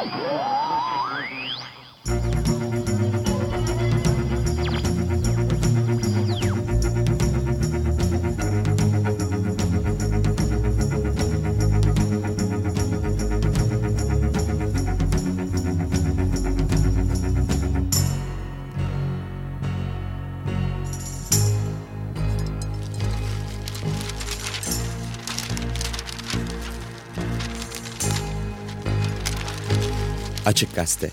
Oh! Açık Gazete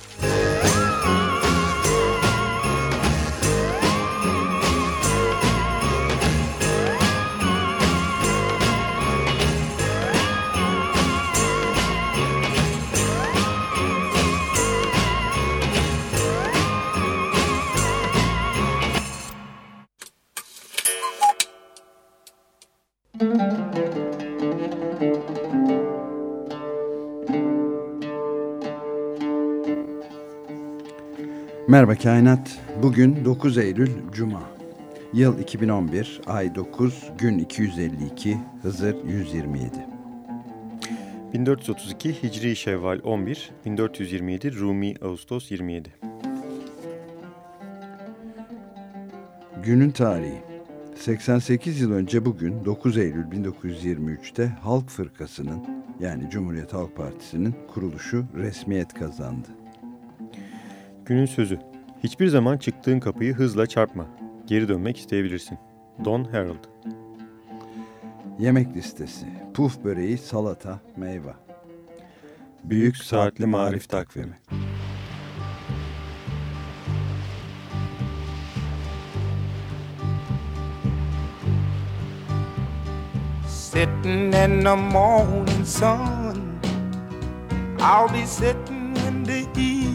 Merhaba Kainat. Bugün 9 Eylül Cuma. Yıl 2011, ay 9, gün 252, Hızır 127. 1432 Hicri Şevval 11, 1427 Rumi Ağustos 27. Günün tarihi 88 yıl önce bugün 9 Eylül 1923'te Halk Fırkası'nın yani Cumhuriyet Halk Partisi'nin kuruluşu resmiyet kazandı. Günün sözü. Hiçbir zaman çıktığın kapıyı hızla çarpma. Geri dönmek isteyebilirsin. Don Harold. Yemek listesi. Puf böreği, salata, meyve. Büyük Saatli Marif Takvimi. Sitting in the morning sun I'll be sitting when the evening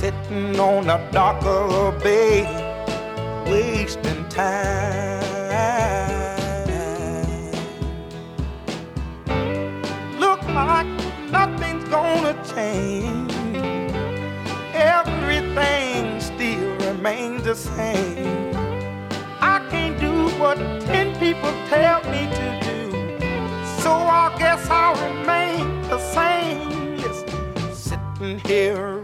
sitting on the dock of the bay wasting time. Look like nothing's gonna change. Everything still remains the same. I can't do what ten people tell me to do, so I guess I'll remain the same. Listen, sitting here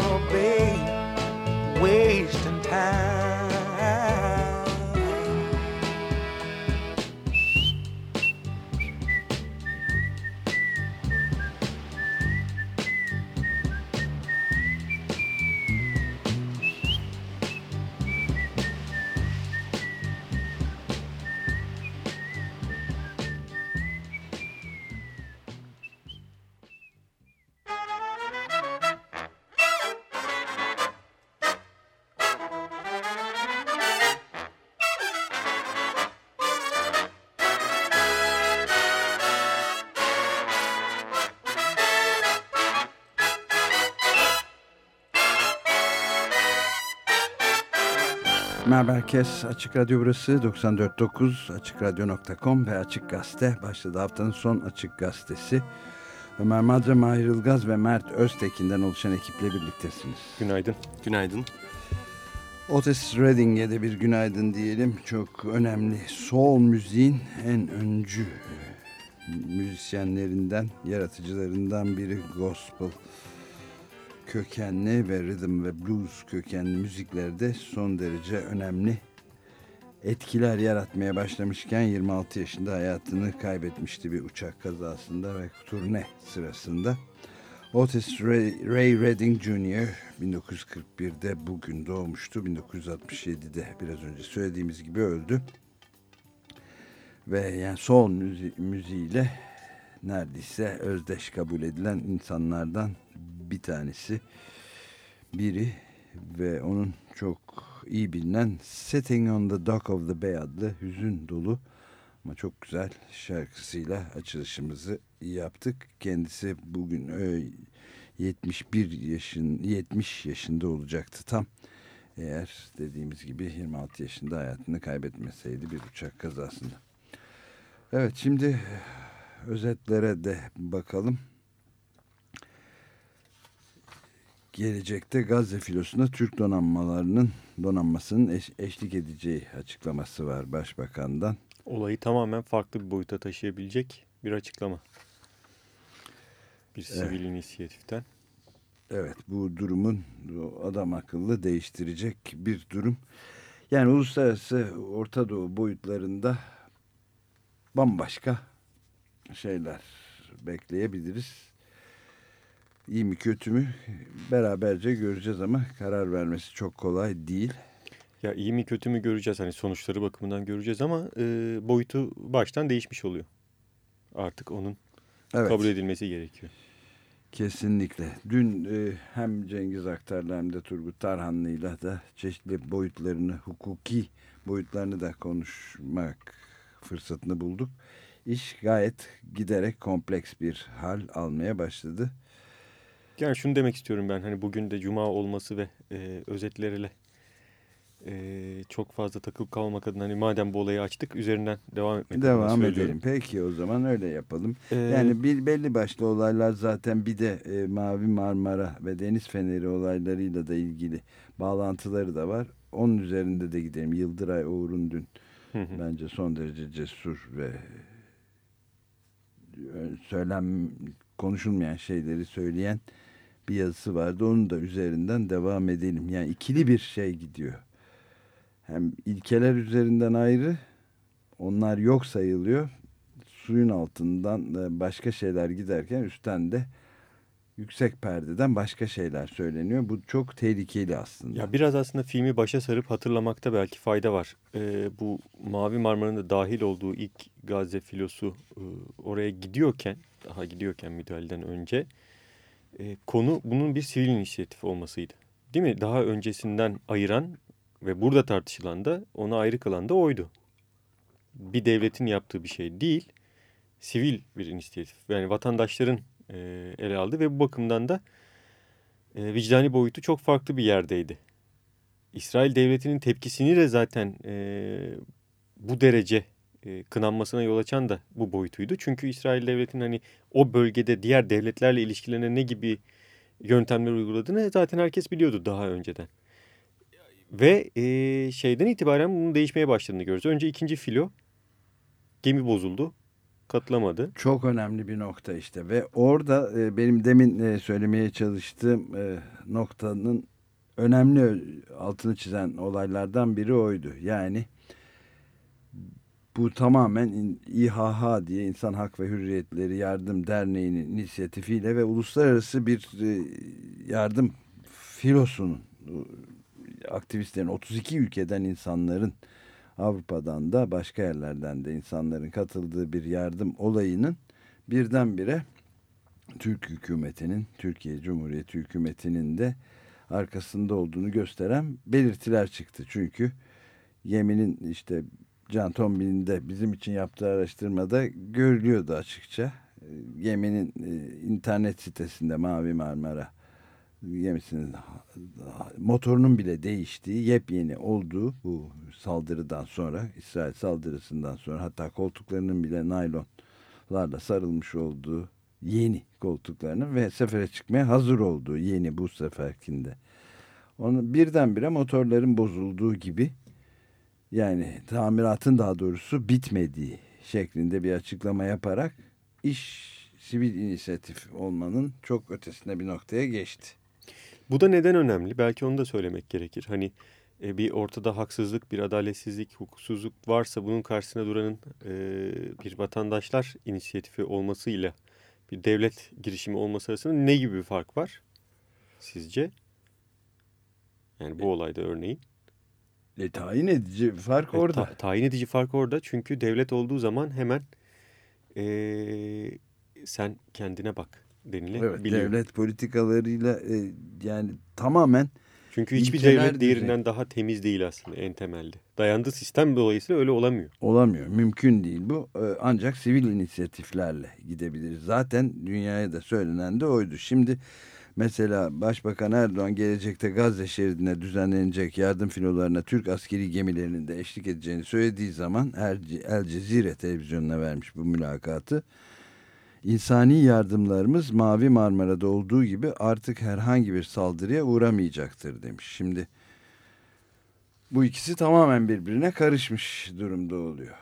wasting time. Merhaba herkes. Açık Radyo burası 94.9 AçıkRadyo.com ve Açık Gazete. Başladı haftanın son Açık Gazetesi. Ömer Madre, Mahir Ilgaz ve Mert Öztekin'den oluşan ekiple birliktesiniz. Günaydın. Günaydın. Otis Redding'e de bir günaydın diyelim. Çok önemli soul müziğin en öncü müzisyenlerinden, yaratıcılarından biri gospel kökenli ve rhythm ve blues kökenli müziklerde son derece önemli etkiler yaratmaya başlamışken 26 yaşında hayatını kaybetmişti bir uçak kazasında ve turne sırasında. Otis Ray, Ray Redding Jr. 1941'de bugün doğmuştu. 1967'de biraz önce söylediğimiz gibi öldü. Ve yani soul müzi müziğiyle neredeyse özdeş kabul edilen insanlardan bir tanesi. Biri ve onun çok iyi bilinen Sitting on the Dock of the Bay adlı hüzün dolu ama çok güzel şarkısıyla açılışımızı yaptık. Kendisi bugün 71 yaşın 70 yaşında olacaktı tam. Eğer dediğimiz gibi 26 yaşında hayatını kaybetmeseydi bir uçak kazasında. Evet şimdi özetlere de bakalım. Gelecekte Gazze filosuna Türk donanmalarının donanmasının eş, eşlik edeceği açıklaması var Başbakan'dan. Olayı tamamen farklı bir boyuta taşıyabilecek bir açıklama. Bir sivil evet. inisiyatiften. Evet bu durumun adam akıllı değiştirecek bir durum. Yani uluslararası Orta Doğu boyutlarında bambaşka şeyler bekleyebiliriz. İyi mi kötü mü beraberce göreceğiz ama karar vermesi çok kolay değil. Ya iyi mi kötü mü göreceğiz hani sonuçları bakımından göreceğiz ama e, boyutu baştan değişmiş oluyor. Artık onun evet. kabul edilmesi gerekiyor. Kesinlikle. Dün e, hem Cengiz Aktar'la hem de Turgut Tarhanlı'yla da çeşitli boyutlarını, hukuki boyutlarını da konuşmak fırsatını bulduk. İş gayet giderek kompleks bir hal almaya başladı. Yani şunu demek istiyorum ben hani bugün de cuma olması ve e, özetlerle e, çok fazla takılıp kalmak adına hani madem bu olayı açtık üzerinden devam etmek Devam edelim. Peki o zaman öyle yapalım. Ee, yani bir belli başlı olaylar zaten bir de e, Mavi Marmara ve Deniz Feneri olaylarıyla da ilgili bağlantıları da var. Onun üzerinde de gidelim. Yıldıray Uğur'un dün bence son derece cesur ve e, söylem konuşulmayan şeyleri söyleyen bir yazısı vardı. Onun da üzerinden devam edelim. Yani ikili bir şey gidiyor hem ilkeler üzerinden ayrı onlar yok sayılıyor. Suyun altından başka şeyler giderken üstten de yüksek perdeden başka şeyler söyleniyor. Bu çok tehlikeli aslında. Ya biraz aslında filmi başa sarıp hatırlamakta belki fayda var. Ee, bu Mavi Marmara'nın da dahil olduğu ilk Gazze filosu e, oraya gidiyorken, daha gidiyorken müdahaleden önce e, konu bunun bir sivil inisiyatif olmasıydı. Değil mi? Daha öncesinden ayıran ve burada tartışılan da onu ayrı kılan da oydu. Bir devletin yaptığı bir şey değil, sivil bir inisiyatif. Yani vatandaşların e, ele aldı ve bu bakımdan da e, vicdani boyutu çok farklı bir yerdeydi. İsrail devletinin tepkisini de zaten e, bu derece e, kınanmasına yol açan da bu boyutuydu. Çünkü İsrail devletinin hani o bölgede diğer devletlerle ilişkilerine ne gibi yöntemler uyguladığını zaten herkes biliyordu daha önceden. Ve e, şeyden itibaren bunun değişmeye başladığını görüyoruz. Önce ikinci filo gemi bozuldu. Katılamadı. Çok önemli bir nokta işte ve orada e, benim demin e, söylemeye çalıştığım e, noktanın önemli altını çizen olaylardan biri oydu. Yani bu tamamen İHH diye İnsan Hak ve Hürriyetleri Yardım Derneği'nin inisiyatifiyle ve uluslararası bir e, yardım filosunun aktivistlerin 32 ülkeden insanların Avrupa'dan da başka yerlerden de insanların katıldığı bir yardım olayının birdenbire Türk hükümetinin, Türkiye Cumhuriyeti hükümetinin de arkasında olduğunu gösteren belirtiler çıktı. Çünkü Yemen'in işte Can Tombil'in de bizim için yaptığı araştırmada görülüyordu açıkça. Yemen'in e, internet sitesinde Mavi Marmara gemisinin motorunun bile değiştiği yepyeni olduğu bu saldırıdan sonra İsrail saldırısından sonra hatta koltuklarının bile naylonlarla sarılmış olduğu yeni koltuklarının ve sefere çıkmaya hazır olduğu yeni bu seferkinde Onu birdenbire motorların bozulduğu gibi yani tamiratın daha doğrusu bitmediği şeklinde bir açıklama yaparak iş sivil inisiyatif olmanın çok ötesine bir noktaya geçti. Bu da neden önemli? Belki onu da söylemek gerekir. Hani e, bir ortada haksızlık, bir adaletsizlik, hukuksuzluk varsa bunun karşısına duranın e, bir vatandaşlar inisiyatifi olmasıyla bir devlet girişimi olması arasında ne gibi bir fark var sizce? Yani bu olayda örneğin. E, tayin edici fark orada. Ta, tayin edici fark orada çünkü devlet olduğu zaman hemen e, sen kendine bak denilebiliyor. Evet, devlet politikalarıyla e, yani tamamen çünkü hiçbir devlet diğerinden daha temiz değil aslında en temelde. Dayandığı sistem dolayısıyla öyle olamıyor. Olamıyor. Mümkün değil bu. E, ancak sivil inisiyatiflerle gidebiliriz. Zaten dünyaya da söylenen de oydu. Şimdi mesela Başbakan Erdoğan gelecekte Gazze şeridine düzenlenecek yardım filolarına Türk askeri gemilerinin de eşlik edeceğini söylediği zaman El Cezire televizyonuna vermiş bu mülakatı. İnsani yardımlarımız Mavi Marmara'da olduğu gibi artık herhangi bir saldırıya uğramayacaktır demiş. Şimdi bu ikisi tamamen birbirine karışmış durumda oluyor.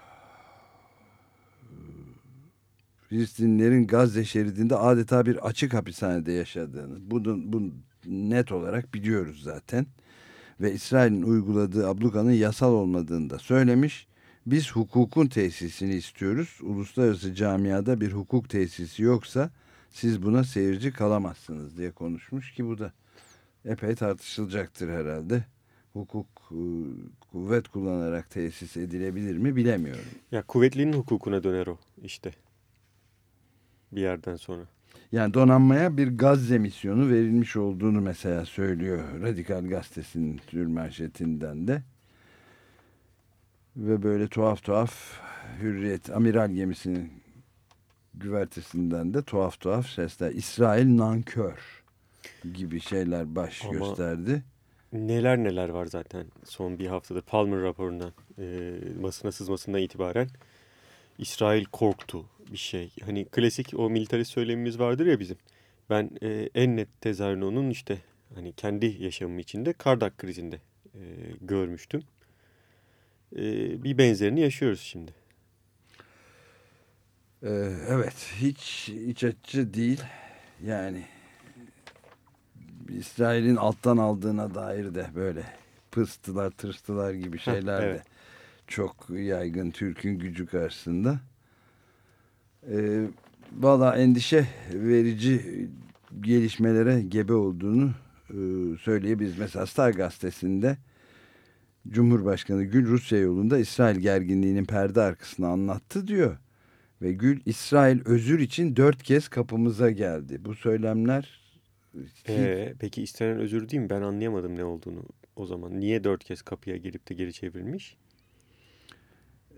Filistinlilerin Gazze şeridinde adeta bir açık hapishanede yaşadığını bunu, bunu net olarak biliyoruz zaten. Ve İsrail'in uyguladığı ablukanın yasal olmadığını da söylemiş. Biz hukukun tesisini istiyoruz. Uluslararası camiada bir hukuk tesisi yoksa siz buna seyirci kalamazsınız diye konuşmuş ki bu da epey tartışılacaktır herhalde. Hukuk e, kuvvet kullanarak tesis edilebilir mi bilemiyorum. Ya kuvvetlinin hukukuna döner o işte bir yerden sonra. Yani donanmaya bir gaz emisyonu verilmiş olduğunu mesela söylüyor Radikal Gazetesi'nin manşetinden de ve böyle tuhaf tuhaf Hürriyet amiral gemisinin güvertesinden de tuhaf tuhaf sesler. İsrail nankör gibi şeyler baş Ama gösterdi. Neler neler var zaten son bir haftadır Palmer raporundan e, basına sızmasından itibaren. İsrail korktu bir şey. Hani klasik o militarist söylemimiz vardır ya bizim. Ben e, en net tezahürünü onun işte hani kendi yaşamım içinde Kardak krizinde e, görmüştüm e, bir benzerini yaşıyoruz şimdi. Ee, evet hiç iç açıcı değil yani İsrail'in alttan aldığına dair de böyle pıstılar tırstılar gibi şeyler evet. de çok yaygın Türk'ün gücü karşısında. Ee, Valla endişe verici gelişmelere gebe olduğunu e, söyleyebiliriz. Mesela Star gazetesinde Cumhurbaşkanı Gül Rusya yolunda İsrail gerginliğinin perde arkasını anlattı diyor. Ve Gül İsrail özür için dört kez kapımıza geldi. Bu söylemler... Ee, peki istenen özür değil mi? Ben anlayamadım ne olduğunu o zaman. Niye dört kez kapıya gelip de geri çevrilmiş?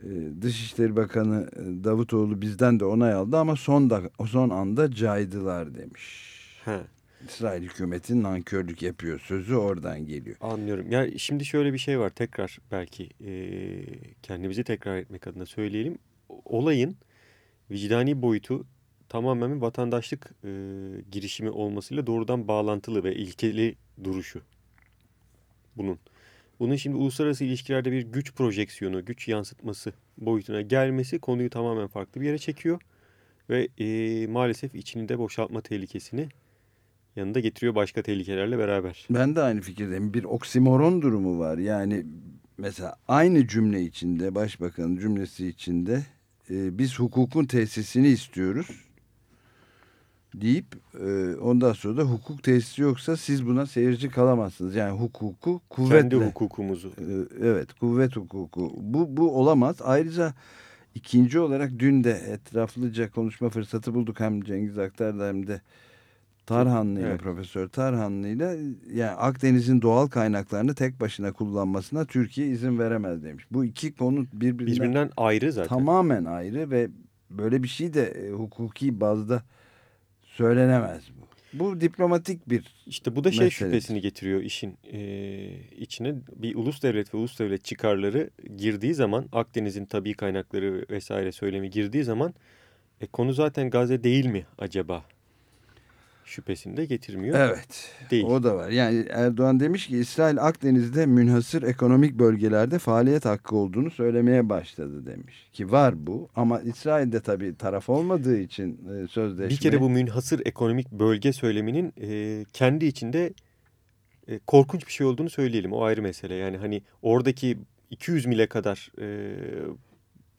Ee, Dışişleri Bakanı e, Davutoğlu bizden de onay aldı ama son da son anda caydılar demiş. He. İsrail hükümetin nankörlük yapıyor sözü oradan geliyor. Anlıyorum. Ya şimdi şöyle bir şey var tekrar belki e, kendimizi tekrar etmek adına söyleyelim. Olayın vicdani boyutu tamamen vatandaşlık e, girişimi olmasıyla doğrudan bağlantılı ve ilkeli duruşu bunun. Bunun şimdi uluslararası ilişkilerde bir güç projeksiyonu, güç yansıtması boyutuna gelmesi konuyu tamamen farklı bir yere çekiyor. Ve e, maalesef içinde boşaltma tehlikesini yanında getiriyor başka tehlikelerle beraber. Ben de aynı fikirdeyim. Bir oksimoron durumu var. Yani mesela aynı cümle içinde başbakanın cümlesi içinde e, biz hukukun tesisini istiyoruz deyip e, ondan sonra da hukuk tesisi yoksa siz buna seyirci kalamazsınız. Yani hukuku kuvvetle. Kendi hukukumuzu. E, evet kuvvet hukuku. Bu, bu olamaz. Ayrıca ikinci olarak dün de etraflıca konuşma fırsatı bulduk hem Cengiz Aktar'da hem de Tarhanlı ile evet. Profesör Tarhanlı ile yani Akdeniz'in doğal kaynaklarını tek başına kullanmasına Türkiye izin veremez demiş. Bu iki konu birbirinden, birbirinden ayrı zaten. Tamamen ayrı ve böyle bir şey de e, hukuki bazda söylenemez bu. Bu diplomatik bir İşte bu da şey mesele. şüphesini getiriyor işin e, içine. Bir ulus devlet ve ulus devlet çıkarları girdiği zaman Akdeniz'in tabii kaynakları vesaire söylemi girdiği zaman e, konu zaten Gazze değil mi acaba şüphesini de getirmiyor. Evet. Değil. O da var. Yani Erdoğan demiş ki İsrail Akdeniz'de münhasır ekonomik bölgelerde faaliyet hakkı olduğunu söylemeye başladı demiş. Ki var bu ama İsrail'de tabii taraf olmadığı için e, sözleşme. Bir kere bu münhasır ekonomik bölge söyleminin e, kendi içinde e, korkunç bir şey olduğunu söyleyelim. O ayrı mesele. Yani hani oradaki 200 mile kadar e,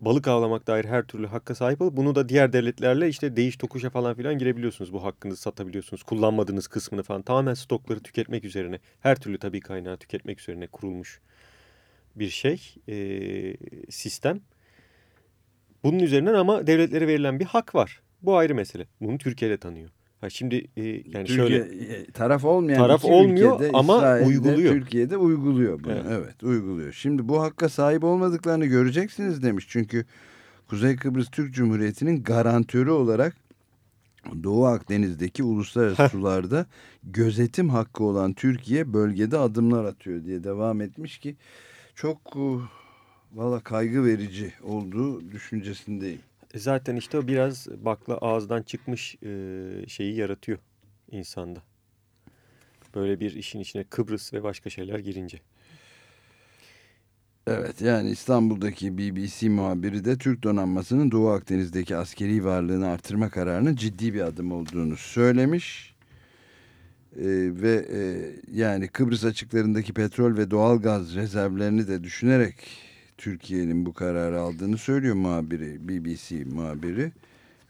balık avlamak dair her türlü hakka sahip olup bunu da diğer devletlerle işte değiş tokuşa falan filan girebiliyorsunuz. Bu hakkınızı satabiliyorsunuz. Kullanmadığınız kısmını falan tamamen stokları tüketmek üzerine her türlü tabii kaynağı tüketmek üzerine kurulmuş bir şey e, sistem. Bunun üzerinden ama devletlere verilen bir hak var. Bu ayrı mesele. Bunu Türkiye'de tanıyor. Ha şimdi e, yani Türkiye, şöyle e, taraf olmayan taraf olmuyor ülkede, ama İsrail'de, uyguluyor. Türkiye'de uyguluyor bunu. Evet. Evet. uyguluyor. Şimdi bu hakka sahip olmadıklarını göreceksiniz demiş. Çünkü Kuzey Kıbrıs Türk Cumhuriyeti'nin garantörü olarak Doğu Akdeniz'deki uluslararası sularda gözetim hakkı olan Türkiye bölgede adımlar atıyor diye devam etmiş ki çok e, valla kaygı verici olduğu düşüncesindeyim. E, zaten işte o biraz bakla ağızdan çıkmış e, şeyi yaratıyor insanda. Böyle bir işin içine Kıbrıs ve başka şeyler girince. Evet yani İstanbul'daki BBC muhabiri de Türk donanmasının Doğu Akdeniz'deki askeri varlığını artırma kararının ciddi bir adım olduğunu söylemiş. Ee, ve e, yani Kıbrıs açıklarındaki petrol ve doğal gaz rezervlerini de düşünerek Türkiye'nin bu kararı aldığını söylüyor muhabiri, BBC muhabiri.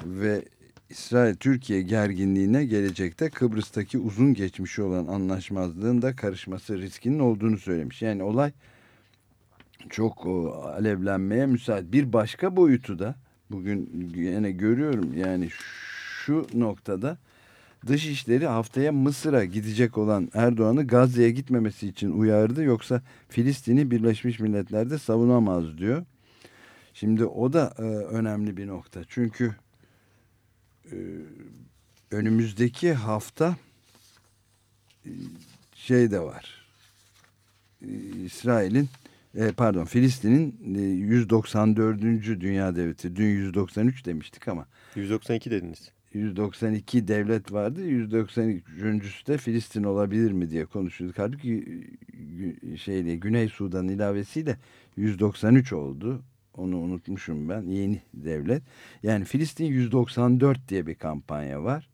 Ve İsrail-Türkiye gerginliğine gelecekte Kıbrıs'taki uzun geçmişi olan anlaşmazlığın da karışması riskinin olduğunu söylemiş. Yani olay çok alevlenmeye müsait. Bir başka boyutu da bugün yine görüyorum yani şu noktada Dışişleri haftaya Mısır'a gidecek olan Erdoğan'ı Gazze'ye gitmemesi için uyardı. Yoksa Filistin'i Birleşmiş Milletler'de savunamaz diyor. Şimdi o da e, önemli bir nokta. Çünkü e, önümüzdeki hafta e, şey de var. E, İsrail'in e, pardon Filistin'in e, 194. Dünya Devleti. Dün 193 demiştik ama 192 dediniz. 192 devlet vardı. 193. de Filistin olabilir mi diye konuşuyorduk. Halbuki gü- şeyle Güney Sudan ilavesiyle 193 oldu. Onu unutmuşum ben. Yeni devlet. Yani Filistin 194 diye bir kampanya var.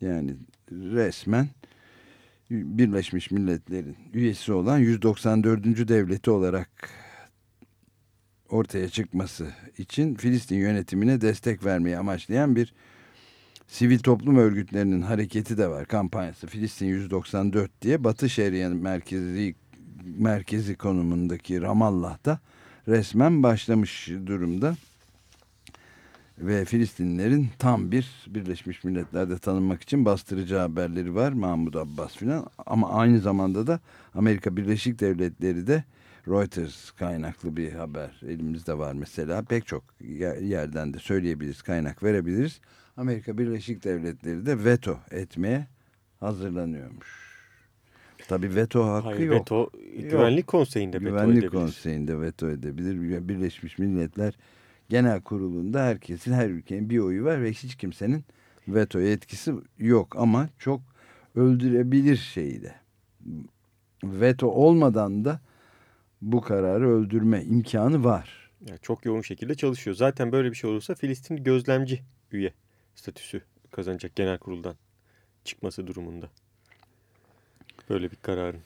Yani resmen Birleşmiş Milletler'in üyesi olan 194. devleti olarak ortaya çıkması için Filistin yönetimine destek vermeyi amaçlayan bir sivil toplum örgütlerinin hareketi de var. Kampanyası Filistin 194 diye Batı Şeria'nın merkezi merkezi konumundaki Ramallah'ta resmen başlamış durumda. Ve Filistinlilerin tam bir Birleşmiş Milletler'de tanınmak için bastırıcı haberleri var. Mahmut Abbas filan. Ama aynı zamanda da Amerika Birleşik Devletleri de Reuters kaynaklı bir haber elimizde var mesela. Pek çok yer- yerden de söyleyebiliriz, kaynak verebiliriz. Amerika Birleşik Devletleri de veto etmeye hazırlanıyormuş. Tabii veto hakkı Hayır, yok. veto Güvenlik Konseyi'nde veto Güvenlik edebilir. Konseyi'nde veto edebilir. Birleşmiş Milletler Genel Kurulu'nda herkesin, her ülkenin bir oyu var ve hiç kimsenin veto yetkisi yok. Ama çok öldürebilir şeyi de. Veto olmadan da bu kararı öldürme imkanı var. Yani çok yoğun şekilde çalışıyor. Zaten böyle bir şey olursa Filistin gözlemci üye statüsü kazanacak genel kuruldan çıkması durumunda. Böyle bir kararın.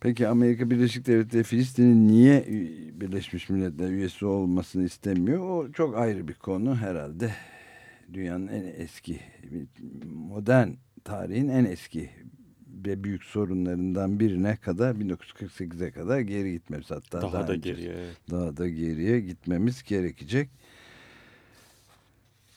Peki Amerika Birleşik Devletleri Filistin'in niye Birleşmiş Milletler üyesi olmasını istemiyor? O çok ayrı bir konu herhalde. Dünyanın en eski, modern tarihin en eski ve büyük sorunlarından birine kadar 1948'e kadar geri gitmemiz hatta Daha, da önce- geriye. daha da geriye gitmemiz gerekecek.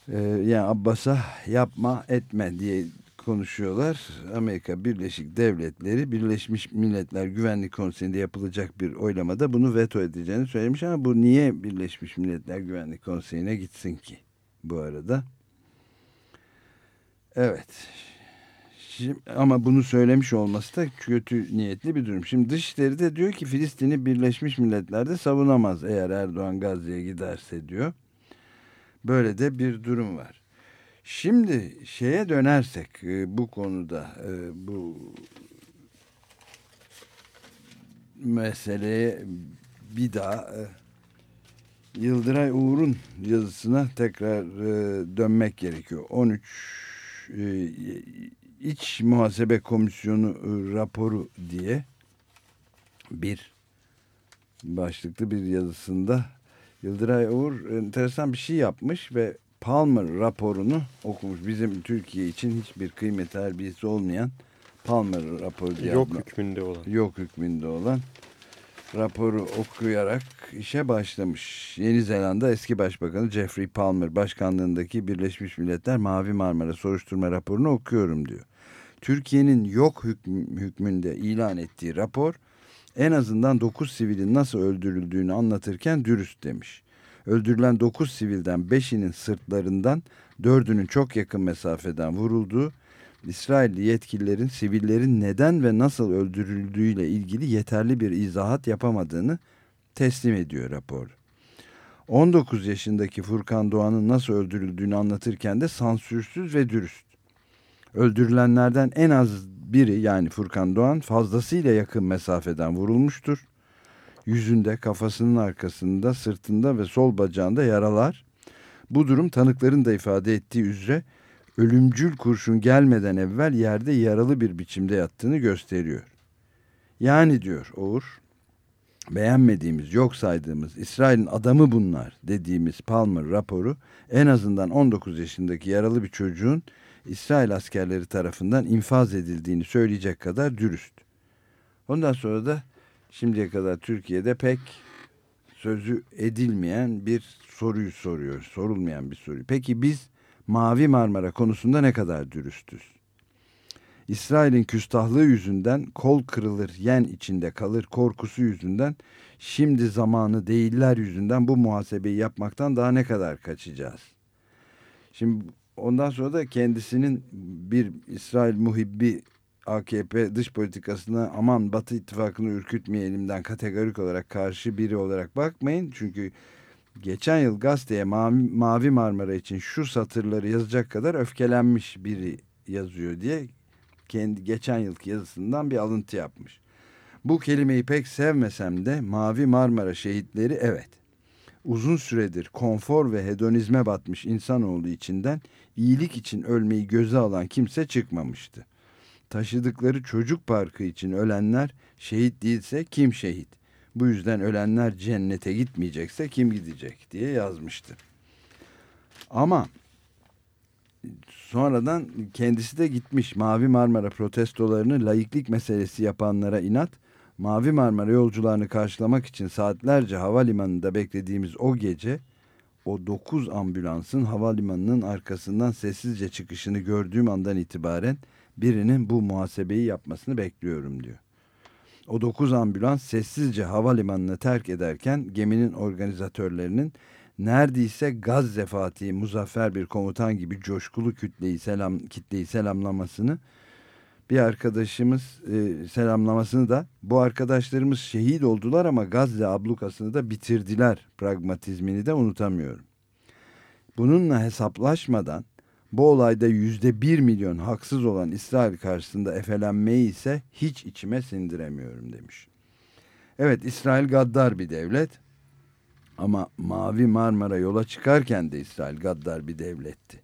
Ee, yani Abbas'a yapma etme diye konuşuyorlar. Amerika Birleşik Devletleri Birleşmiş Milletler Güvenlik Konseyi'nde yapılacak bir oylamada bunu veto edeceğini söylemiş ama bu niye Birleşmiş Milletler Güvenlik Konseyi'ne gitsin ki bu arada? Evet. Şimdi, ama bunu söylemiş olması da kötü niyetli bir durum. Şimdi Dışişleri de diyor ki Filistin'i Birleşmiş Milletler'de savunamaz eğer Erdoğan Gazze'ye giderse diyor. Böyle de bir durum var. Şimdi şeye dönersek e, bu konuda e, bu meseleye bir daha e, Yıldıray Uğur'un yazısına tekrar dönmek gerekiyor. 13 İç Muhasebe Komisyonu raporu diye bir başlıklı bir yazısında Yıldıray Uğur enteresan bir şey yapmış ve Palmer raporunu okumuş. Bizim Türkiye için hiçbir kıymet harbiyesi olmayan Palmer raporu diye Yok adlı, hükmünde olan. Yok hükmünde olan raporu okuyarak işe başlamış. Yeni Zelanda eski başbakanı Jeffrey Palmer başkanlığındaki Birleşmiş Milletler Mavi Marmara soruşturma raporunu okuyorum diyor. Türkiye'nin yok hükmünde ilan ettiği rapor en azından 9 sivilin nasıl öldürüldüğünü anlatırken dürüst demiş. Öldürülen 9 sivilden 5'inin sırtlarından 4'ünün çok yakın mesafeden vurulduğu, İsrailli yetkililerin sivillerin neden ve nasıl öldürüldüğüyle ilgili yeterli bir izahat yapamadığını teslim ediyor rapor. 19 yaşındaki Furkan Doğan'ın nasıl öldürüldüğünü anlatırken de sansürsüz ve dürüst. Öldürülenlerden en az biri yani Furkan Doğan fazlasıyla yakın mesafeden vurulmuştur. Yüzünde, kafasının arkasında, sırtında ve sol bacağında yaralar. Bu durum tanıkların da ifade ettiği üzere ölümcül kurşun gelmeden evvel yerde yaralı bir biçimde yattığını gösteriyor. Yani diyor Oğur, beğenmediğimiz, yok saydığımız İsrail'in adamı bunlar dediğimiz Palmer raporu en azından 19 yaşındaki yaralı bir çocuğun İsrail askerleri tarafından infaz edildiğini söyleyecek kadar dürüst. Ondan sonra da şimdiye kadar Türkiye'de pek sözü edilmeyen bir soruyu soruyor. Sorulmayan bir soruyu. Peki biz Mavi Marmara konusunda ne kadar dürüstüz? İsrail'in küstahlığı yüzünden kol kırılır, yen içinde kalır korkusu yüzünden şimdi zamanı değiller yüzünden bu muhasebeyi yapmaktan daha ne kadar kaçacağız? Şimdi ondan sonra da kendisinin bir İsrail muhibbi AKP dış politikasına aman Batı ittifakını ürkütmeyelimden kategorik olarak karşı biri olarak bakmayın. Çünkü geçen yıl gazeteye Mavi, Mavi Marmara için şu satırları yazacak kadar öfkelenmiş biri yazıyor diye kendi geçen yılki yazısından bir alıntı yapmış. Bu kelimeyi pek sevmesem de Mavi Marmara şehitleri evet. Uzun süredir konfor ve hedonizme batmış insanoğlu içinden iyilik için ölmeyi göze alan kimse çıkmamıştı. Taşıdıkları çocuk parkı için ölenler şehit değilse kim şehit? Bu yüzden ölenler cennete gitmeyecekse kim gidecek diye yazmıştı. Ama sonradan kendisi de gitmiş Mavi Marmara protestolarını layıklık meselesi yapanlara inat Mavi Marmara yolcularını karşılamak için saatlerce havalimanında beklediğimiz o gece o 9 ambulansın havalimanının arkasından sessizce çıkışını gördüğüm andan itibaren birinin bu muhasebeyi yapmasını bekliyorum diyor. O 9 ambulans sessizce havalimanını terk ederken geminin organizatörlerinin neredeyse Gazze Fatih muzaffer bir komutan gibi coşkulu kütleyi selam kitleyi selamlamasını bir arkadaşımız e, selamlamasını da bu arkadaşlarımız şehit oldular ama Gazze ablukasını da bitirdiler pragmatizmini de unutamıyorum. Bununla hesaplaşmadan bu olayda yüzde bir milyon haksız olan İsrail karşısında efelenmeyi ise hiç içime sindiremiyorum demiş. Evet İsrail gaddar bir devlet ama Mavi Marmara yola çıkarken de İsrail gaddar bir devletti.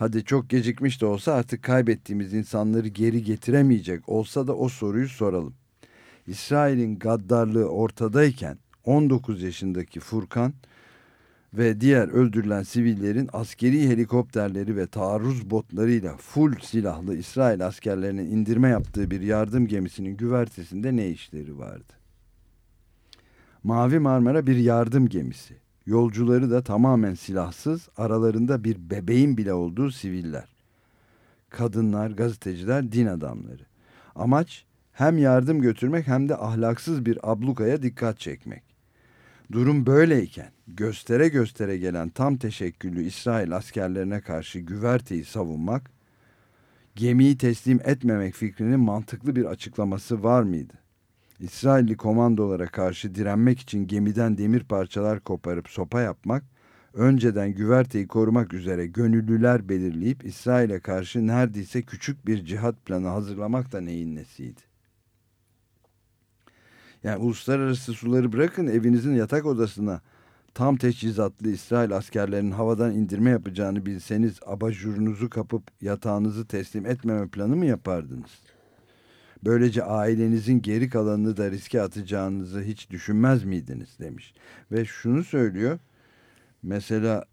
Hadi çok gecikmiş de olsa artık kaybettiğimiz insanları geri getiremeyecek olsa da o soruyu soralım. İsrail'in gaddarlığı ortadayken 19 yaşındaki Furkan ve diğer öldürülen sivillerin askeri helikopterleri ve taarruz botlarıyla full silahlı İsrail askerlerinin indirme yaptığı bir yardım gemisinin güvertesinde ne işleri vardı? Mavi Marmara bir yardım gemisi. Yolcuları da tamamen silahsız, aralarında bir bebeğin bile olduğu siviller. Kadınlar, gazeteciler, din adamları. Amaç hem yardım götürmek hem de ahlaksız bir ablukaya dikkat çekmek. Durum böyleyken göstere göstere gelen tam teşekküllü İsrail askerlerine karşı güverteyi savunmak, gemiyi teslim etmemek fikrinin mantıklı bir açıklaması var mıydı? İsrailli komandolara karşı direnmek için gemiden demir parçalar koparıp sopa yapmak, önceden güverteyi korumak üzere gönüllüler belirleyip İsrail'e karşı neredeyse küçük bir cihat planı hazırlamak da neyin nesiydi? Yani uluslararası suları bırakın evinizin yatak odasına tam teçhizatlı İsrail askerlerinin havadan indirme yapacağını bilseniz abajurunuzu kapıp yatağınızı teslim etmeme planı mı yapardınız? Böylece ailenizin geri kalanını da riske atacağınızı hiç düşünmez miydiniz demiş. Ve şunu söylüyor. Mesela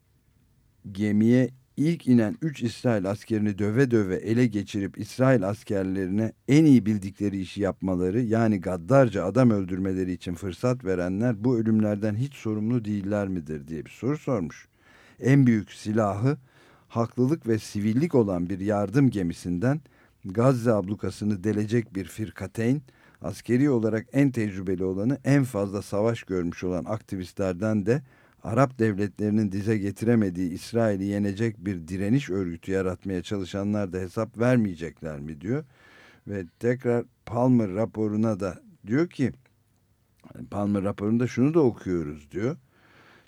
gemiye ilk inen 3 İsrail askerini döve döve ele geçirip İsrail askerlerine en iyi bildikleri işi yapmaları yani gaddarca adam öldürmeleri için fırsat verenler bu ölümlerden hiç sorumlu değiller midir diye bir soru sormuş. En büyük silahı haklılık ve sivillik olan bir yardım gemisinden Gazze ablukasını delecek bir firkateyn, askeri olarak en tecrübeli olanı en fazla savaş görmüş olan aktivistlerden de Arap devletlerinin dize getiremediği İsrail'i yenecek bir direniş örgütü yaratmaya çalışanlar da hesap vermeyecekler mi diyor. Ve tekrar Palmer raporuna da diyor ki Palmer raporunda şunu da okuyoruz diyor.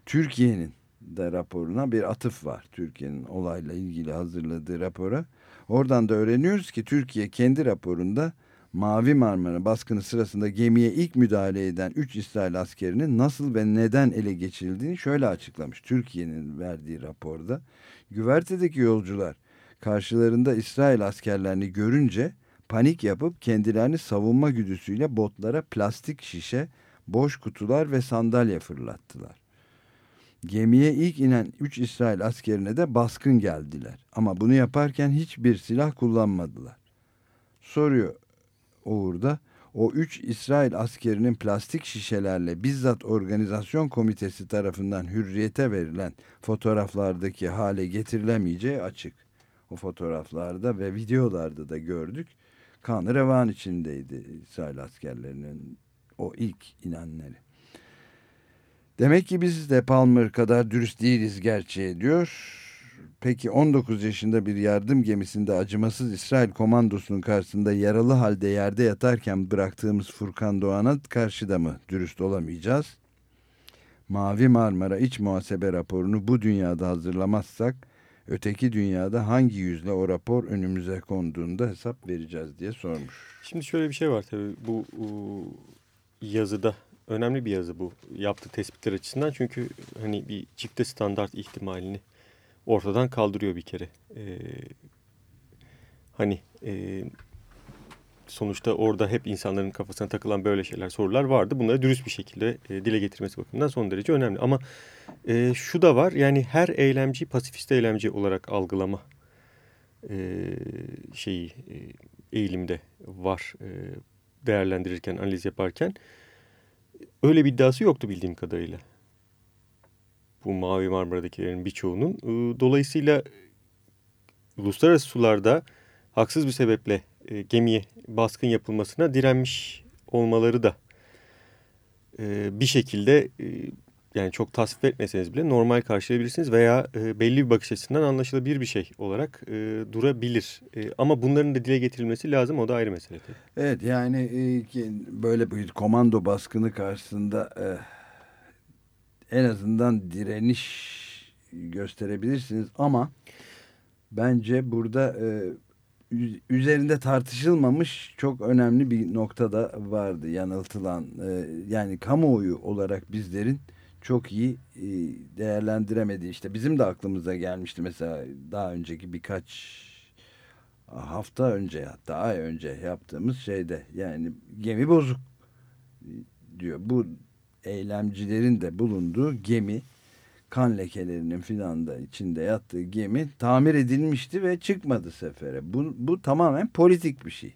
Türkiye'nin de raporuna bir atıf var. Türkiye'nin olayla ilgili hazırladığı rapora. Oradan da öğreniyoruz ki Türkiye kendi raporunda Mavi Marmara baskını sırasında gemiye ilk müdahale eden 3 İsrail askerinin nasıl ve neden ele geçirildiğini şöyle açıklamış. Türkiye'nin verdiği raporda güvertedeki yolcular karşılarında İsrail askerlerini görünce panik yapıp kendilerini savunma güdüsüyle botlara plastik şişe, boş kutular ve sandalye fırlattılar. Gemiye ilk inen 3 İsrail askerine de baskın geldiler. Ama bunu yaparken hiçbir silah kullanmadılar. Soruyor Uğur'da o üç İsrail askerinin plastik şişelerle bizzat organizasyon komitesi tarafından hürriyete verilen fotoğraflardaki hale getirilemeyeceği açık. O fotoğraflarda ve videolarda da gördük. Kan revan içindeydi İsrail askerlerinin o ilk inenleri. Demek ki biz de Palmer kadar dürüst değiliz gerçeğe diyor. Peki 19 yaşında bir yardım gemisinde acımasız İsrail komandosunun karşısında yaralı halde yerde yatarken bıraktığımız Furkan Doğan'a karşı da mı dürüst olamayacağız? Mavi Marmara iç muhasebe raporunu bu dünyada hazırlamazsak öteki dünyada hangi yüzle o rapor önümüze konduğunda hesap vereceğiz diye sormuş. Şimdi şöyle bir şey var tabii bu yazıda önemli bir yazı bu yaptığı tespitler açısından çünkü hani bir çifte standart ihtimalini ortadan kaldırıyor bir kere. E, hani e, sonuçta orada hep insanların kafasına takılan böyle şeyler, sorular vardı. Bunları dürüst bir şekilde e, dile getirmesi bakımından son derece önemli. Ama e, şu da var yani her eylemci pasifist eylemci olarak algılama e, şeyi e, eğilimde var e, değerlendirirken, analiz yaparken. Öyle bir iddiası yoktu bildiğim kadarıyla bu Mavi Marmara'dakilerin birçoğunun. Dolayısıyla uluslararası sularda haksız bir sebeple e, gemiye baskın yapılmasına direnmiş olmaları da e, bir şekilde e, yani çok tasvip etmeseniz bile normal karşılayabilirsiniz veya e, belli bir bakış açısından anlaşılabilir bir şey olarak e, durabilir. E, ama bunların da dile getirilmesi lazım o da ayrı mesele. Evet yani e, böyle bir komando baskını karşısında... E en azından direniş gösterebilirsiniz ama bence burada e, üzerinde tartışılmamış çok önemli bir nokta da vardı yanıltılan e, yani kamuoyu olarak bizlerin çok iyi e, değerlendiremedi işte bizim de aklımıza gelmişti mesela daha önceki birkaç hafta önce hatta ay önce yaptığımız şeyde yani gemi bozuk diyor bu eylemcilerin de bulunduğu gemi kan lekelerinin filan da içinde yattığı gemi tamir edilmişti ve çıkmadı sefere. Bu, bu tamamen politik bir şey.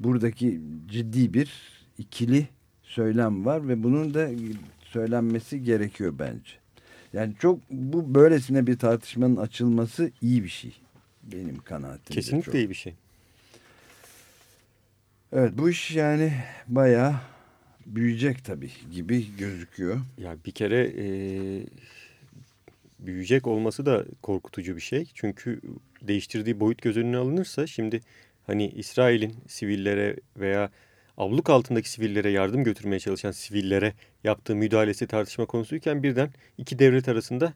Buradaki ciddi bir ikili söylem var ve bunun da söylenmesi gerekiyor bence. Yani çok bu böylesine bir tartışmanın açılması iyi bir şey. Benim kanaatimde. Kesinlikle çok. iyi bir şey. Evet bu iş yani bayağı büyüyecek tabii gibi gözüküyor. Ya bir kere e, büyüyecek olması da korkutucu bir şey. Çünkü değiştirdiği boyut göz önüne alınırsa şimdi hani İsrail'in sivillere veya abluk altındaki sivillere yardım götürmeye çalışan sivillere yaptığı müdahalesi tartışma konusuyken birden iki devlet arasında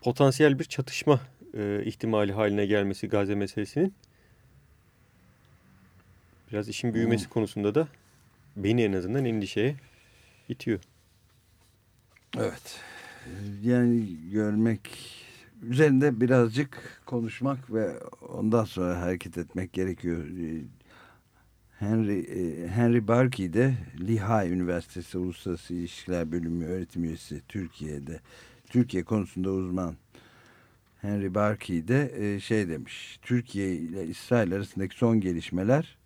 potansiyel bir çatışma e, ihtimali haline gelmesi Gazze meselesinin biraz işin büyümesi hmm. konusunda da beni en azından endişeye itiyor. Evet. Yani görmek üzerinde birazcık konuşmak ve ondan sonra hareket etmek gerekiyor. Henry e, Henry Barkey de Lehigh Üniversitesi Uluslararası İlişkiler Bölümü öğretim üyesi Türkiye'de Türkiye konusunda uzman Henry Barkey de e, şey demiş Türkiye ile İsrail arasındaki son gelişmeler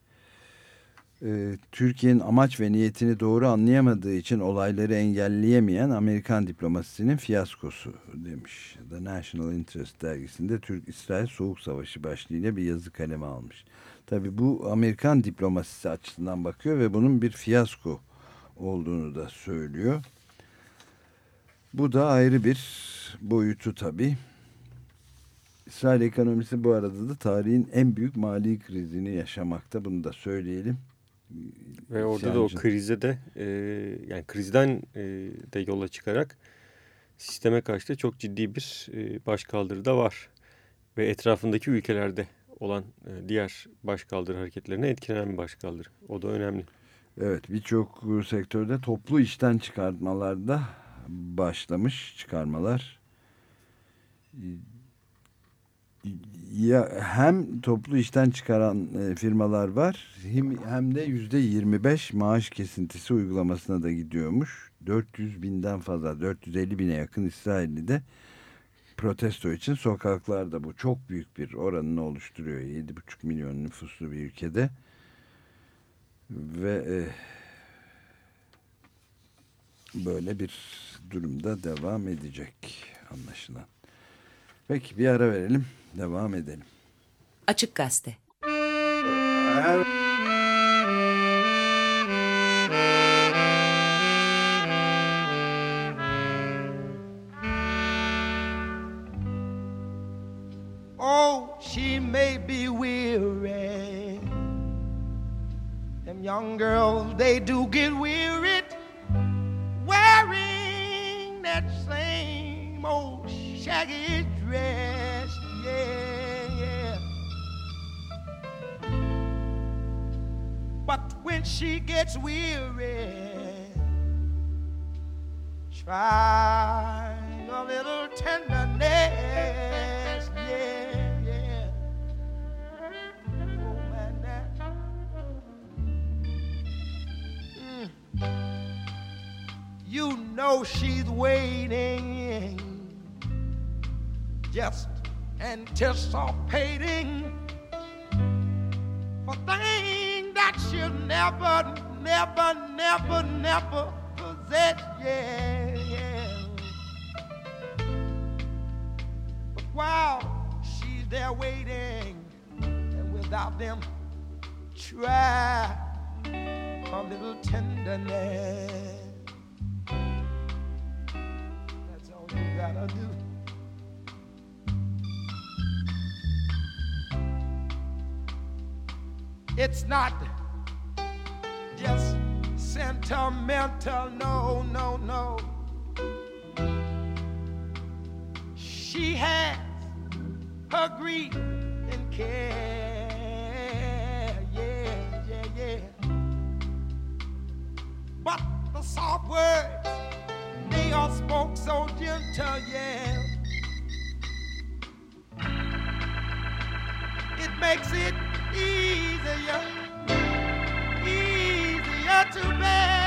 e, Türkiye'nin amaç ve niyetini doğru anlayamadığı için olayları engelleyemeyen Amerikan diplomasisinin fiyaskosu demiş. The National Interest dergisinde Türk-İsrail Soğuk Savaşı başlığıyla bir yazı kaleme almış. Tabi bu Amerikan diplomasisi açısından bakıyor ve bunun bir fiyasko olduğunu da söylüyor. Bu da ayrı bir boyutu tabi. İsrail ekonomisi bu arada da tarihin en büyük mali krizini yaşamakta. Bunu da söyleyelim. Ve orada İsyancı. da o krize de e, yani krizden e, de yola çıkarak sisteme karşı da çok ciddi bir e, başkaldırı da var. Ve etrafındaki ülkelerde olan e, diğer başkaldırı hareketlerine etkilenen bir başkaldırı. O da önemli. Evet birçok sektörde toplu işten çıkartmalarda başlamış çıkarmalar. Ya hem toplu işten çıkaran e, firmalar var hem, hem de yüzde 25 maaş kesintisi uygulamasına da gidiyormuş. 400 binden fazla 450 bine yakın İsrailli de protesto için sokaklarda bu çok büyük bir oranını oluşturuyor. 7,5 milyon nüfuslu bir ülkede. Ve e, böyle bir durumda devam edecek anlaşılan. Peki bir ara verelim. Devam edelim. Açık Gazete. Evet. They do get wearied wearing that same old shaggy dress. Yeah, yeah. But when she gets weary, try a little tenderness. Know she's waiting, just anticipating for things that she'll never, never, never, never possess. Yeah, yeah. But while she's there waiting, and without them, try a little tenderness. Gotta do. It's not just sentimental, no, no, no. She has her grief and care. Yeah, yeah, yeah. But the soft words, they are spoke so gentle, yeah. It makes it easier, easier to bear.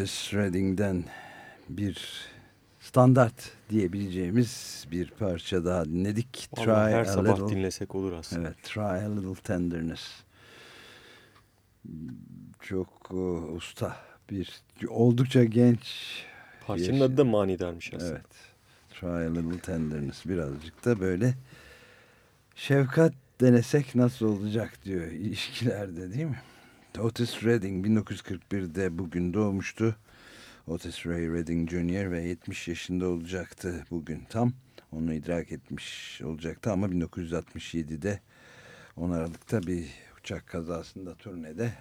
Otis Redding'den bir standart diyebileceğimiz bir parça daha dinledik. Vallahi her a sabah little, dinlesek olur aslında. Evet, Try a Little Tenderness. Çok e, usta bir oldukça genç Parçanın yaşı- adı da manidarmış aslında. Evet. Try a Little Tenderness birazcık da böyle şefkat denesek nasıl olacak diyor ilişkilerde değil mi? Otis Redding 1941'de bugün doğmuştu. Otis Ray Redding Jr. ve 70 yaşında olacaktı bugün tam. Onu idrak etmiş olacaktı ama 1967'de 10 Aralık'ta bir uçak kazasında turnede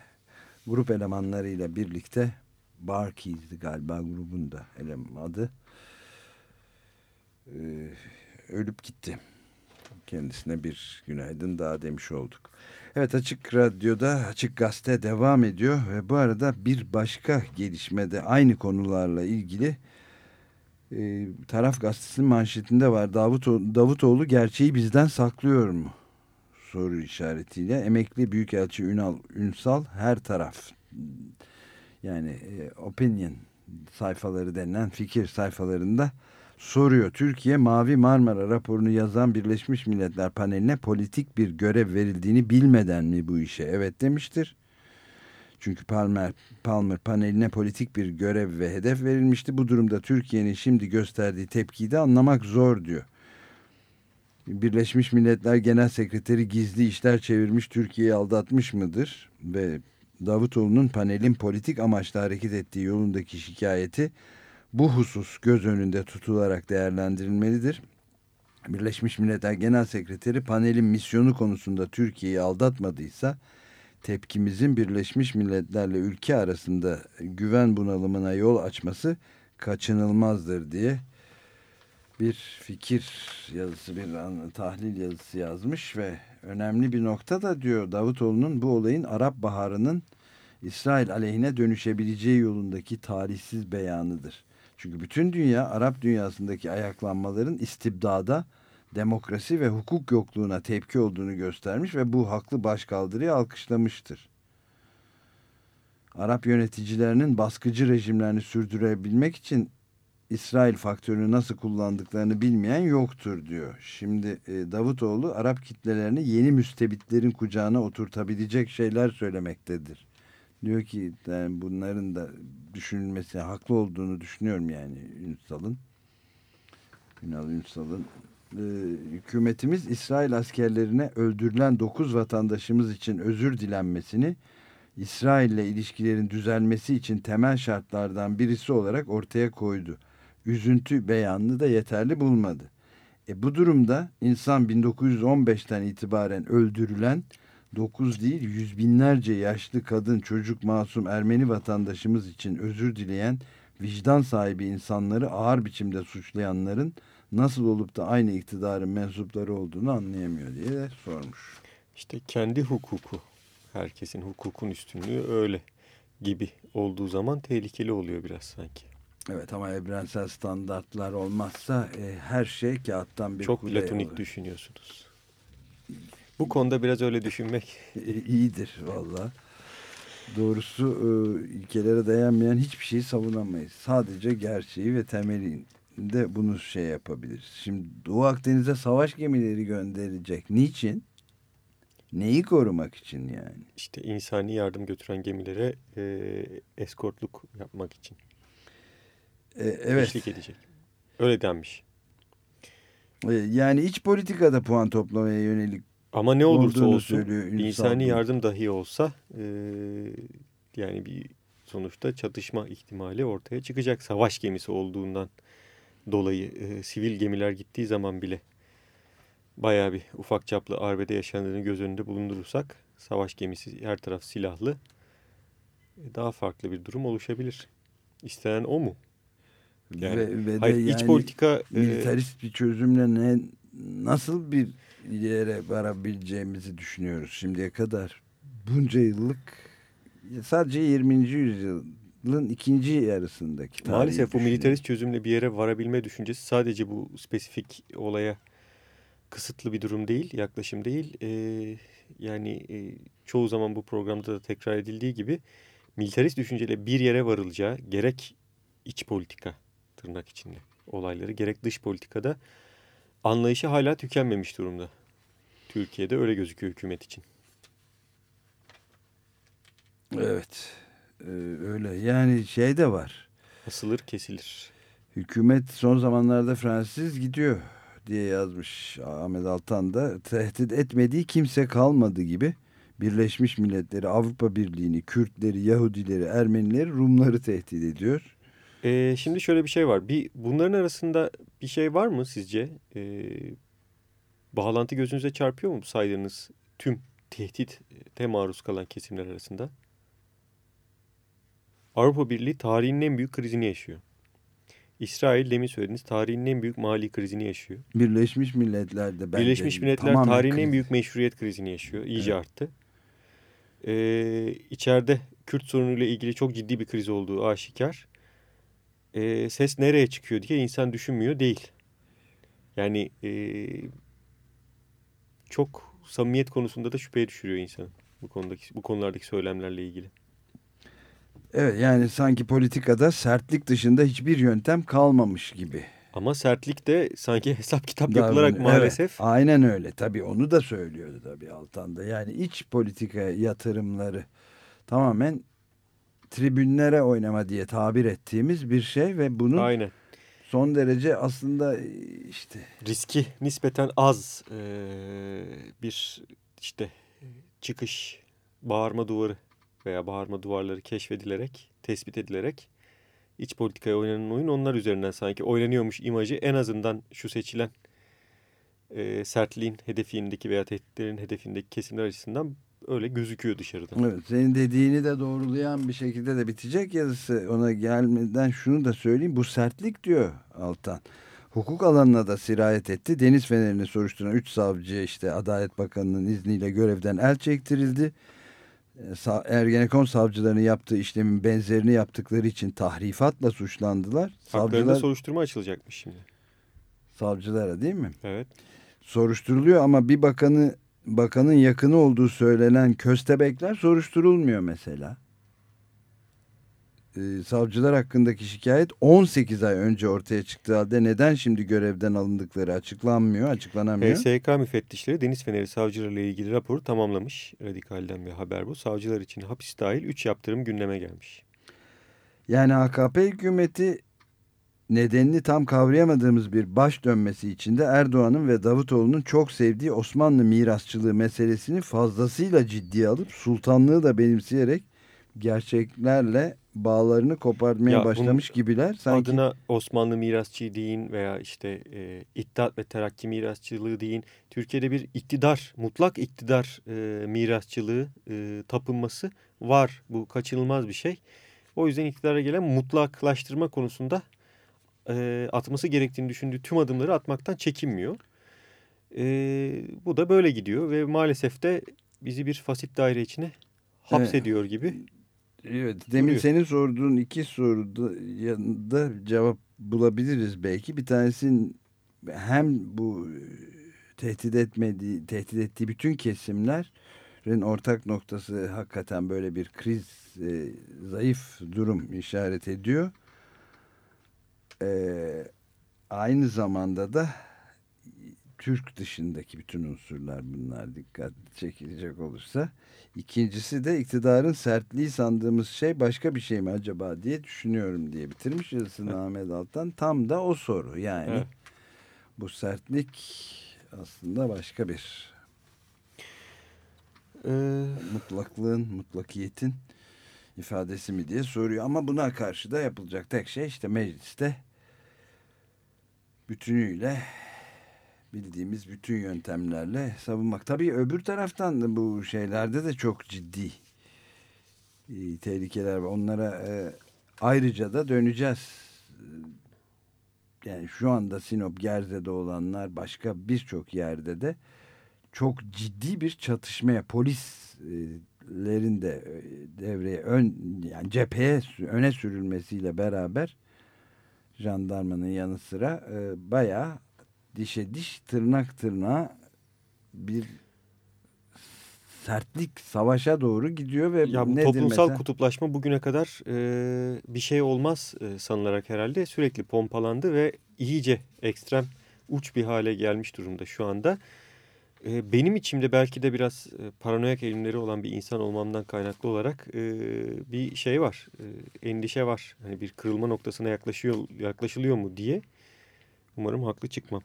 grup elemanlarıyla birlikte Barkeys'di galiba grubun da adı. Ee, ölüp gitti. Kendisine bir günaydın daha demiş olduk. Evet Açık Radyo'da Açık Gazete devam ediyor ve bu arada bir başka gelişmede aynı konularla ilgili e, Taraf Gazetesi'nin manşetinde var. Davutoğlu, Davutoğlu gerçeği bizden saklıyor mu? Soru işaretiyle. Emekli Büyükelçi Ünal Ünsal her taraf yani e, opinion sayfaları denilen fikir sayfalarında soruyor. Türkiye Mavi Marmara raporunu yazan Birleşmiş Milletler paneline politik bir görev verildiğini bilmeden mi bu işe evet demiştir. Çünkü Palmer, Palmer paneline politik bir görev ve hedef verilmişti. Bu durumda Türkiye'nin şimdi gösterdiği tepkiyi de anlamak zor diyor. Birleşmiş Milletler Genel Sekreteri gizli işler çevirmiş Türkiye'yi aldatmış mıdır? Ve Davutoğlu'nun panelin politik amaçla hareket ettiği yolundaki şikayeti bu husus göz önünde tutularak değerlendirilmelidir. Birleşmiş Milletler Genel Sekreteri panelin misyonu konusunda Türkiye'yi aldatmadıysa tepkimizin Birleşmiş Milletler'le ülke arasında güven bunalımına yol açması kaçınılmazdır diye bir fikir yazısı, bir tahlil yazısı yazmış ve önemli bir nokta da diyor Davutoğlu'nun bu olayın Arap Baharı'nın İsrail aleyhine dönüşebileceği yolundaki talihsiz beyanıdır. Çünkü bütün dünya Arap dünyasındaki ayaklanmaların istibdada, demokrasi ve hukuk yokluğuna tepki olduğunu göstermiş ve bu haklı başkaldırıyı alkışlamıştır. Arap yöneticilerinin baskıcı rejimlerini sürdürebilmek için İsrail faktörünü nasıl kullandıklarını bilmeyen yoktur diyor. Şimdi e, Davutoğlu Arap kitlelerini yeni müstebitlerin kucağına oturtabilecek şeyler söylemektedir. Diyor ki yani bunların da düşünülmesi haklı olduğunu düşünüyorum yani Ünsal'ın. Ünal Ünsal'ın. E, hükümetimiz İsrail askerlerine öldürülen 9 vatandaşımız için özür dilenmesini İsrail ile ilişkilerin düzelmesi için temel şartlardan birisi olarak ortaya koydu. Üzüntü beyanını da yeterli bulmadı. E bu durumda insan 1915'ten itibaren öldürülen 9 değil yüz binlerce yaşlı kadın, çocuk, masum Ermeni vatandaşımız için özür dileyen vicdan sahibi insanları ağır biçimde suçlayanların nasıl olup da aynı iktidarın mensupları olduğunu anlayamıyor diye de sormuş. İşte kendi hukuku, herkesin hukukun üstünlüğü öyle gibi olduğu zaman tehlikeli oluyor biraz sanki. Evet ama evrensel standartlar olmazsa e, her şey kağıttan bir Çok platonik olur. düşünüyorsunuz. Bu konuda biraz öyle düşünmek E, İyidir valla. Doğrusu e, ilkelere dayanmayan hiçbir şeyi savunamayız. Sadece gerçeği ve temelinde bunu şey yapabiliriz. Şimdi Doğu Akdeniz'e savaş gemileri gönderecek. Niçin? Neyi korumak için yani? işte insani yardım götüren gemilere e, eskortluk yapmak için E, evet. eşlik edecek. Öyle denmiş. E, yani iç politikada puan toplamaya yönelik Ama ne olursa olsun Ünsal insani yardım dahi olsa e, yani bir sonuçta çatışma ihtimali ortaya çıkacak. Savaş gemisi olduğundan dolayı e, sivil gemiler gittiği zaman bile bayağı bir ufak çaplı arbede yaşandığını göz önünde bulundurursak savaş gemisi her taraf silahlı e, daha farklı bir durum oluşabilir. İstenen o mu? Yani, ve, ve de Hayır, iç yani politika e, militarist bir çözümle ne nasıl bir yere varabileceğimizi düşünüyoruz şimdiye kadar. Bunca yıllık sadece 20. yüzyıl yılın ikinci yarısındaki. Maalesef bu militarist çözümle bir yere varabilme düşüncesi sadece bu spesifik olaya kısıtlı bir durum değil, yaklaşım değil. Ee, yani e, çoğu zaman bu programda da tekrar edildiği gibi militarist düşünceyle bir yere varılacağı gerek iç politika tırnak içinde olayları gerek dış politikada anlayışı hala tükenmemiş durumda. Türkiye'de öyle gözüküyor hükümet için. Evet. Ee, öyle. Yani şey de var. Asılır kesilir. Hükümet son zamanlarda Fransız gidiyor diye yazmış Ahmet Altan da. Tehdit etmediği kimse kalmadı gibi. Birleşmiş Milletleri, Avrupa Birliği'ni, Kürtleri, Yahudileri, Ermenileri, Rumları tehdit ediyor. Ee, şimdi şöyle bir şey var. Bir bunların arasında bir şey var mı sizce? Ee, bağlantı gözünüze çarpıyor mu bu saydığınız tüm tehdite maruz kalan kesimler arasında? Avrupa Birliği tarihinin en büyük krizini yaşıyor. İsrail demin söylediğiniz tarihinin en büyük mali krizini yaşıyor. Birleşmiş Milletler de bence Birleşmiş Milletler tamamen tarihinin en kriz. büyük meşruiyet krizini yaşıyor. İyice arttı. Ee, içeride Kürt sorunuyla ilgili çok ciddi bir kriz olduğu aşikar. Ee, ses nereye çıkıyor diye insan düşünmüyor değil. Yani ee, çok samimiyet konusunda da şüpheye düşürüyor insanı bu konudaki bu konulardaki söylemlerle ilgili. Evet yani sanki politikada sertlik dışında hiçbir yöntem kalmamış gibi. Ama sertlik de sanki hesap kitap Davranıyor. yapılarak Evet, maalesef aynen öyle. Tabii onu da söylüyordu tabii Altan'da. Yani iç politika yatırımları tamamen tribünlere oynama diye tabir ettiğimiz bir şey ve bunun aynen. son derece aslında işte riski nispeten az ee, bir işte çıkış bağırma duvarı veya bağırma duvarları keşfedilerek, tespit edilerek iç politikaya oynanan oyun onlar üzerinden sanki oynanıyormuş imajı en azından şu seçilen e, sertliğin hedefindeki veya tehditlerin hedefindeki kesimler açısından öyle gözüküyor dışarıdan. evet, senin dediğini de doğrulayan bir şekilde de bitecek yazısı ona gelmeden şunu da söyleyeyim. Bu sertlik diyor Altan. Hukuk alanına da sirayet etti. Deniz Feneri'ni soruşturan 3 savcı işte Adalet Bakanı'nın izniyle görevden el çektirildi. Ergenekon savcılarının yaptığı işlemin benzerini yaptıkları için tahrifatla suçlandılar. Haklarında Savcılar, soruşturma açılacakmış şimdi. savcılara değil mi? Evet. Soruşturuluyor ama bir bakanı bakanın yakını olduğu söylenen köstebekler soruşturulmuyor mesela. Ee, savcılar hakkındaki şikayet 18 ay önce ortaya çıktığı halde neden şimdi görevden alındıkları açıklanmıyor, açıklanamıyor. HSK müfettişleri Deniz Feneri savcılarıyla ilgili raporu tamamlamış. Radikal'den bir haber bu. Savcılar için hapis dahil 3 yaptırım gündeme gelmiş. Yani AKP hükümeti nedenini tam kavrayamadığımız bir baş dönmesi içinde Erdoğan'ın ve Davutoğlu'nun çok sevdiği Osmanlı mirasçılığı meselesini fazlasıyla ciddiye alıp sultanlığı da benimseyerek gerçeklerle bağlarını koparmaya Ya başlamış gibiler. Sanki Adına Osmanlı mirasçı deyin veya işte e, İttihat ve Terakki mirasçılığı deyin. Türkiye'de bir iktidar, mutlak iktidar e, mirasçılığı, e, tapınması var. Bu kaçınılmaz bir şey. O yüzden iktidara gelen mutlaklaştırma konusunda e, atması gerektiğini düşündüğü tüm adımları atmaktan çekinmiyor. E, bu da böyle gidiyor ve maalesef de bizi bir fasit daire içine hapsediyor gibi. Evet, demin duruyor. senin sorduğun iki soruda yanında cevap bulabiliriz belki. Bir tanesi hem bu e, tehdit etmediği, tehdit ettiği bütün kesimlerin ortak noktası hakikaten böyle bir kriz, e, zayıf durum işaret ediyor. E, aynı zamanda da Türk dışındaki bütün unsurlar bunlar dikkat çekilecek olursa. İkincisi de iktidarın sertliği sandığımız şey başka bir şey mi acaba diye düşünüyorum diye bitirmiş yazısını Evet. Ahmet Altan. Tam da o soru yani. Evet. Bu sertlik aslında başka bir Ee, mutlaklığın, mutlakiyetin ifadesi mi diye soruyor. Ama buna karşı da yapılacak tek şey işte mecliste bütünüyle bildiğimiz bütün yöntemlerle savunmak. Tabii öbür taraftan da bu şeylerde de çok ciddi e, tehlikeler var. Onlara e, ayrıca da döneceğiz. Yani şu anda Sinop, Gerze'de olanlar başka birçok yerde de çok ciddi bir çatışmaya, polis askerlerin de e, devreye ön yani cepheye öne sürülmesiyle beraber jandarmanın yanı sıra e, bayağı dişe diş tırnak tırnağa bir sertlik savaşa doğru gidiyor ve ya bu nedir toplumsal mesela? kutuplaşma bugüne kadar e, bir şey olmaz e, sanılarak herhalde sürekli pompalandı ve iyice ekstrem uç bir hale gelmiş durumda şu anda. Benim içimde belki de biraz paranoyak eğilimleri olan bir insan olmamdan kaynaklı olarak bir şey var. Endişe var. Hani bir kırılma noktasına yaklaşıyor yaklaşılıyor mu diye. Umarım haklı çıkmam.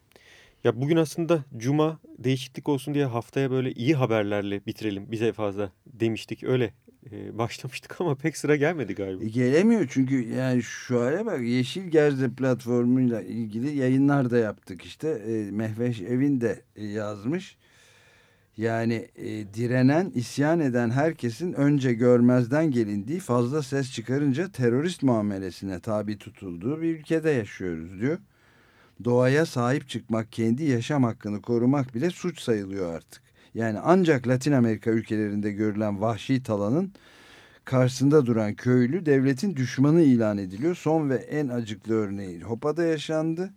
Ya bugün aslında cuma değişiklik olsun diye haftaya böyle iyi haberlerle bitirelim bize fazla demiştik. Öyle başlamıştık ama pek sıra gelmedi galiba. E, gelemiyor çünkü yani şu hale bak Yeşil Gerze platformuyla ilgili yayınlar da yaptık işte. Mehveş Evin de yazmış. Yani e, direnen, isyan eden herkesin önce görmezden gelindiği fazla ses çıkarınca terörist muamelesine tabi tutulduğu bir ülkede yaşıyoruz diyor. Doğaya sahip çıkmak, kendi yaşam hakkını korumak bile suç sayılıyor artık. Yani ancak Latin Amerika ülkelerinde görülen vahşi talanın karşısında duran köylü devletin düşmanı ilan ediliyor. Son ve en acıklı örneği Hopa'da yaşandı.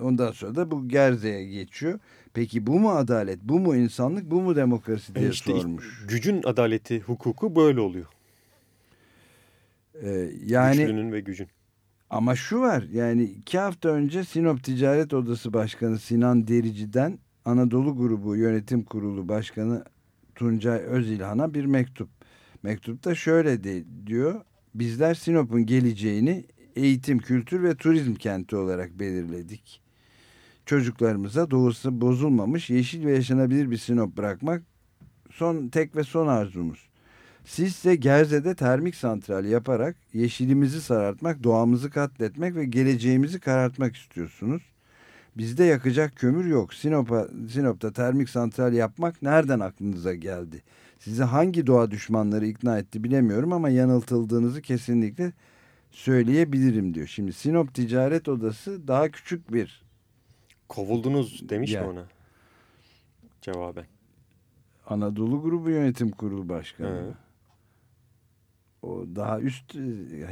Ondan sonra da bu Gerze'ye geçiyor. Peki bu mu adalet, bu mu insanlık, bu mu demokrasi diye E işte sormuş. gücün adaleti, hukuku böyle oluyor. Ee, yani Güçlünün ve gücün. ama şu var yani iki hafta önce Sinop Ticaret Odası Başkanı Sinan Derici'den Anadolu Grubu Yönetim Kurulu Başkanı Tuncay Özilhan'a bir mektup. Mektupta şöyle de, diyor. Bizler Sinop'un geleceğini eğitim, kültür ve turizm kenti olarak belirledik. Çocuklarımıza doğusu bozulmamış, yeşil ve yaşanabilir bir Sinop bırakmak son tek ve son arzumuz. Siz ise Gerze'de termik santral yaparak yeşilimizi sarartmak, doğamızı katletmek ve geleceğimizi karartmak istiyorsunuz. Bizde yakacak kömür yok. Sinop'a, Sinop'ta termik santral yapmak nereden aklınıza geldi? Sizi hangi doğa düşmanları ikna etti bilemiyorum ama yanıltıldığınızı kesinlikle söyleyebilirim diyor. Şimdi Sinop Ticaret Odası daha küçük bir Kovuldunuz demiş Ya. mi ona? Cevaben. Anadolu Grubu Yönetim Kurulu Başkanı. Hı. O daha üst e,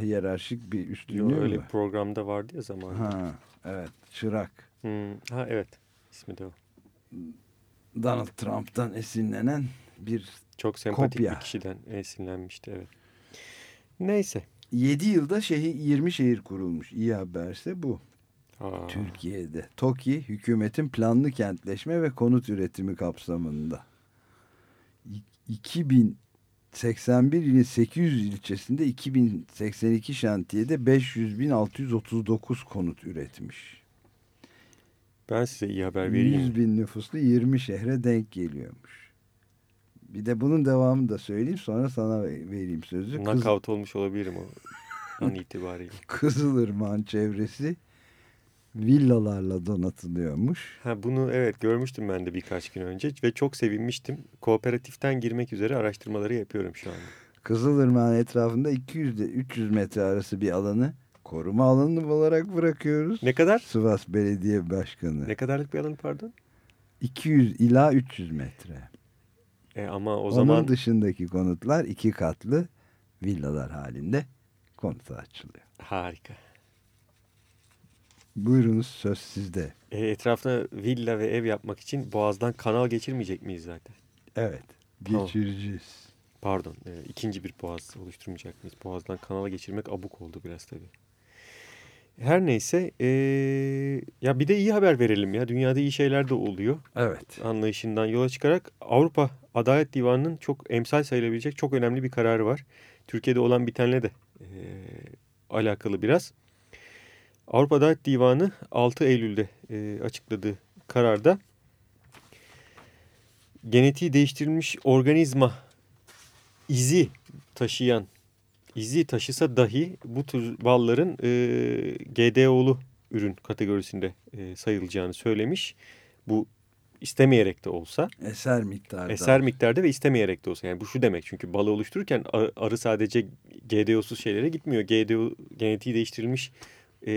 hiyerarşik bir Yo, üstünlüğü öyle bir programda vardı ya zamanında. Ha, evet. Çırak. Hmm, Ha evet. İsmi de o. Donald Trump'tan esinlenen bir Çok sempatik Kopya. bir kişiden esinlenmişti evet. Neyse. 7 yılda şehir 20 şehir kurulmuş. İyi haberse bu. Aa, Türkiye'de. TOKİ hükümetin planlı kentleşme ve konut üretimi kapsamında. İ- 2081 ilin 800 ilçesinde 2082 şantiyede 500.639 konut üretmiş. ben size iyi haber 100 vereyim. bin nüfuslu 20 şehre denk geliyormuş. Bir de bunun devamını da söyleyeyim sonra sana vereyim sözü. Kız- Knockout olmuş olabilirim o an itibariyle. Kızılırmak'ın çevresi villalarla donatılıyormuş. Ha, bunu evet görmüştüm ben de birkaç gün önce ve çok sevinmiştim. Kooperatiften girmek üzere araştırmaları yapıyorum şu anda. Kızılırmak'ın etrafında 200 ile 300 metre arası bir alanı koruma alanı olarak bırakıyoruz. Ne kadar? Sivas Belediye Başkanı. Ne kadarlık bir alan pardon? 200 ila 300 metre. E, ama o Onun zaman dışındaki konutlar iki katlı villalar halinde konuta açılıyor. harika. Buyurunuz söz sizde. E, etrafına villa ve ev yapmak için boğazdan kanal geçirmeyecek miyiz zaten? Evet. Geçireceğiz. Pardon e, ikinci bir boğaz oluşturmayacak mıyız? Boğazdan kanala geçirmek abuk oldu biraz tabii. Her neyse e, ya bir de iyi haber verelim ya. Dünyada iyi şeyler de oluyor. Evet. anlayışından yola çıkarak Avrupa Adalet Divanı'nın çok emsal sayılabilecek çok önemli bir kararı var. Türkiye'de olan bitenle de e, alakalı biraz. Avrupa Adalet Divanı 6 Eylül'de e, açıkladığı kararda genetiği değiştirilmiş organizma izi taşıyan, izi taşısa dahi bu tür balların e, GDO'lu ürün kategorisinde e, sayılacağını söylemiş. Bu istemeyerek de olsa, Eser miktarda. eser miktarda ve istemeyerek de olsa. Yani bu şu demek çünkü balı oluştururken arı, arı sadece GDO'suz şeylere gitmiyor. GDO genetiği değiştirilmiş e,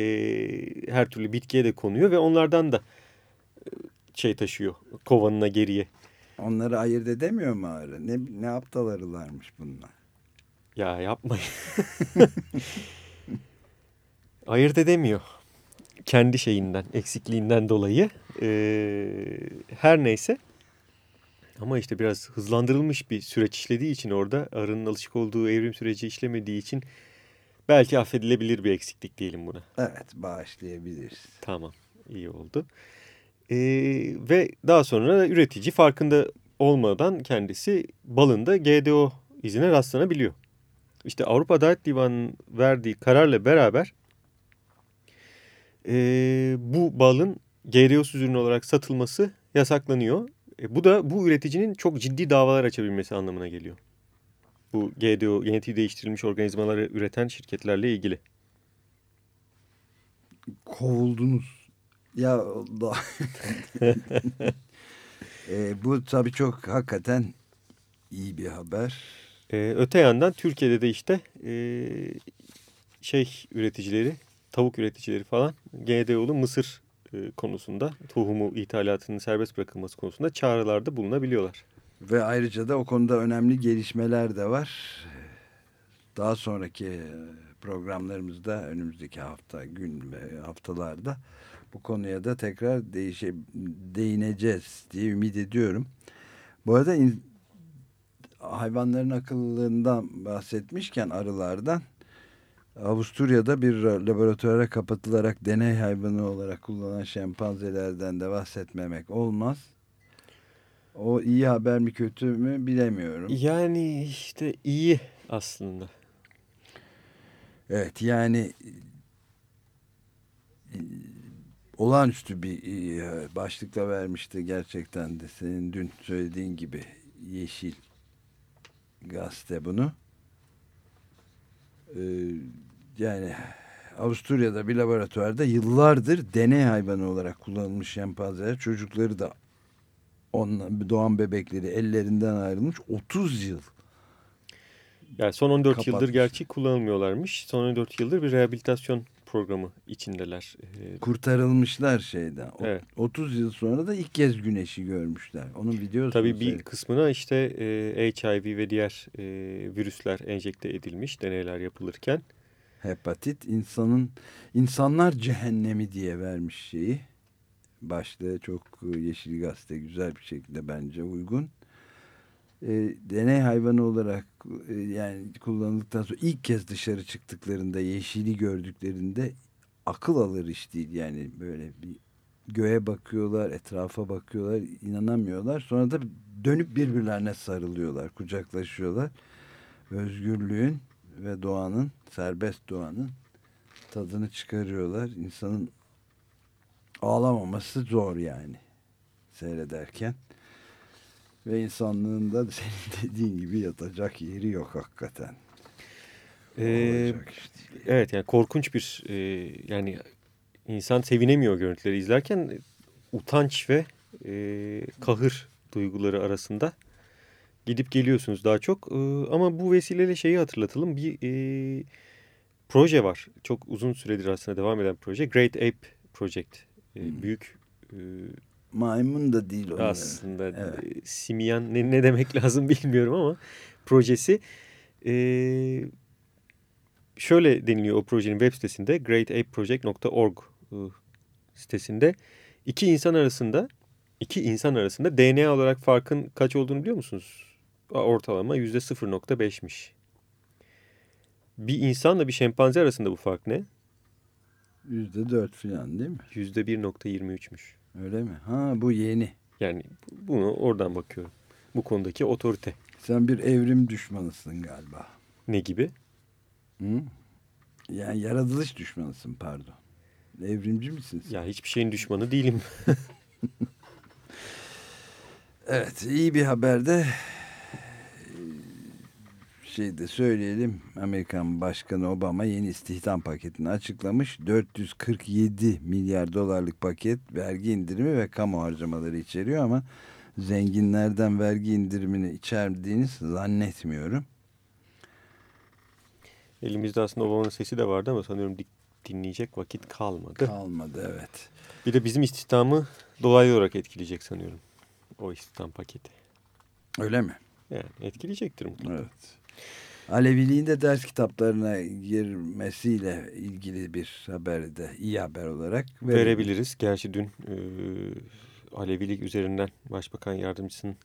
her türlü bitkiye de konuyor ve onlardan da e, şey taşıyor kovanına geriye. Onları ayırt edemiyor mu arı? Ne, ne aptal arılarmış bunlar. Ya yapmayın. Ayırt edemiyor. Kendi şeyinden, eksikliğinden dolayı. Ee, her neyse. Ama işte biraz hızlandırılmış bir süreç işlediği için orada arının alışık olduğu evrim süreci işlemediği için belki affedilebilir bir eksiklik diyelim buna. Evet bağışlayabiliriz. Tamam iyi oldu. Ee, ve daha sonra üretici farkında olmadan kendisi balında GDO izine rastlanabiliyor. İşte Avrupa Adalet Divanı'nın verdiği kararla beraber e, bu balın GDO'suz ürün olarak satılması yasaklanıyor. E, bu da bu üreticinin çok ciddi davalar açabilmesi anlamına geliyor. Bu GDO, genetiği değiştirilmiş organizmaları üreten şirketlerle ilgili. Kovuldunuz. Ya da... e, bu tabii çok hakikaten iyi bir haber. Ee, öte yandan Türkiye'de de işte e, şey üreticileri, tavuk üreticileri falan GDO'lu mısır e, konusunda tohumu ithalatının serbest bırakılması konusunda çağrılarda bulunabiliyorlar. Ve ayrıca da o konuda önemli gelişmeler de var. Daha sonraki programlarımızda önümüzdeki hafta, gün ve haftalarda bu konuya da tekrar değişe, değineceğiz diye ümit ediyorum. Bu arada in, hayvanların akıllılığından bahsetmişken arılardan Avusturya'da bir laboratuvara kapatılarak deney hayvanı olarak kullanılan şempanzelerden de bahsetmemek olmaz. O iyi haber mi kötü mü bilemiyorum. Yani işte iyi aslında. Evet yani olağanüstü bir başlıkla vermişti gerçekten de senin dün söylediğin gibi Yeşil Gazete bunu. Ee, yani Avusturya'da bir laboratuvarda yıllardır deney hayvanı olarak kullanılmış şempanzeler çocukları da onunla, doğan bebekleri ellerinden ayrılmış 30 yıl. Yani son 14 Kapatmış. yıldır gerçi kullanılmıyorlarmış. Son 14 yıldır bir rehabilitasyon programı içindeler. Ee, Kurtarılmışlar şeyden. Evet. 30 yıl sonra da ilk kez güneşi görmüşler. Onun videosu. Tabii bir kısmına işte e, HIV ve diğer e, virüsler enjekte edilmiş deneyler yapılırken. Hepatit insanın insanlar cehennemi diye vermiş şeyi. Başlığı çok e, Yeşil Gazete güzel bir şekilde bence uygun. E, deney hayvanı olarak e, yani kullanıldıktan sonra ilk kez dışarı çıktıklarında yeşili gördüklerinde akıl alır iş değil. Yani böyle bir göğe bakıyorlar, etrafa bakıyorlar, inanamıyorlar. Sonra da dönüp birbirlerine sarılıyorlar, kucaklaşıyorlar. Özgürlüğün ve doğanın, serbest doğanın tadını çıkarıyorlar. İnsanın ağlamaması zor yani seyrederken. Ve insanlığın da senin dediğin gibi yatacak yeri yok hakikaten. Ee, Olacak iş değil. evet yani korkunç bir e, yani insan sevinemiyor görüntüleri izlerken utanç ve e, kahır duyguları arasında gidip geliyorsunuz daha çok. E, ama bu vesileyle şeyi hatırlatalım bir e, proje var çok uzun süredir aslında devam eden proje Great Ape Project e, büyük e, Maymun da değil onlar. aslında Evet. e, simyan ne, ne demek lazım bilmiyorum ama projesi e, şöyle deniliyor o projenin web sitesinde greatapeproject.org e, sitesinde iki insan arasında iki insan arasında DNA olarak farkın kaç olduğunu biliyor musunuz? Ortalama yüzde 0.5'miş. Bir insanla bir şempanze arasında bu fark ne? Yüzde dört falan değil mi? Yüzde 1.23'müş. Öyle mi? Ha bu yeni. Yani bunu oradan bakıyorum. Bu konudaki otorite. Sen bir evrim düşmanısın galiba. Ne gibi? Hı? Yani yaratılış düşmanısın pardon. Evrimci misin sen? Ya hiçbir şeyin düşmanı değilim. Evet iyi bir haber de şey de söyleyelim. Amerikan Başkanı Obama yeni istihdam paketini açıklamış. 447 milyar dolarlık paket vergi indirimi ve kamu harcamaları içeriyor ama zenginlerden vergi indirimini içerdiğini zannetmiyorum. Elimizde aslında Obama'nın sesi de vardı ama sanıyorum dinleyecek vakit kalmadı. Kalmadı evet. Bir de bizim istihdamı dolaylı olarak etkileyecek sanıyorum. O istihdam paketi. Öyle mi? Yani etkileyecektir mutlaka. Evet. Aleviliğin de ders kitaplarına girmesiyle ilgili bir haberi de iyi haber olarak verebiliriz. Verebiliriz. Gerçi dün e, Alevilik üzerinden Başbakan Yardımcısının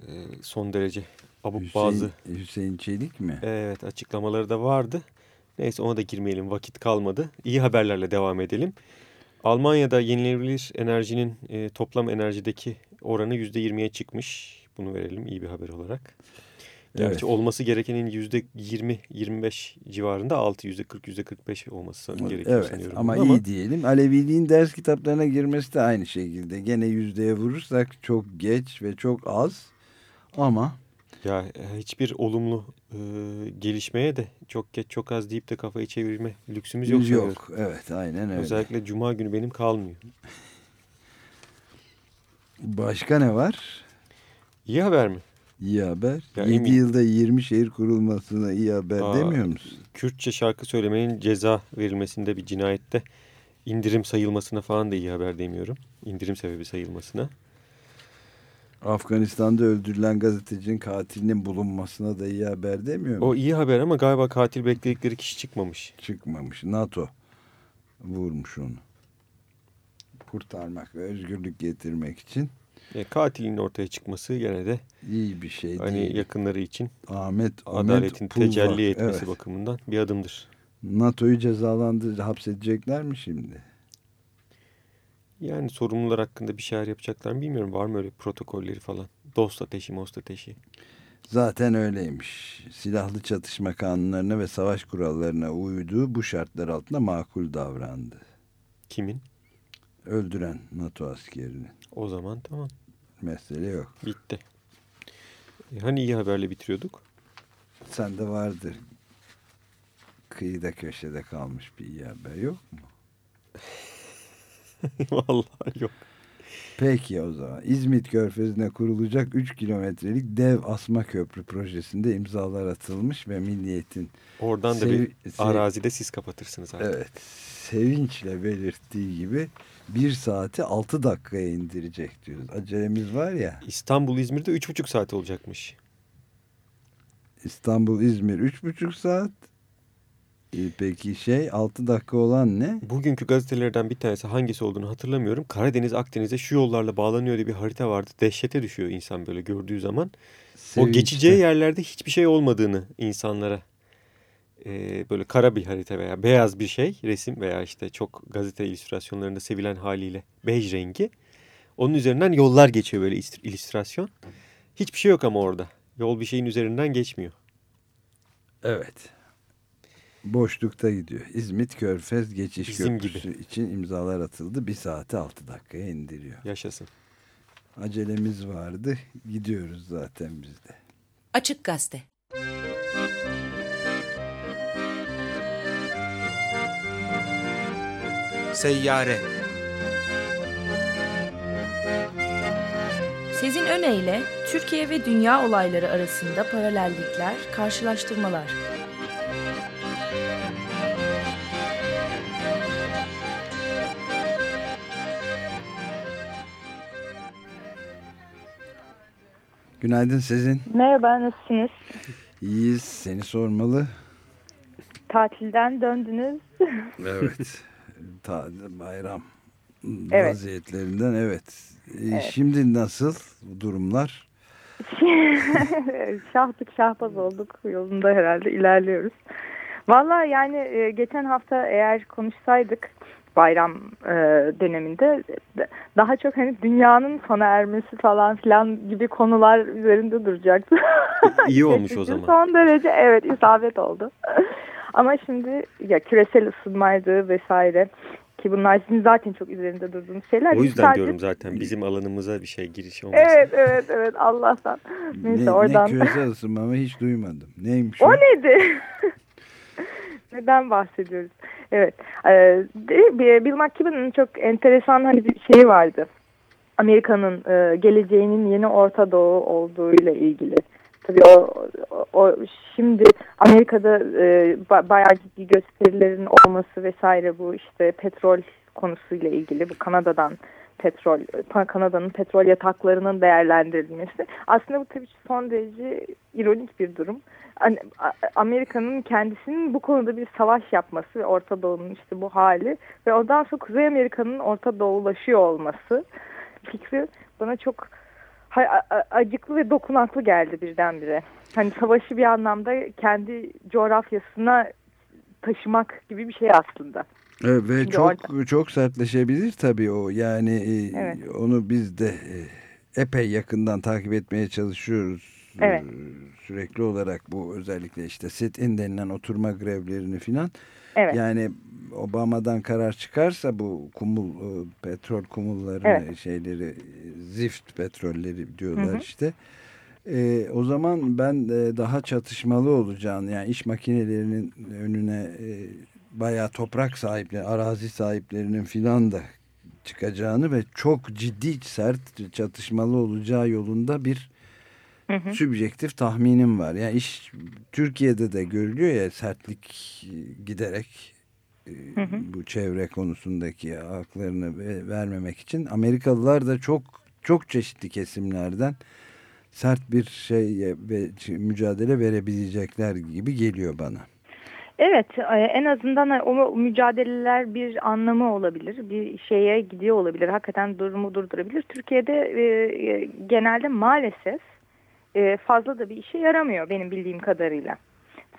e, son derece abuk Hüseyin, bazı Hüseyin Çelik mi? evet açıklamaları da vardı. Neyse ona da girmeyelim vakit kalmadı. İyi haberlerle devam edelim. Almanya'da yenilenebilir enerjinin e, toplam enerjideki oranı %20'ye çıkmış. Bunu verelim iyi bir haber olarak. Gerçi Evet. olması gerekenin %20-25 civarında 6 %40 %45 olması gerekiyor Evet sanıyorum. ama bunun iyi diyelim. Aleviliğin ders kitaplarına girmesi de aynı şekilde. Gene yüzdeye vurursak çok geç ve çok az. Ama Ya e, hiçbir olumlu e, gelişmeye de çok geç çok az deyip de kafayı çevirme lüksümüz yok. sanıyorum. yok. Evet aynen öyle. Özellikle cuma günü benim kalmıyor. Başka ne var? İyi haber mi? İyi haber. Ya 7 emin- yılda 20 şehir kurulmasına iyi haber Aa, demiyor musun? Kürtçe şarkı söylemenin ceza verilmesinde bir cinayette indirim sayılmasına falan da iyi haber demiyorum. İndirim sebebi sayılmasına. Afganistan'da öldürülen gazetecinin katilinin bulunmasına da iyi haber demiyor musun? O iyi haber ama galiba katil bekledikleri kişi çıkmamış. Çıkmamış. NATO vurmuş onu. Kurtarmak ve özgürlük getirmek için E, katilin ortaya çıkması gene de iyi bir şey hani değil. yakınları için Ahmet, Ahmet adaletin Pulvar. tecelli etmesi Evet. bakımından bir adımdır. NATO'yu cezalandır, hapsedecekler mi şimdi? Yani sorumlular hakkında bir şeyler yapacaklar mı bilmiyorum. Var mı öyle protokolleri falan? Dost ateşi, most ateşi. Zaten öyleymiş. Silahlı çatışma kanunlarına ve savaş kurallarına uyduğu bu şartlar altında makul davrandı. Kimin? Öldüren NATO askerini. O zaman tamam. Mesele yok. Bitti. E, hani iyi haberle bitiriyorduk? Sende vardır. Kıyıda köşede kalmış bir iyi haber yok mu? Vallahi yok. Peki o zaman. İzmit Körfezi'ne kurulacak 3 kilometrelik dev asma köprü projesinde imzalar atılmış ve milliyetin Oradan da bir arazide siz kapatırsınız artık. evet sevinçle belirttiği gibi 1 saati 6 dakikaya indirecek diyoruz. Acelemiz var ya İstanbul, İzmir'de 3,5 saat olacakmış. İstanbul İzmir 3,5 saat. E, Peki şey 6 dakika olan ne? Bugünkü gazetelerden bir tanesi hangisi olduğunu hatırlamıyorum. Karadeniz, Akdeniz'e şu yollarla bağlanıyor diye bir harita vardı. Dehşete düşüyor insan böyle gördüğü zaman. O Sevinçle. geçeceği yerlerde hiçbir şey olmadığını insanlara e, böyle kara bir harita veya beyaz bir şey resim veya işte çok gazete illüstrasyonlarında sevilen haliyle bej rengi. Onun üzerinden yollar geçiyor böyle illüstrasyon. Hiçbir şey yok ama orada. Yol bir şeyin üzerinden geçmiyor. Evet. Boşlukta gidiyor. İzmit Körfez geçiş Bizim köprüsü için imzalar atıldı. 1 saati 6 dakikaya indiriyor. Yaşasın. Acelemiz vardı. Gidiyoruz zaten biz de. Açık Gazete. Seyyare Sezin Öne Türkiye ve dünya olayları arasında paralellikler, karşılaştırmalar. Günaydın Sezin. Merhaba, nasılsınız? İyiyiz. Seni sormalı. Tatilden döndünüz. Evet. Ta bayram Evet. vaziyetlerinden evet. Ee, Şimdi nasıl durumlar? Şahtık şahbaz olduk. Yolunda herhalde ilerliyoruz. Valla yani e, geçen hafta eğer konuşsaydık bayram e, döneminde daha çok hani dünyanın sona ermesi falan filan gibi konular üzerinde duracaktı. İyi olmuş o zaman. Son derece evet isabet oldu. Ama şimdi ya küresel ısınmaydı vesaire ki bunlar sizin zaten çok üzerinde durduğunuz şeyler. O yüzden sadece- diyorum zaten bizim alanımıza bir şey giriş olmasın. Evet evet evet Allah'tan. Neyse ne, oradan. ne küresel ısınma ama hiç duymadım. Neymiş o? O nedir? Neden bahsediyoruz? Evet. Ee, Bill McKibben'ın çok enteresan hani bir şeyi vardı. Amerika'nın e, geleceğinin yeni Orta Doğu olduğu ile ilgili. Tabii o, o, şimdi Amerika'da e, ba- bayağı ciddi gösterilerin olması vesaire bu işte petrol konusuyla ilgili bu Kanada'dan petrol, Kanada'nın petrol yataklarının değerlendirilmesi. Aslında bu tabii son derece ironik bir durum. Amerika'nın kendisinin bu konuda bir savaş yapması ve Orta Doğu'nun işte bu hali ve ondan sonra Kuzey Amerika'nın Orta Doğulaşıyor olması fikri bana çok acıklı ve dokunaklı geldi birdenbire. Hani savaşı bir anlamda kendi coğrafyasına taşımak gibi bir şey aslında. Evet, ve Şimdi çok orada... çok sertleşebilir tabii o. Yani e, evet. onu biz de e, epey yakından takip etmeye çalışıyoruz. Evet. Sürekli olarak bu özellikle işte sit-in denilen oturma grevlerini filan. Evet. Yani Obama'dan karar çıkarsa bu kumul petrol kumulları evet. şeyleri zift petrolleri diyorlar hı hı. işte. E, o zaman ben e, daha çatışmalı olacağını yani iş makinelerinin önüne e, bayağı toprak sahipleri, arazi sahiplerinin filan da çıkacağını ve çok ciddi sert çatışmalı olacağı yolunda bir hı hı. sübjektif tahminim var. Yani iş Türkiye'de de görülüyor ya sertlik giderek hı hı. bu çevre konusundaki haklarını vermemek için Amerikalılar da çok çok çeşitli kesimlerden sert bir şey mücadele verebilecekler gibi geliyor bana. Evet e, en azından o mücadeleler bir anlamı olabilir. Bir şeye gidiyor olabilir. Hakikaten durumu durdurabilir. Türkiye'de e, e, genelde maalesef fazla da bir işe yaramıyor benim bildiğim kadarıyla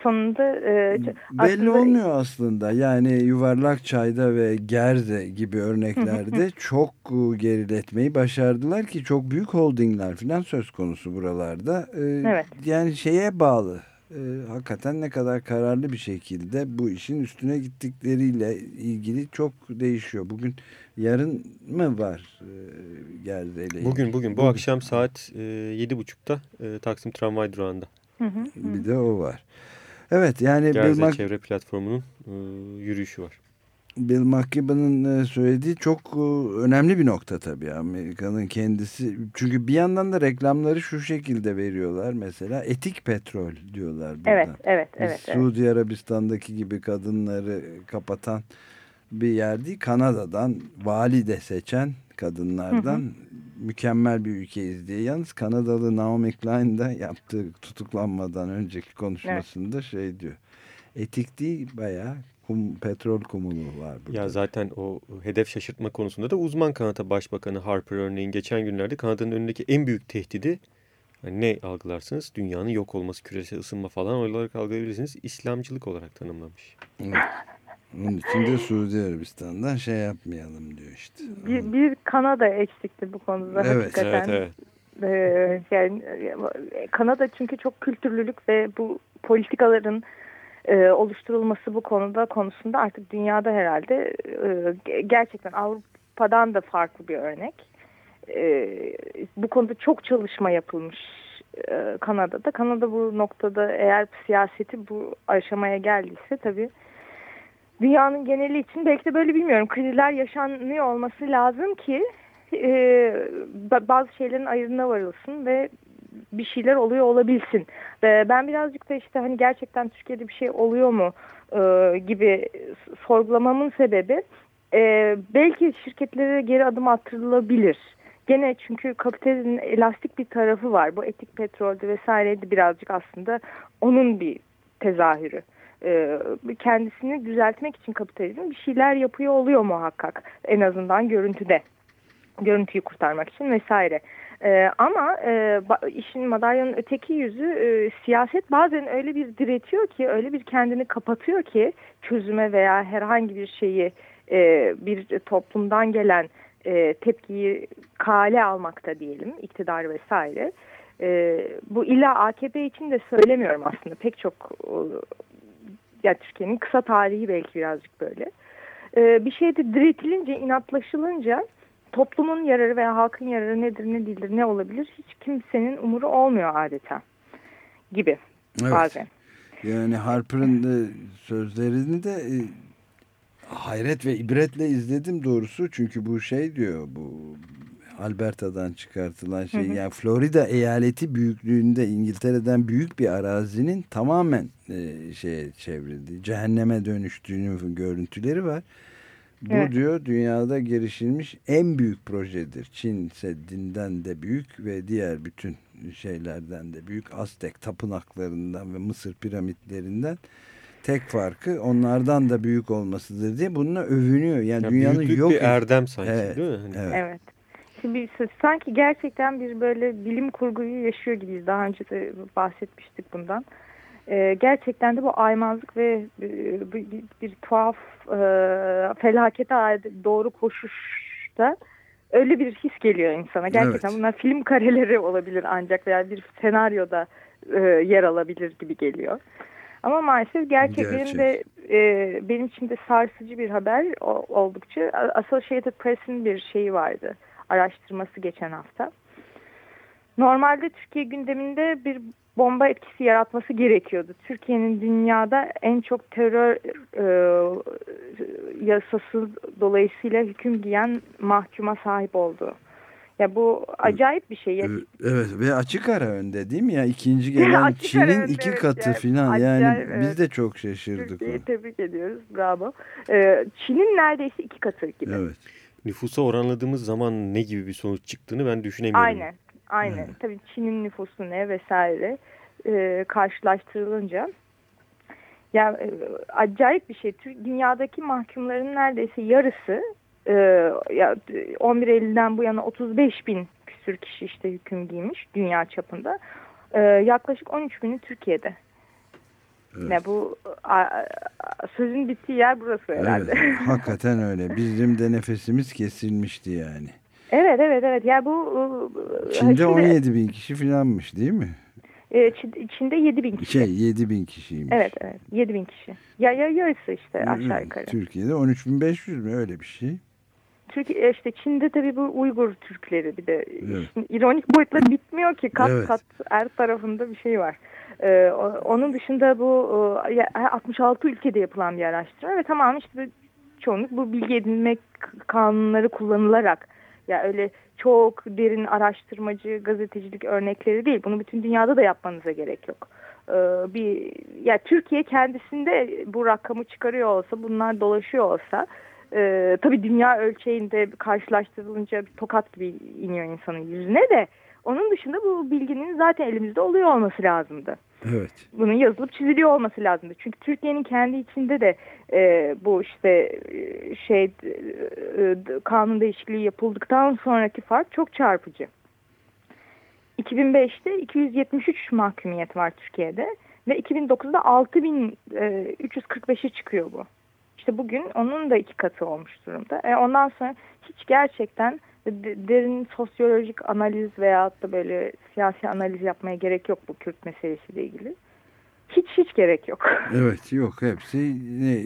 sonunda e, belli aslında... olmuyor aslında. Yani yuvarlak çayda ve gerze gibi örneklerde çok geriletmeyi başardılar ki çok büyük holdingler falan söz konusu buralarda. E, evet. Yani şeye bağlı. E, hakikaten ne kadar kararlı bir şekilde bu işin üstüne gittikleriyle ilgili çok değişiyor. Bugün yarın mı var e, Gerze ile Bugün bugün bu bugün. akşam saat e, yedi buçukta e, Taksim Tramvay durağında. Hı hı. Bir de o var. Evet yani Gerze Bill Çevre Platformu'nun e, yürüyüşü var. Bill McKibben'ın e, söylediği çok e, önemli bir nokta tabii Amerika'nın kendisi. Çünkü bir yandan da reklamları şu şekilde veriyorlar mesela etik petrol diyorlar. Buradan. Evet, evet, evet. Suudi evet. Arabistan'daki gibi kadınları kapatan bir yer değil. Kanada'dan vali de seçen kadınlardan hı hı mükemmel bir ülkeyiz diye. Yalnız Kanadalı Naomi Klein de yaptığı tutuklanmadan önceki konuşmasında evet. şey diyor. Etik değil bayağı kum, petrol kumulu var burada. Ya zaten o hedef şaşırtma konusunda da uzman Kanada Başbakanı Harper örneğin geçen günlerde Kanada'nın önündeki en büyük tehdidi yani ne algılarsınız? Dünyanın yok olması, küresel ısınma falan olarak algılayabilirsiniz. İslamcılık olarak tanımlamış. Evet. Onun için de Suudi Arabistan'dan şey yapmayalım diyor işte. Bir, bir Kanada eksikti bu konuda evet. hakikaten. Evet, evet. Ee, yani Kanada çünkü çok kültürlülük ve bu politikaların e, oluşturulması bu konuda konusunda artık dünyada herhalde e, gerçekten Avrupa'dan da farklı bir örnek. E, bu konuda çok çalışma yapılmış Kanada'da. Kanada bu noktada eğer siyaseti bu aşamaya geldiyse tabii dünyanın geneli için belki de böyle bilmiyorum krizler yaşanıyor olması lazım ki bazı şeylerin ayrına varılsın ve bir şeyler oluyor olabilsin. Ben birazcık da işte hani gerçekten Türkiye'de bir şey oluyor mu e, gibi sorgulamamın sebebi e, belki şirketlere geri adım attırılabilir. Gene çünkü kapitalizmin elastik bir tarafı var. Bu etik petrolde vesaireydi birazcık aslında onun bir tezahürü e, kendisini düzeltmek için kapitalizm bir şeyler yapıyor oluyor muhakkak en azından görüntüde görüntüyü kurtarmak için vesaire. Ee, ama e, işin madalyonun öteki yüzü e, siyaset bazen öyle bir diretiyor ki öyle bir kendini kapatıyor ki çözüme veya herhangi bir şeyi e, bir toplumdan gelen e, tepkiyi kale almakta diyelim iktidar vesaire. E, bu illa AKP için de söylemiyorum aslında pek çok ya Türkiye'nin kısa tarihi belki birazcık böyle. E, bir şeyde diretilince, inatlaşılınca toplumun yararı veya halkın yararı nedir, ne değildir, ne olabilir hiç kimsenin umuru olmuyor adeta gibi evet. bazen. Yani Harper'ın sözlerini de e, hayret ve ibretle izledim doğrusu. Çünkü bu şey diyor bu Alberta'dan çıkartılan şey. Hı hı. Yani Florida eyaleti büyüklüğünde İngiltere'den büyük bir arazinin tamamen e, şeye çevrildi. Cehenneme dönüştüğünün görüntüleri var. Bu Evet. diyor dünyada girişilmiş en büyük projedir. Çin Seddi'nden de büyük ve diğer bütün şeylerden de büyük. Aztek tapınaklarından ve Mısır piramitlerinden tek farkı onlardan da büyük olmasıdır diye bununla övünüyor. Yani Ya dünyanın yok bir erdem sanki Evet, değil mi? Hani Evet. Evet. Şimdi sanki gerçekten bir böyle bilim kurguyu yaşıyor gibiyiz. Daha önce de bahsetmiştik bundan. Ee, gerçekten de bu aymazlık ve e, bir, bir, bir tuhaf e, felakete doğru koşuşta öyle bir his geliyor insana. Gerçekten Evet. bunlar film kareleri olabilir ancak veya bir senaryoda e, yer alabilir gibi geliyor. Ama maalesef gerçeklerin de e, benim için de sarsıcı bir haber o- oldukça. Associated Press'in bir şeyi vardı. Araştırması geçen hafta. Normalde Türkiye gündeminde bir bomba etkisi yaratması gerekiyordu. Türkiye'nin dünyada en çok terör e, yasası dolayısıyla hüküm giyen mahkuma sahip olduğu. Ya bu acayip bir şey. Evet ve açık ara önde değil mi ya? ikinci gelen Çin'in önde, iki evet. katı Yani filan yani acayip, biz evet. de çok şaşırdık. Türkiye'yi tebrik ediyoruz. Bravo. Ee, Çin'in neredeyse iki katı gibi. Evet. nüfusa oranladığımız zaman ne gibi bir sonuç çıktığını ben düşünemiyorum. Aynen. Aynen. Evet. Tabii Çin'in nüfusu ne vesaire e, karşılaştırılınca ya e, acayip bir şey. Dünyadaki mahkumların neredeyse yarısı e, ya 11 Eylül'den bu yana 35 bin küsür kişi işte hüküm giymiş dünya çapında. E, yaklaşık 13 bini Türkiye'de. Evet. Ne bu a- a- sözün bittiği yer burası herhalde. Evet, hakikaten öyle. Bizim de nefesimiz kesilmişti yani. Evet evet evet. Ya bu e, Çin'de şimdi, 17 bin kişi filanmış değil mi? e, Çin- Çin'de 7 bin kişi. Şey 7 bin kişiymiş. Evet evet 7 bin kişi. Ya, ya yarısı işte aşağı yukarı. Türkiye'de 13.500 mü öyle bir şey. Türkiye işte Çin'de tabii bu Uygur Türkleri bir de Evet. ironik boyutla bitmiyor ki kat Evet. kat her tarafında bir şey var. Ee, onun dışında bu e, ya- 66 ülkede yapılan bir araştırma ve tamamen işte çoğunluk bu bilgi edinme k- kanunları kullanılarak ya öyle çok derin araştırmacı gazetecilik örnekleri değil. Bunu bütün dünyada da yapmanıza gerek yok. Ee, bir ya Türkiye kendisinde bu rakamı çıkarıyor olsa bunlar dolaşıyor olsa e, tabii dünya ölçeğinde karşılaştırılınca bir tokat gibi iniyor insanın yüzüne de onun dışında bu bilginin zaten elimizde oluyor olması lazımdı. Evet. Bunun yazılıp çiziliyor olması lazımdı. Çünkü Türkiye'nin kendi içinde de e, bu işte e, şey e, kanun değişikliği yapıldıktan sonraki fark çok çarpıcı. 2005'te 273 mahkumiyet var Türkiye'de ve 2009'da 6345'e çıkıyor bu. İşte bugün onun da iki katı olmuş durumda. E, ondan sonra hiç gerçekten derin sosyolojik analiz veyahut da böyle siyasi analiz yapmaya gerek yok bu Kürt meselesiyle ilgili. Hiç hiç gerek yok. Evet yok hepsi ne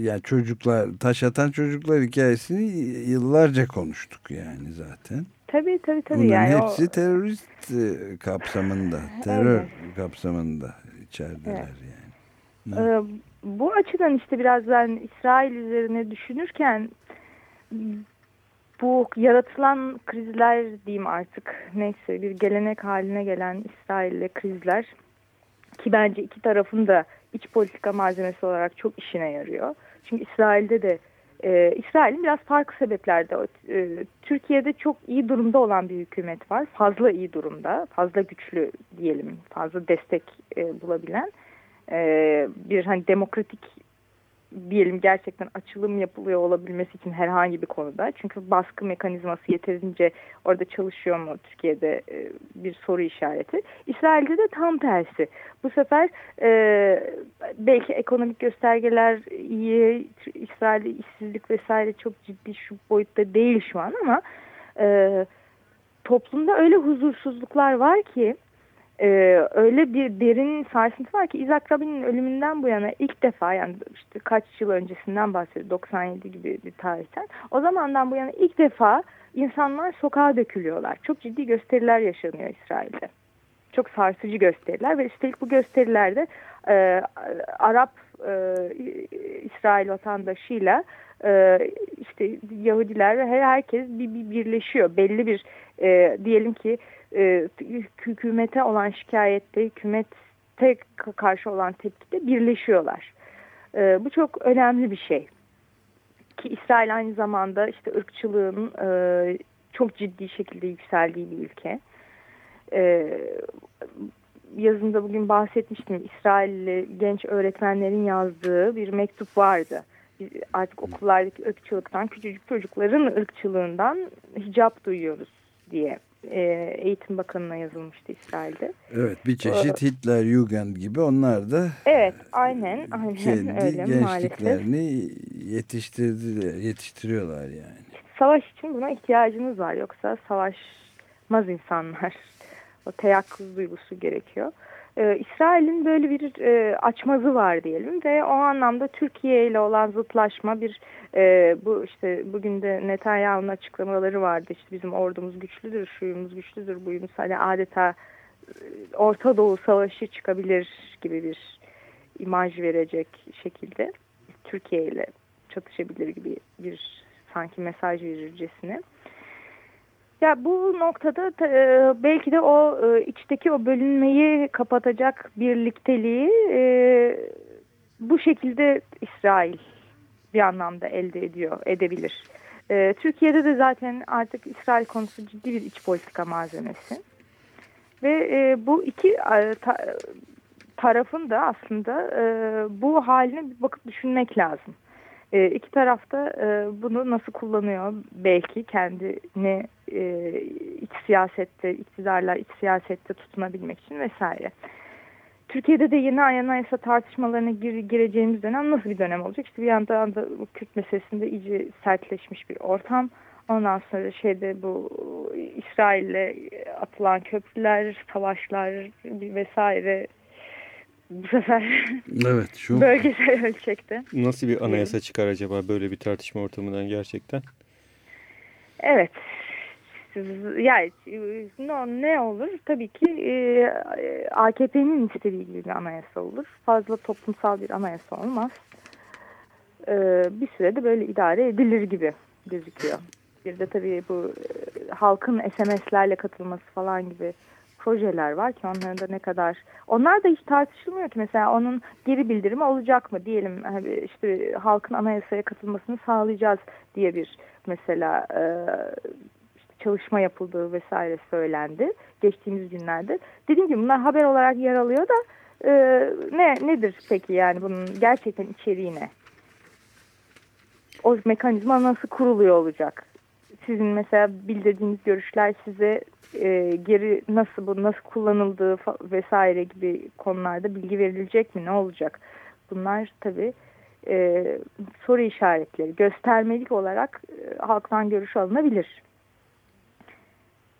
yani çocuklar taş atan çocuklar hikayesini yıllarca konuştuk yani zaten. tabii tabii tabii. Bunların yani o- hepsi terörist e, kapsamında, terör Evet. kapsamında içerideler Evet. yani. Ee, bu açıdan işte biraz ben İsrail üzerine düşünürken bu yaratılan krizler diyeyim artık neyse bir gelenek haline gelen İsrail'le krizler ki bence iki tarafın da iç politika malzemesi olarak çok işine yarıyor. Çünkü İsrail'de de e, İsrail'in biraz farklı sebeplerde e, Türkiye'de çok iyi durumda olan bir hükümet var. Fazla iyi durumda, fazla güçlü diyelim, fazla destek e, bulabilen e, bir hani demokratik diyelim gerçekten açılım yapılıyor olabilmesi için herhangi bir konuda. Çünkü baskı mekanizması yeterince orada çalışıyor mu Türkiye'de e, bir soru işareti. İsrail'de de tam tersi. Bu sefer e, belki ekonomik göstergeler iyi, İsrail'de işsizlik vesaire çok ciddi şu boyutta değil şu an ama e, toplumda öyle huzursuzluklar var ki ee, öyle bir derin sarsıntı var ki İzak Rabin'in ölümünden bu yana ilk defa yani işte kaç yıl öncesinden bahsediyor 97 gibi bir tarihten o zamandan bu yana ilk defa insanlar sokağa dökülüyorlar. Çok ciddi gösteriler yaşanıyor İsrail'de. Çok sarsıcı gösteriler ve üstelik bu gösterilerde e, Arap e, İsrail vatandaşıyla e, işte Yahudiler ve her herkes bir, bir birleşiyor. Belli bir e, diyelim ki e, hükümete olan şikayette, hükümete karşı olan tepkide birleşiyorlar. E, bu çok önemli bir şey. ki İsrail aynı zamanda işte ırkçılığın e, çok ciddi şekilde yükseldiği bir ülke. E, yazında bugün bahsetmiştim. İsrailli genç öğretmenlerin yazdığı bir mektup vardı. Artık okullardaki ırkçılıktan, küçücük çocukların ırkçılığından hicap duyuyoruz diye e, Eğitim Bakanı'na yazılmıştı İsrail'de. Evet bir çeşit Hitler Jugend gibi onlar da Evet aynen, aynen kendi öyle gençliklerini yetiştirdiler, yetiştiriyorlar yani. Savaş için buna ihtiyacımız var yoksa savaşmaz insanlar. O teyakkuz duygusu gerekiyor. Ee, İsrail'in böyle bir e, açmazı var diyelim ve o anlamda Türkiye ile olan zıtlaşma bir e, bu işte bugün de Netanyahu'nun açıklamaları vardı işte bizim ordumuz güçlüdür, şuyumuz güçlüdür, buyumuz hani adeta e, Orta Doğu savaşı çıkabilir gibi bir imaj verecek şekilde Türkiye ile çatışabilir gibi bir sanki mesaj verircesine. Ya bu noktada e, belki de o e, içteki o bölünmeyi kapatacak birlikteliği e, bu şekilde İsrail bir anlamda elde ediyor, edebilir. Türkiye'de de zaten artık İsrail konusu ciddi bir iç politika malzemesi. Ve bu iki ta, tarafın da aslında bu haline bir bakıp düşünmek lazım. E, iki tarafta e, bunu nasıl kullanıyor belki kendini e, iç siyasette, iktidarlar iç siyasette tutunabilmek için vesaire. Türkiye'de de yeni anayasa tartışmalarına gir, gireceğimiz dönem nasıl bir dönem olacak? İşte bir yandan da Kürt meselesinde iyice sertleşmiş bir ortam. Ondan sonra şeyde bu İsrail'le atılan köprüler, savaşlar vesaire bu sefer evet, şu... bölgesel ölçekte. Nasıl bir anayasa çıkar acaba böyle bir tartışma ortamından gerçekten? Evet. Yani ne, ne olur? Tabii ki e, AKP'nin istediği gibi bir anayasa olur. Fazla toplumsal bir anayasa olmaz. E, bir sürede böyle idare edilir gibi gözüküyor. Bir de tabii bu e, halkın SMS'lerle katılması falan gibi projeler var ki onların da ne kadar onlar da hiç tartışılmıyor ki mesela onun geri bildirimi olacak mı diyelim hani işte halkın anayasaya katılmasını sağlayacağız diye bir mesela e, işte çalışma yapıldığı vesaire söylendi geçtiğimiz günlerde. Dediğim gibi bunlar haber olarak yer alıyor da e, ne nedir peki yani bunun gerçekten içeriği ne? O mekanizma nasıl kuruluyor olacak? Sizin mesela bildirdiğiniz görüşler size e, geri nasıl bu nasıl kullanıldığı vesaire gibi konularda bilgi verilecek mi ne olacak? Bunlar tabii e, soru işaretleri göstermelik olarak e, halktan görüş alınabilir.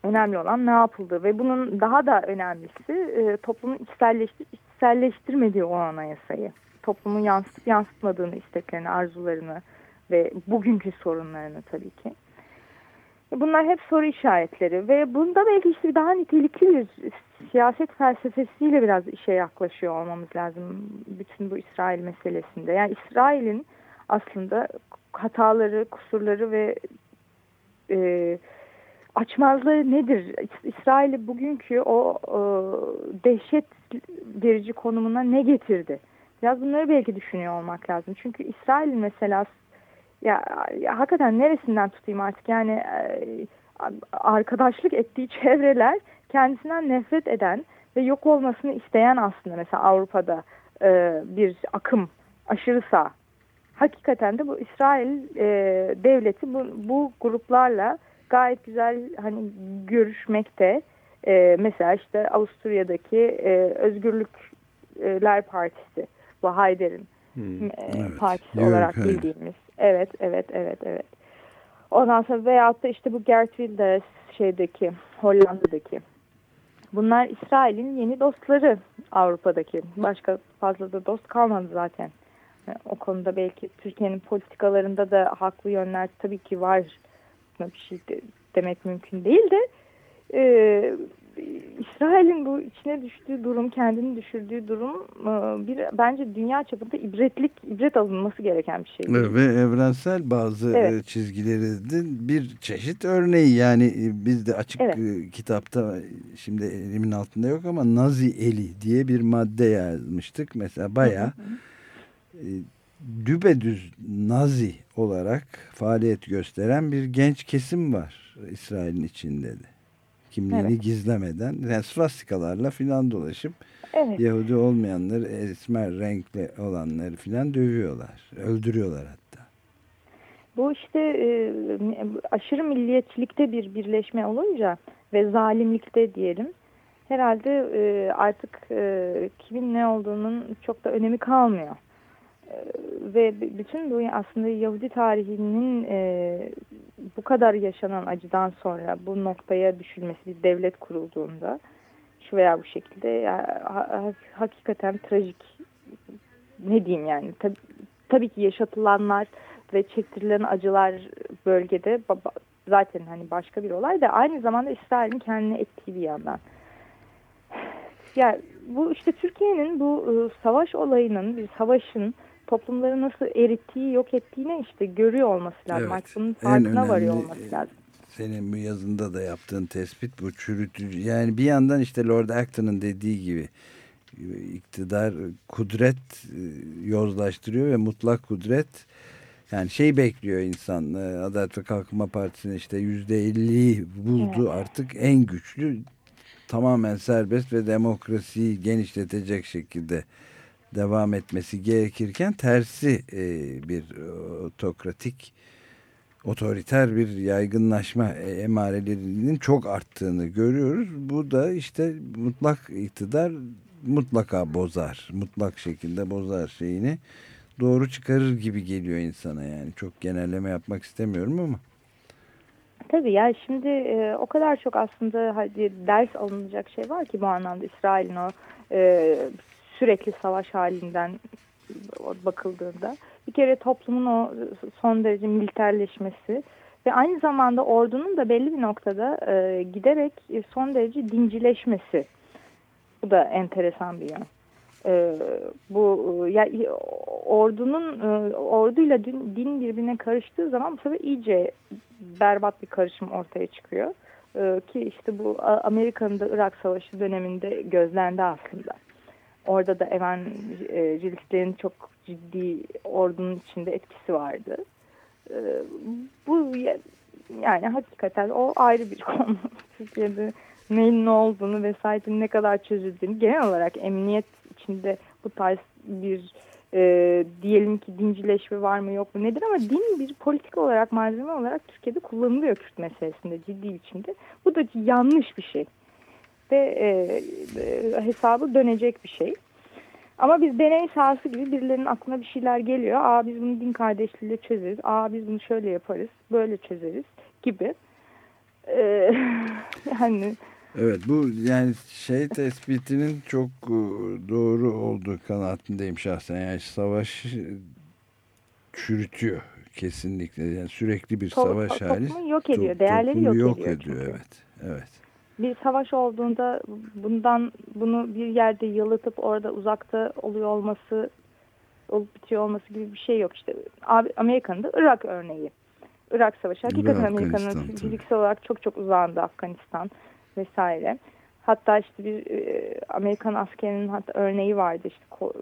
Önemli olan ne yapıldı ve bunun daha da önemlisi e, toplumun içselleştir, içselleştirmediği o anayasayı. Toplumun yansıtıp yansıtmadığını, isteklerini, arzularını ve bugünkü sorunlarını tabii ki. Bunlar hep soru işaretleri ve bunda belki işte daha nitelikli bir siyaset felsefesiyle biraz işe yaklaşıyor olmamız lazım bütün bu İsrail meselesinde. Yani İsrail'in aslında hataları, kusurları ve e, açmazlığı nedir? İsrail'i bugünkü o e, dehşet verici konumuna ne getirdi? Biraz bunları belki düşünüyor olmak lazım. Çünkü İsrail'in mesela ya, ya hakikaten neresinden tutayım artık yani e, arkadaşlık ettiği çevreler kendisinden nefret eden ve yok olmasını isteyen aslında mesela Avrupa'da e, bir akım aşırı sağ. Hakikaten de bu İsrail e, devleti bu, bu gruplarla gayet güzel hani görüşmekte. E, mesela işte Avusturya'daki e, Özgürlükler Partisi bu Hayder'in hmm, e, evet. partisi evet, olarak evet. bildiğimiz. Evet, evet, evet, evet. Ondan sonra veyahut da işte bu Gert Wilders şeydeki, Hollanda'daki. Bunlar İsrail'in yeni dostları Avrupa'daki. Başka fazla da dost kalmadı zaten. O konuda belki Türkiye'nin politikalarında da haklı yönler tabii ki var. Bir şey de, demek mümkün değil de e, İsrail'in bu içine düştüğü durum, kendini düşürdüğü durum e, bir bence dünya çapında ibretlik, ibret alınması gereken bir şey. Evet, ve evrensel bazı evet. E, çizgileri bir çeşit örneği yani e, biz de açık evet. kitapta şimdi elimin altında yok ama Nazi eli diye bir madde yazmıştık. Mesela bayağı düpedüz Nazi olarak faaliyet gösteren bir genç kesim var İsrail'in içinde de. Kimliğini evet. gizlemeden yani filan dolaşıp evet. Yahudi olmayanları esmer renkli olanları filan dövüyorlar. Öldürüyorlar hatta. Bu işte e, aşırı milliyetçilikte bir birleşme olunca ve zalimlikte diyelim herhalde e, artık e, kimin ne olduğunun çok da önemi kalmıyor. E, ve bütün bu aslında Yahudi tarihinin e, bu kadar yaşanan acıdan sonra bu noktaya düşülmesi bir devlet kurulduğunda şu veya bu şekilde yani, ha, hakikaten trajik ne diyeyim yani tabi, tabii ki yaşatılanlar ve çektirilen acılar bölgede zaten hani başka bir olay da aynı zamanda İsrail'in kendine ettiği bir yandan. Yani bu işte Türkiye'nin bu ıı, savaş olayının bir savaşın toplumları nasıl erittiği, yok ettiğini işte görüyor olması lazım. Evet, bunun farkına varıyor olması lazım. Senin bu yazında da yaptığın tespit bu çürütücü. Yani bir yandan işte Lord Acton'ın dediği gibi iktidar kudret e, yozlaştırıyor ve mutlak kudret yani şey bekliyor insan e, Adalet ve Kalkınma Partisi'nin işte yüzde elliyi buldu evet. artık en güçlü tamamen serbest ve demokrasiyi genişletecek şekilde devam etmesi gerekirken tersi e, bir otokratik otoriter bir yaygınlaşma e, emarelerinin çok arttığını görüyoruz. Bu da işte mutlak iktidar mutlaka bozar. Mutlak şekilde bozar şeyini. Doğru çıkarır gibi geliyor insana yani. Çok genelleme yapmak istemiyorum ama. Tabii yani şimdi e, o kadar çok aslında hadi ders alınacak şey var ki bu anlamda İsrail'in o e, sürekli savaş halinden bakıldığında bir kere toplumun o son derece militerleşmesi ve aynı zamanda ordunun da belli bir noktada e, giderek son derece dincileşmesi. Bu da enteresan bir yön. E, bu ya ordunun e, orduyla din, din birbirine karıştığı zaman bu sefer iyice berbat bir karışım ortaya çıkıyor. E, ki işte bu Amerika'nın da Irak Savaşı döneminde gözlendi aslında. Orada da evangelistlerin çok ciddi ordunun içinde etkisi vardı. E, bu yani hakikaten o ayrı bir konu. Türkiye'de neyin ne olduğunu vesaire ne kadar çözüldüğünü genel olarak emniyet içinde bu tarz bir e, diyelim ki dincileşme var mı yok mu nedir ama din bir politik olarak malzeme olarak Türkiye'de kullanılıyor Kürt meselesinde ciddi biçimde. Bu da yanlış bir şey ve e, e, hesabı dönecek bir şey. Ama biz deney sahası gibi birilerinin aklına bir şeyler geliyor. Aa biz bunu din kardeşliğiyle çözeriz. Aa biz bunu şöyle yaparız, böyle çözeriz gibi. Ee, yani Evet bu yani şey tespitinin çok e, doğru olduğu kanaatindeyim şahsen. Yani savaş çürütüyor kesinlikle. Yani sürekli bir to savaş to hali. Toplumu yok ediyor, değerleri yok, yok ediyor. ediyor evet. Evet. Bir savaş olduğunda bundan bunu bir yerde yalıtıp orada uzakta oluyor olması olup bitiyor olması gibi bir şey yok işte. Amerika'nın da Irak örneği. Irak Savaşı. Hakikaten Amerika'nın fiziksel olarak çok çok uzağında Afganistan vesaire. Hatta işte bir e, Amerikan askerinin hatta örneği vardı işte ko,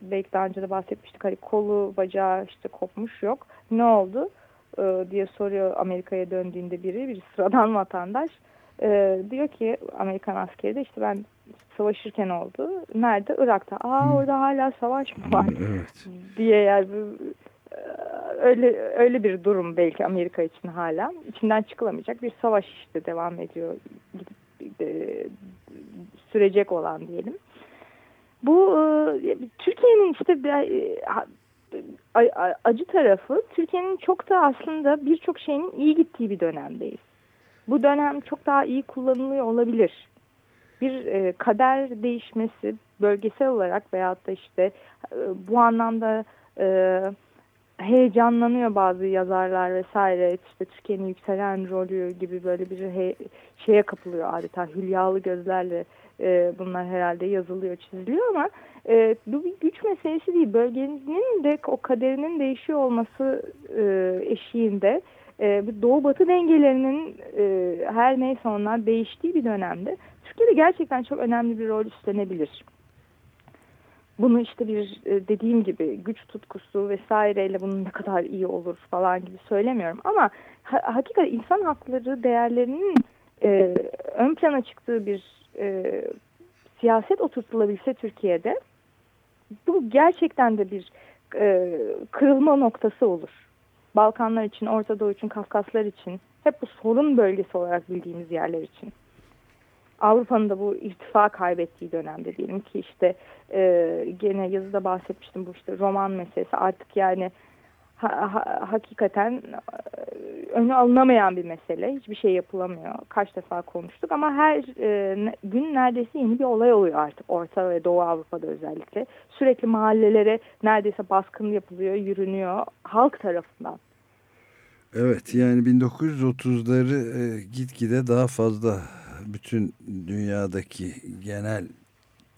belki daha önce de bahsetmiştik hani kolu bacağı işte kopmuş yok. Ne oldu e, diye soruyor Amerika'ya döndüğünde biri bir sıradan vatandaş. E, diyor ki Amerikan askeri de işte ben savaşırken oldu. Nerede? Irak'ta. Aa hmm. orada hala savaş mı var? Evet. diye yani e, öyle öyle bir durum belki Amerika için hala. içinden çıkılamayacak bir savaş işte devam ediyor. Gidip e, sürecek olan diyelim. Bu e, Türkiye'nin işte acı tarafı Türkiye'nin çok da aslında birçok şeyin iyi gittiği bir dönemdeyiz. Bu dönem çok daha iyi kullanılıyor olabilir. Bir kader değişmesi bölgesel olarak veyahut da işte bu anlamda heyecanlanıyor bazı yazarlar vesaire. İşte Türkiye'nin yükselen rolü gibi böyle bir he, şeye kapılıyor adeta. Hülyalı gözlerle e, bunlar herhalde yazılıyor çiziliyor ama e, bu bir güç meselesi değil. Bölgenin de o kaderinin değişiyor olması e, eşiğinde e, doğu batı dengelerinin e, her neyse onlar değiştiği bir dönemde Türkiye'de gerçekten çok önemli bir rol üstlenebilir. bunu işte bir e, dediğim gibi güç tutkusu vesaireyle bunun ne kadar iyi olur falan gibi söylemiyorum. Ama ha, hakikaten insan hakları değerlerinin e, ön plana çıktığı bir siyaset oturtulabilse Türkiye'de bu gerçekten de bir kırılma noktası olur. Balkanlar için, Orta Doğu için, Kafkaslar için hep bu sorun bölgesi olarak bildiğimiz yerler için. Avrupa'nın da bu irtifa kaybettiği dönemde diyelim ki işte e, gene yazıda bahsetmiştim bu işte roman meselesi artık yani ha, ha, hakikaten e, önü alınamayan bir mesele. Hiçbir şey yapılamıyor. Kaç defa konuştuk ama her e, gün neredeyse yeni bir olay oluyor artık Orta ve Doğu Avrupa'da özellikle. Sürekli mahallelere neredeyse baskın yapılıyor, yürünüyor halk tarafından. Evet yani 1930'ları e, gitgide daha fazla bütün dünyadaki genel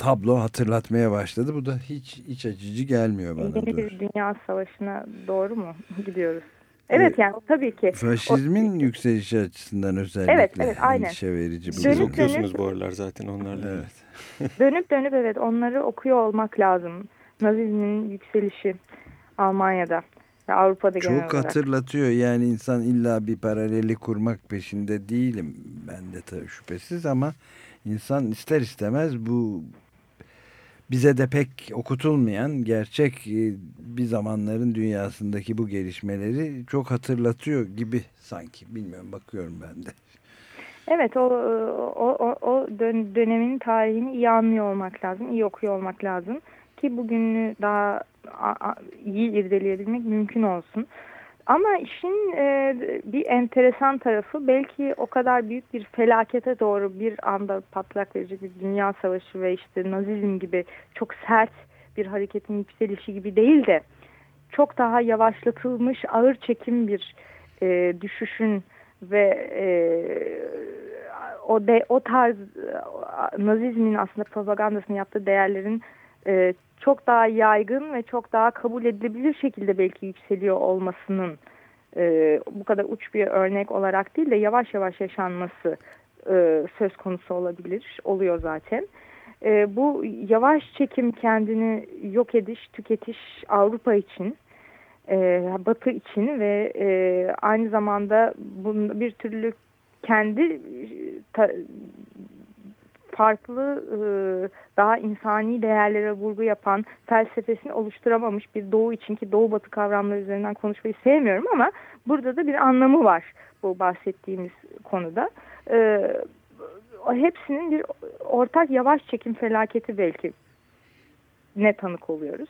tablo hatırlatmaya başladı. Bu da hiç iç açıcı gelmiyor bana. Yeni bir dünya savaşına doğru mu gidiyoruz? Evet yani tabii ki. Faşizmin o, yükselişi açısından özellikle evet, evet, aynen. endişe verici. Siz dönüp, okuyorsunuz dönüp, bu aralar zaten onlarla. Evet. dönüp dönüp evet onları okuyor olmak lazım. Nazizmin yükselişi Almanya'da. Avrupa'da Çok genel olarak. hatırlatıyor yani insan illa bir paraleli kurmak peşinde değilim ben de tabii şüphesiz ama insan ister istemez bu bize de pek okutulmayan gerçek e, bir zamanların dünyasındaki bu gelişmeleri çok hatırlatıyor gibi sanki bilmiyorum bakıyorum ben de. Evet o, o, o, o dönemin tarihini iyi anlıyor olmak lazım, iyi okuyor olmak lazım ki bugünü daha iyi irdeleyebilmek mümkün olsun. Ama işin e, bir enteresan tarafı belki o kadar büyük bir felakete doğru bir anda patlak verecek bir dünya savaşı ve işte nazizm gibi çok sert bir hareketin yükselişi gibi değil de çok daha yavaşlatılmış ağır çekim bir e, düşüşün ve e, o de o tarz nazizmin aslında propagandasını yaptığı değerlerin e, çok daha yaygın ve çok daha kabul edilebilir şekilde belki yükseliyor olmasının e, bu kadar uç bir örnek olarak değil de yavaş yavaş yaşanması e, söz konusu olabilir, oluyor zaten. E, bu yavaş çekim kendini yok ediş, tüketiş Avrupa için, e, Batı için ve e, aynı zamanda bunun bir türlü kendi ta, farklı e, daha insani değerlere vurgu yapan felsefesini oluşturamamış bir doğu için ki doğu batı kavramları üzerinden konuşmayı sevmiyorum ama burada da bir anlamı var bu bahsettiğimiz konuda. E, hepsinin bir ortak yavaş çekim felaketi belki ne tanık oluyoruz.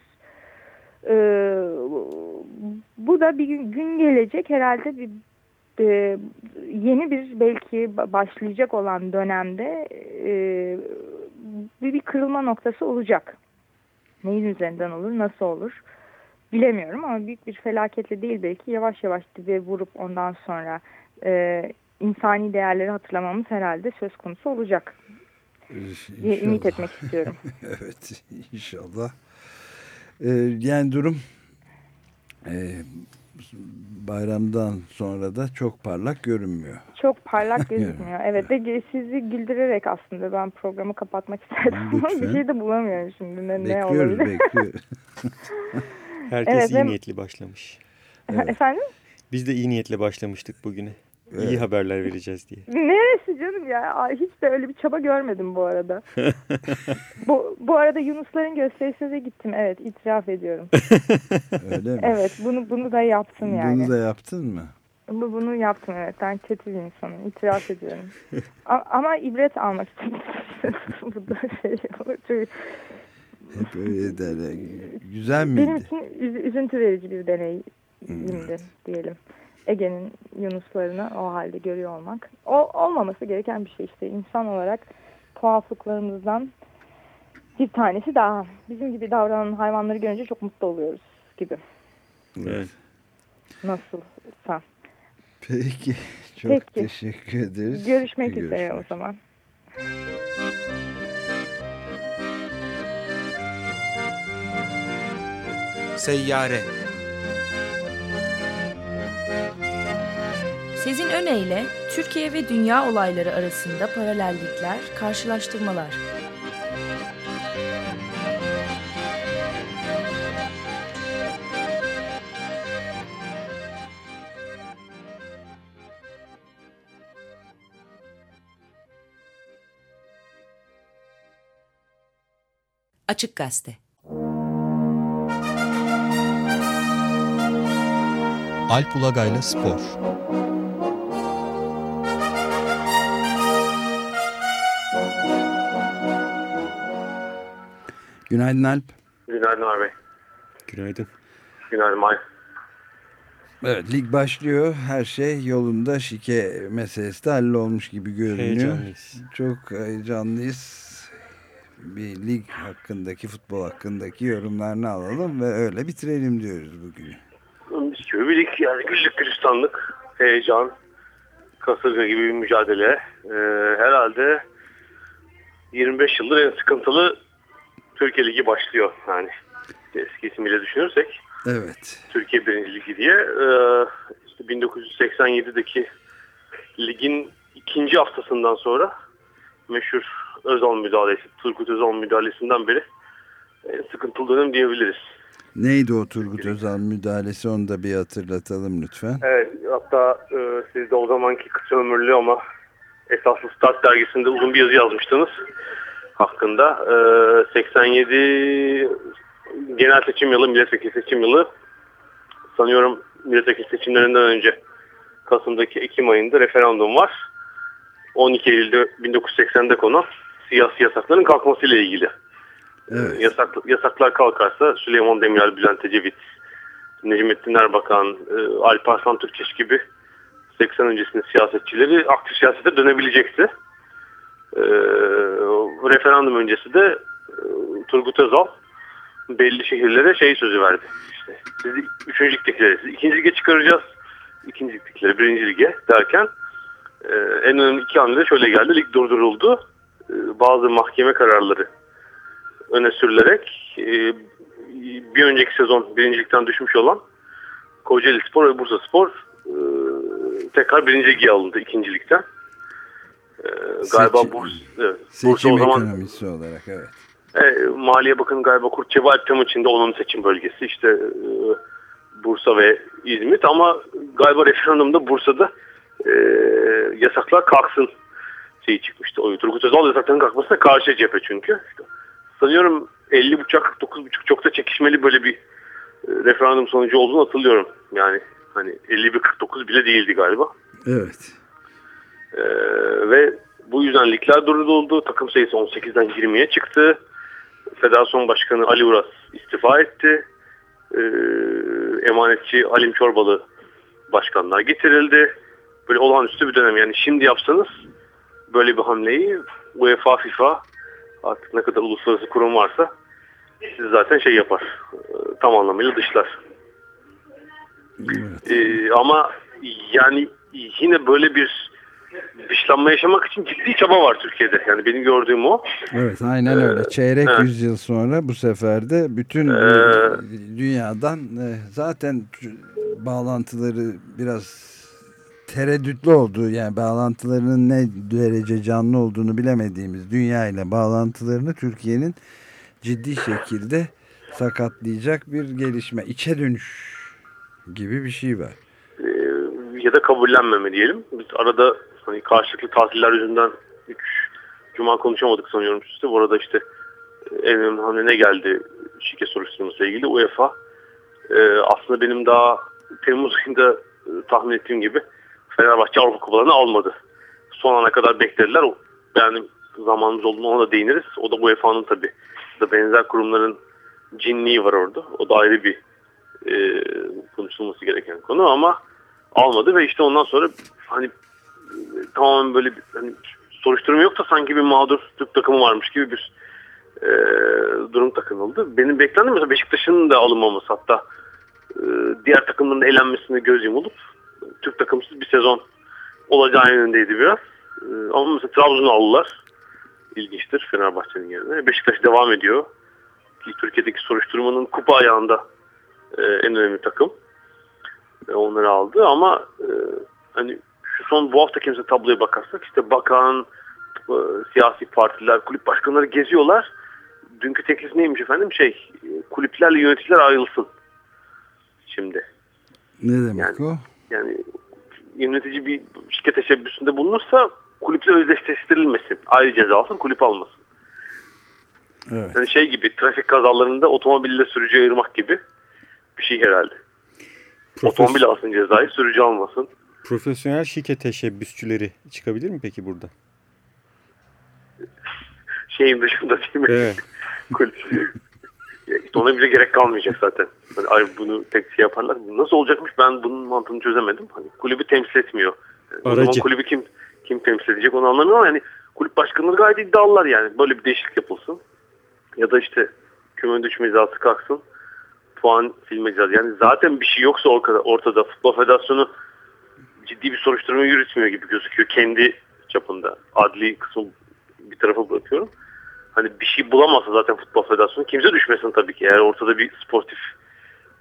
Ee, bu da bir gün, gün gelecek herhalde bir e, yeni bir belki başlayacak olan dönemde e, bir, bir kırılma noktası olacak. Neyin üzerinden olur, nasıl olur bilemiyorum ama büyük bir felaketle değil belki yavaş yavaş dibe vurup ondan sonra e, insani değerleri hatırlamamız herhalde söz konusu olacak. İnşallah. Ümit etmek istiyorum. evet inşallah. Ee, yani durum e, bayramdan sonra da çok parlak görünmüyor. Çok parlak gözükmüyor. evet ve sizi güldürerek aslında ben programı kapatmak istedim ama bir şey de bulamıyorum şimdi. Ne, bekliyoruz, ne olabilir? bekliyoruz. Herkes evet, iyi niyetli başlamış. Evet. Efendim? Biz de iyi niyetle başlamıştık bugüne. Evet. İyi haberler vereceğiz diye. Neresi canım ya? Hiç de öyle bir çaba görmedim bu arada. bu, bu arada Yunusların gösterisine de gittim. Evet itiraf ediyorum. öyle mi? Evet bunu, bunu da yaptım yani. Bunu da yaptın mı? Bu, bunu yaptım evet. Ben kötü bir insanım. İtiraf ediyorum. ama ibret almak için. bu da şey olur. Hep öyle derler. Güzel miydi? Benim için üzüntü verici bir deneyimdi hmm. diyelim. Ege'nin Yunuslarını o halde görüyor olmak. O, olmaması gereken bir şey işte. insan olarak tuhaflıklarımızdan bir tanesi daha. Bizim gibi davranan hayvanları görünce çok mutlu oluyoruz gibi. Evet. Nasılsa. Peki. Çok Peki. teşekkür ederiz. Görüşmek Görüşmek üzere o zaman. Seyyare Sezin Öne ile Türkiye ve dünya olayları arasında paralellikler, karşılaştırmalar. Açık Gazete Alp Ulagay'la Spor Günaydın Alp. Günaydın abi. Günaydın. Günaydın May. Evet lig başlıyor. Her şey yolunda. Şike meselesi de hallolmuş gibi görünüyor. Heyecanlıyız. Çok heyecanlıyız. Bir lig hakkındaki, futbol hakkındaki yorumlarını alalım ve öyle bitirelim diyoruz bugün. Biz gibi bir lig yani güllük gülistanlık, heyecan, kasırga gibi bir mücadele. Ee, herhalde 25 yıldır en sıkıntılı Türkiye Ligi başlıyor. Yani eski ismiyle düşünürsek. Evet. Türkiye Birinci Ligi diye. Ee, işte 1987'deki ligin ikinci haftasından sonra meşhur Özal müdahalesi, Turgut Özal müdahalesinden beri en sıkıntılı dönem diyebiliriz. Neydi o Turgut Özal müdahalesi onu da bir hatırlatalım lütfen. Evet hatta e, siz de o zamanki kısa ömürlü ama esaslı Start dergisinde uzun bir yazı yazmıştınız hakkında. E, 87 genel seçim yılı, milletvekili seçim yılı sanıyorum milletvekili seçimlerinden önce Kasım'daki Ekim ayında referandum var. 12 Eylül'de 1980'de konan siyasi yasakların kalkmasıyla ilgili. Evet. Yasak, yasaklar kalkarsa Süleyman Demirel, Bülent Ecevit, Necmettin Erbakan, e, Alp Arslan Türkeş gibi 80 öncesinin siyasetçileri aktif siyasete dönebilecekti. E, referandum öncesi de e, Turgut Özal belli şehirlere şey sözü verdi. İşte sizi üçüncü ligdekileri sizi ikinci lige çıkaracağız. ikinci ligdekileri birinci lige derken e, en önemli iki hamle şöyle geldi. Lig durduruldu. E, bazı mahkeme kararları öne sürülerek e, bir önceki sezon birincilikten düşmüş olan Kocaeli Spor ve Bursa Spor e, tekrar birinci lige alındı ikincilikten. E, galiba Seçim- Bursa, evet, Bursa o zaman ekonomisi olarak evet. e, Maliye Bakanı galiba Kurtçevi Alptem içinde onun seçim bölgesi işte e, Bursa ve İzmit ama galiba referandumda Bursa'da e, yasaklar kalksın şeyi çıkmıştı. O Turgut Özal yasakların kalkmasına karşı cephe çünkü. İşte, sanıyorum 50 buçuk 49 buçuk çok da çekişmeli böyle bir e, referandum sonucu olduğunu hatırlıyorum. Yani hani 51 49 bile değildi galiba. Evet. Ee, ve bu yüzden ligler durduruldu. Takım sayısı 18'den 20'ye çıktı. Federasyon Başkanı Ali Uras istifa etti. Ee, emanetçi Halim Çorbalı başkanlar getirildi. Böyle olağanüstü bir dönem. Yani şimdi yapsanız böyle bir hamleyi UEFA, FIFA artık ne kadar uluslararası kurum varsa siz zaten şey yapar. Ee, tam anlamıyla dışlar. evet. Ee, ama yani yine böyle bir dışlanma yaşamak için ciddi çaba var Türkiye'de. Yani benim gördüğüm o. Evet aynen öyle. Çeyrek evet. yüzyıl sonra bu sefer de bütün Ee, dünyadan e, zaten bağlantıları biraz tereddütlü olduğu yani bağlantılarının ne derece canlı olduğunu bilemediğimiz dünya ile bağlantılarını Türkiye'nin ciddi şekilde sakatlayacak bir gelişme, içe dönüş gibi bir şey var. Ee, ya da kabullenmeme diyelim. Biz arada hani karşılıklı tatiller yüzünden 3 cuma konuşamadık sanıyorum üstte. Bu arada işte e, en önemli hamle ne geldi şike soruşturması ile ilgili UEFA. e, aslında benim daha Temmuz ayında e, tahmin ettiğim gibi Fenerbahçe Avrupa Kupalarını almadı. Son ana kadar beklediler. Yani zamanımız olduğunda ona da değiniriz. O da UEFA'nın tabii da benzer kurumların cinliği var orada. O da ayrı bir e, konuşulması gereken konu ama almadı ve işte ondan sonra hani tamamen böyle bir hani soruşturma yok da sanki bir mağdur Türk takımı varmış gibi bir e, durum takınıldı. Benim beklentim mesela Beşiktaş'ın da alınmaması hatta e, diğer takımların elenmesine göz yumulup Türk takımsız bir sezon olacağı yönündeydi biraz. E, ama mesela Trabzon'u aldılar. İlginçtir Fenerbahçe'nin yerine. Beşiktaş devam ediyor. Ki Türkiye'deki soruşturmanın kupa ayağında e, en önemli takım. E, onları aldı ama e, hani şu son bu hafta kimse tabloya bakarsak işte bakan, e, siyasi partiler, kulüp başkanları geziyorlar. Dünkü teklif neymiş efendim? Şey, e, kulüplerle yöneticiler ayrılsın. Şimdi. Ne demek Yani- o? Yani yönetici bir şirket teşebbüsünde bulunursa kulüple özdeşleştirilmesin. Ayrı ceza alsın, kulüp almasın. Evet. Yani şey gibi trafik kazalarında otomobille sürücü ayırmak gibi bir şey herhalde. Profes- Otomobil alsın cezayı, sürücü almasın. Profesyonel şike teşebbüsçüleri çıkabilir mi peki burada? Şeyin dışında değil mi? Evet. İşte ona bile gerek kalmayacak zaten. Ay bunu tek şey yaparlar. Nasıl olacakmış ben bunun mantığını çözemedim. Hani kulübü temsil etmiyor. Yani O zaman Aracı. kulübü kim kim temsil edecek onu anlamıyorum ama yani kulüp başkanları gayet iddialılar yani. Böyle bir değişiklik yapılsın. Ya da işte küme düşme cezası kalksın. Puan silme cezası. Yani zaten bir şey yoksa ortada, ortada Futbol Federasyonu ciddi bir soruşturma yürütmüyor gibi gözüküyor kendi çapında. Adli kısmı bir tarafa bırakıyorum. Hani bir şey bulamazsa zaten Futbol Federasyonu kimse düşmesin tabii ki. Eğer ortada bir sportif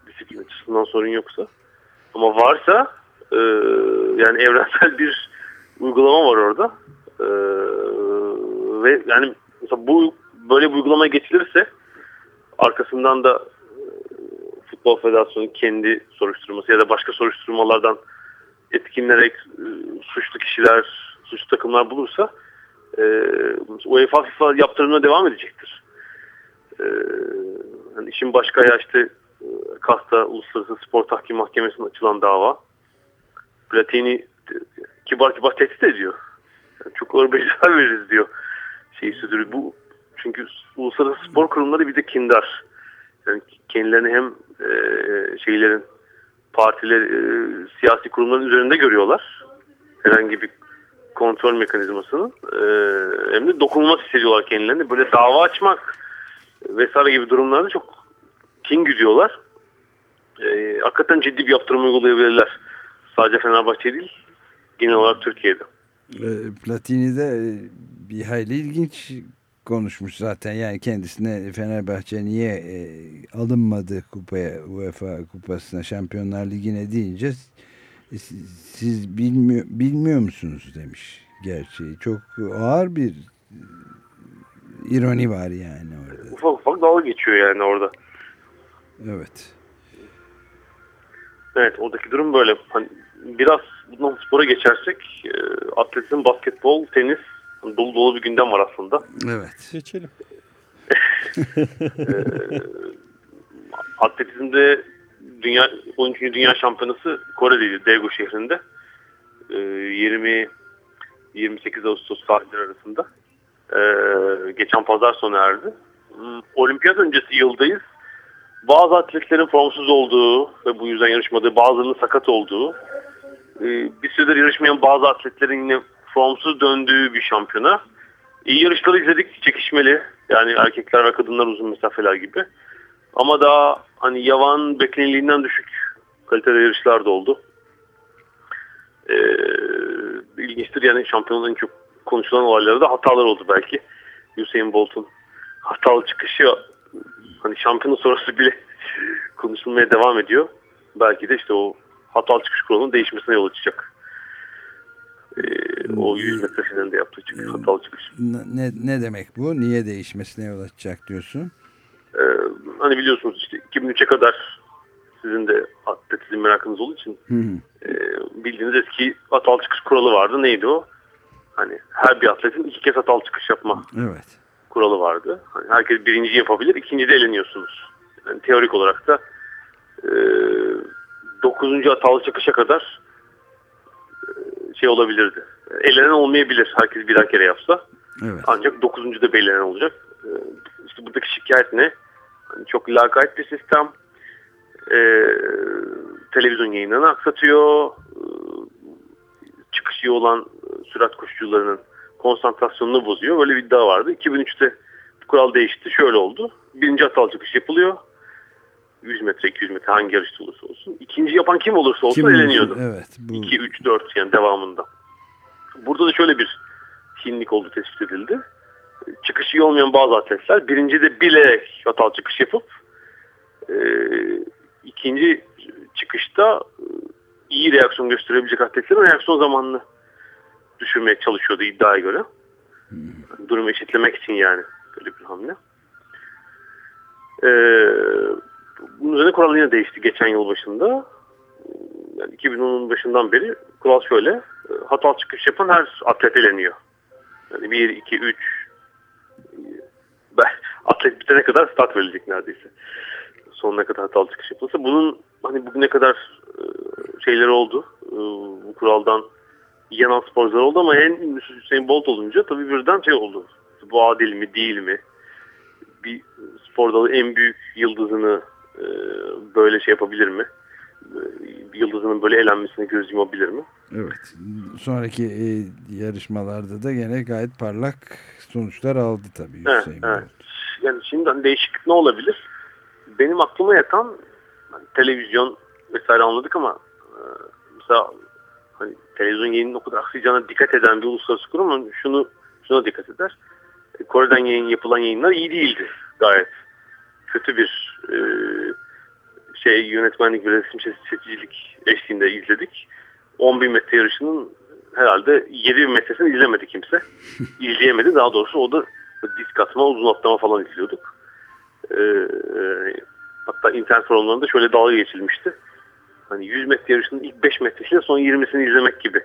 disiplin açısından sorun yoksa. Ama varsa e, yani evrensel bir uygulama var orada. E, ve yani mesela bu böyle bir uygulamaya geçilirse arkasından da e, Futbol Federasyonu kendi soruşturması ya da başka soruşturmalardan etkinlerek e, suçlu kişiler, suçlu takımlar bulursa e, UEFA FIFA yaptırımına devam edecektir. E, hani işin başka ayağı işte e, Kasta Uluslararası Spor Tahkim Mahkemesi'ne açılan dava. Platini kibar kibar tehdit ediyor. Yani çok ağır ceza veririz diyor. Şeyi sürdürüyor. Bu çünkü uluslararası spor kurumları bir de kindar. Yani kendilerini hem e, şeylerin partiler, e, siyasi kurumların üzerinde görüyorlar. Herhangi bir kontrol mekanizmasını. E, hem de dokunulmaz hissediyorlar kendilerini. Böyle dava açmak vesaire gibi durumlarda çok kin güdüyorlar. E, hakikaten ciddi bir yaptırım uygulayabilirler. Sadece Fenerbahçe değil, genel olarak Türkiye'de. E, Platini de e, bir hayli ilginç konuşmuş zaten. Yani kendisine Fenerbahçe niye e, alınmadı kupaya UEFA kupasına Şampiyonlar Ligi'ne deyince e, siz, siz bilmiyor, bilmiyor musunuz demiş gerçeği. Çok ağır bir e, ironi var yani orada. Ufak ufak dalga geçiyor yani orada. Evet. Evet oradaki durum böyle. Hani biraz bundan spora geçersek e, atletizm, basketbol, tenis dolu dolu bir gündem var aslında. Evet. Geçelim. Atletizmde dünya 13. Dünya Şampiyonası Kore'deydi Daegu şehrinde. E, 20 28 Ağustos tarihleri arasında. E, geçen pazar sona erdi. Hmm, Olimpiyat öncesi yıldayız. Bazı atletlerin formsuz olduğu ve bu yüzden yarışmadığı, bazılarının sakat olduğu, e, bir süredir yarışmayan bazı atletlerin yine formsuz döndüğü bir şampiyona. İyi yarışları izledik, çekişmeli. Yani erkekler ve kadınlar uzun mesafeler gibi. Ama daha hani yavan beklenildiğinden düşük kalitede yarışlar da oldu. Ee, ilginçtir yani şampiyonun en çok konuşulan olayları da hatalar oldu belki. Usain Bolt'un hatalı çıkışı hani şampiyonun sonrası bile konuşulmaya devam ediyor. Belki de işte o hatalı çıkış kuralının değişmesine yol açacak. Ee, o 100 metre finalinde yaptığı çıkış, hatalı çıkış. Ne, ne demek bu? Niye değişmesine yol açacak diyorsun? Ee, hani biliyorsunuz işte 2003'e kadar sizin de atletizm merakınız olduğu için Hı hı. e, bildiğiniz eski hatalı çıkış kuralı vardı. Neydi o? Hani her bir atletin iki kez hatalı çıkış yapma Evet. kuralı vardı. Hani herkes birinci yapabilir, ikinci de eleniyorsunuz. Yani teorik olarak da e, dokuzuncu hatalı çıkışa kadar şey olabilirdi. Elenen olmayabilir herkes birer kere yapsa. Evet. Ancak dokuzuncu da belirlenen olacak. Ee, İşte buradaki şikayet ne? Hani çok lakayt bir sistem. Ee, televizyon yayınlarını aksatıyor. Ee, çıkışı iyi olan sürat koşucularının konsantrasyonunu bozuyor. Böyle bir iddia vardı. 2003'te kural değişti. Şöyle oldu. Birinci hatalı çıkış yapılıyor. 100 metre, 200 metre hangi yarışta olursa olsun. İkinci yapan kim olursa olsun Kim eleniyordu. Evet. Bu, 2, 3, 4 yani devamında. Burada da şöyle bir hinlik oldu tespit edildi. Çıkışı iyi olmayan bazı atletler birinci de bilerek hatalı çıkış yapıp e, ikinci çıkışta e, iyi reaksiyon gösterebilecek atletlerin reaksiyon zamanını düşürmeye çalışıyordu iddiaya göre. Durumu eşitlemek için yani böyle bir hamle. Ee, bunun üzerine kural yine değişti geçen yıl başında. Yani 2010'un başından beri kural şöyle. e, Hatalı çıkış yapan her atlet eleniyor. Yani 1, 2, 3 hatalı atlet bitene kadar start verilecek neredeyse. Sonuna kadar hatalı çıkış yapılsa. Bunun hani bugüne kadar e, şeyleri oldu. E, bu kuraldan yanan sporcular oldu ama en Hüseyin Bolt olunca tabii birden şey oldu. Bu adil mi değil mi? Bir spor dalı en büyük yıldızını e, böyle şey yapabilir mi? Bir yıldızının böyle elenmesine göz yumabilir mi? Evet. Sonraki e, yarışmalarda da gene gayet parlak sonuçlar aldı tabii evet, Hüseyin evet. Yani şimdi hani değişiklik ne olabilir? Benim aklıma yatan hani televizyon vesaire anladık ama e, mesela hani televizyon yayının o kadar aksayacağına dikkat eden bir uluslararası kurum şunu şuna dikkat eder. E, Kore'den yayın yapılan yayınlar iyi değildi gayet. Kötü bir e, şey yönetmenlik ve resim seçicilik eşliğinde izledik. 10 bin metre yarışının herhalde 7 bin metresini izlemedi kimse. İzleyemedi. Daha doğrusu o da disk atma, uzun atlama falan izliyorduk. Ee, hatta internet forumlarında şöyle dalga geçilmişti. Hani 100 metre yarışının ilk 5 metresiyle son 20'sini izlemek gibi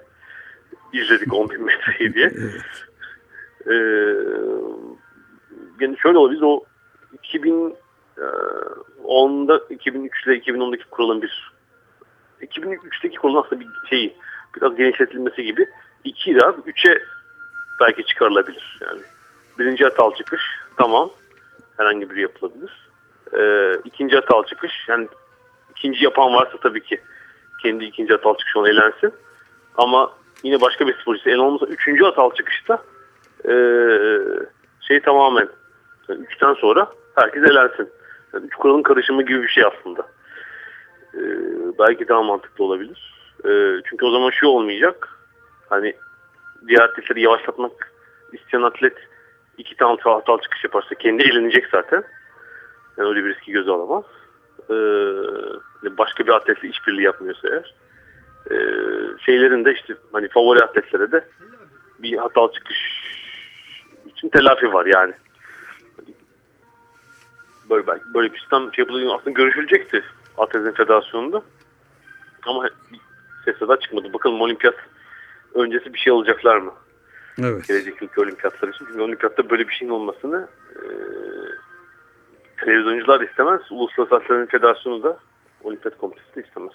izledik 10 bin metreyi diye. Ee, yani şöyle olabilir o 2010'da 2003 ile 2010'daki kuralın bir 2003'teki kuralın aslında bir şeyi biraz genişletilmesi gibi 2 ila 3'e belki çıkarılabilir. Yani birinci hatalı çıkış tamam herhangi biri yapılabilir. Ee, ikinci hatalı çıkış yani ikinci yapan varsa tabii ki kendi ikinci hatalı çıkışı ona elensin. Ama yine başka bir sporcusu en olmazsa üçüncü hatalı çıkışta e, şey tamamen yani üçten sonra herkes elensin. Üç kuralın karışımı gibi bir şey aslında. E, belki daha mantıklı olabilir. E, çünkü o zaman şu olmayacak. Hani diğer atletleri yavaşlatmak isteyen atlet iki tane hatalı çıkış yaparsa kendi eğlenecek zaten. Yani öyle bir riski göze alamaz. Ee, başka bir atletle işbirliği yapmıyorsa eğer. Ee, şeylerin de işte hani favori atletlere de bir hatalı çıkış için telafi var yani. Böyle, böyle bir sistem şey yapılıyor. Aslında görüşülecekti Atletizm Federasyonu'nda. Ama ses daha çıkmadı. Bakalım olimpiyat öncesi bir şey olacaklar mı? Evet. Gelecek yılki olimpiyatlar için. Çünkü olimpiyatta böyle bir şeyin olmasını e, televizyoncular istemez. Uluslararası Atletizm Federasyonu da olimpiyat komitesi de istemez.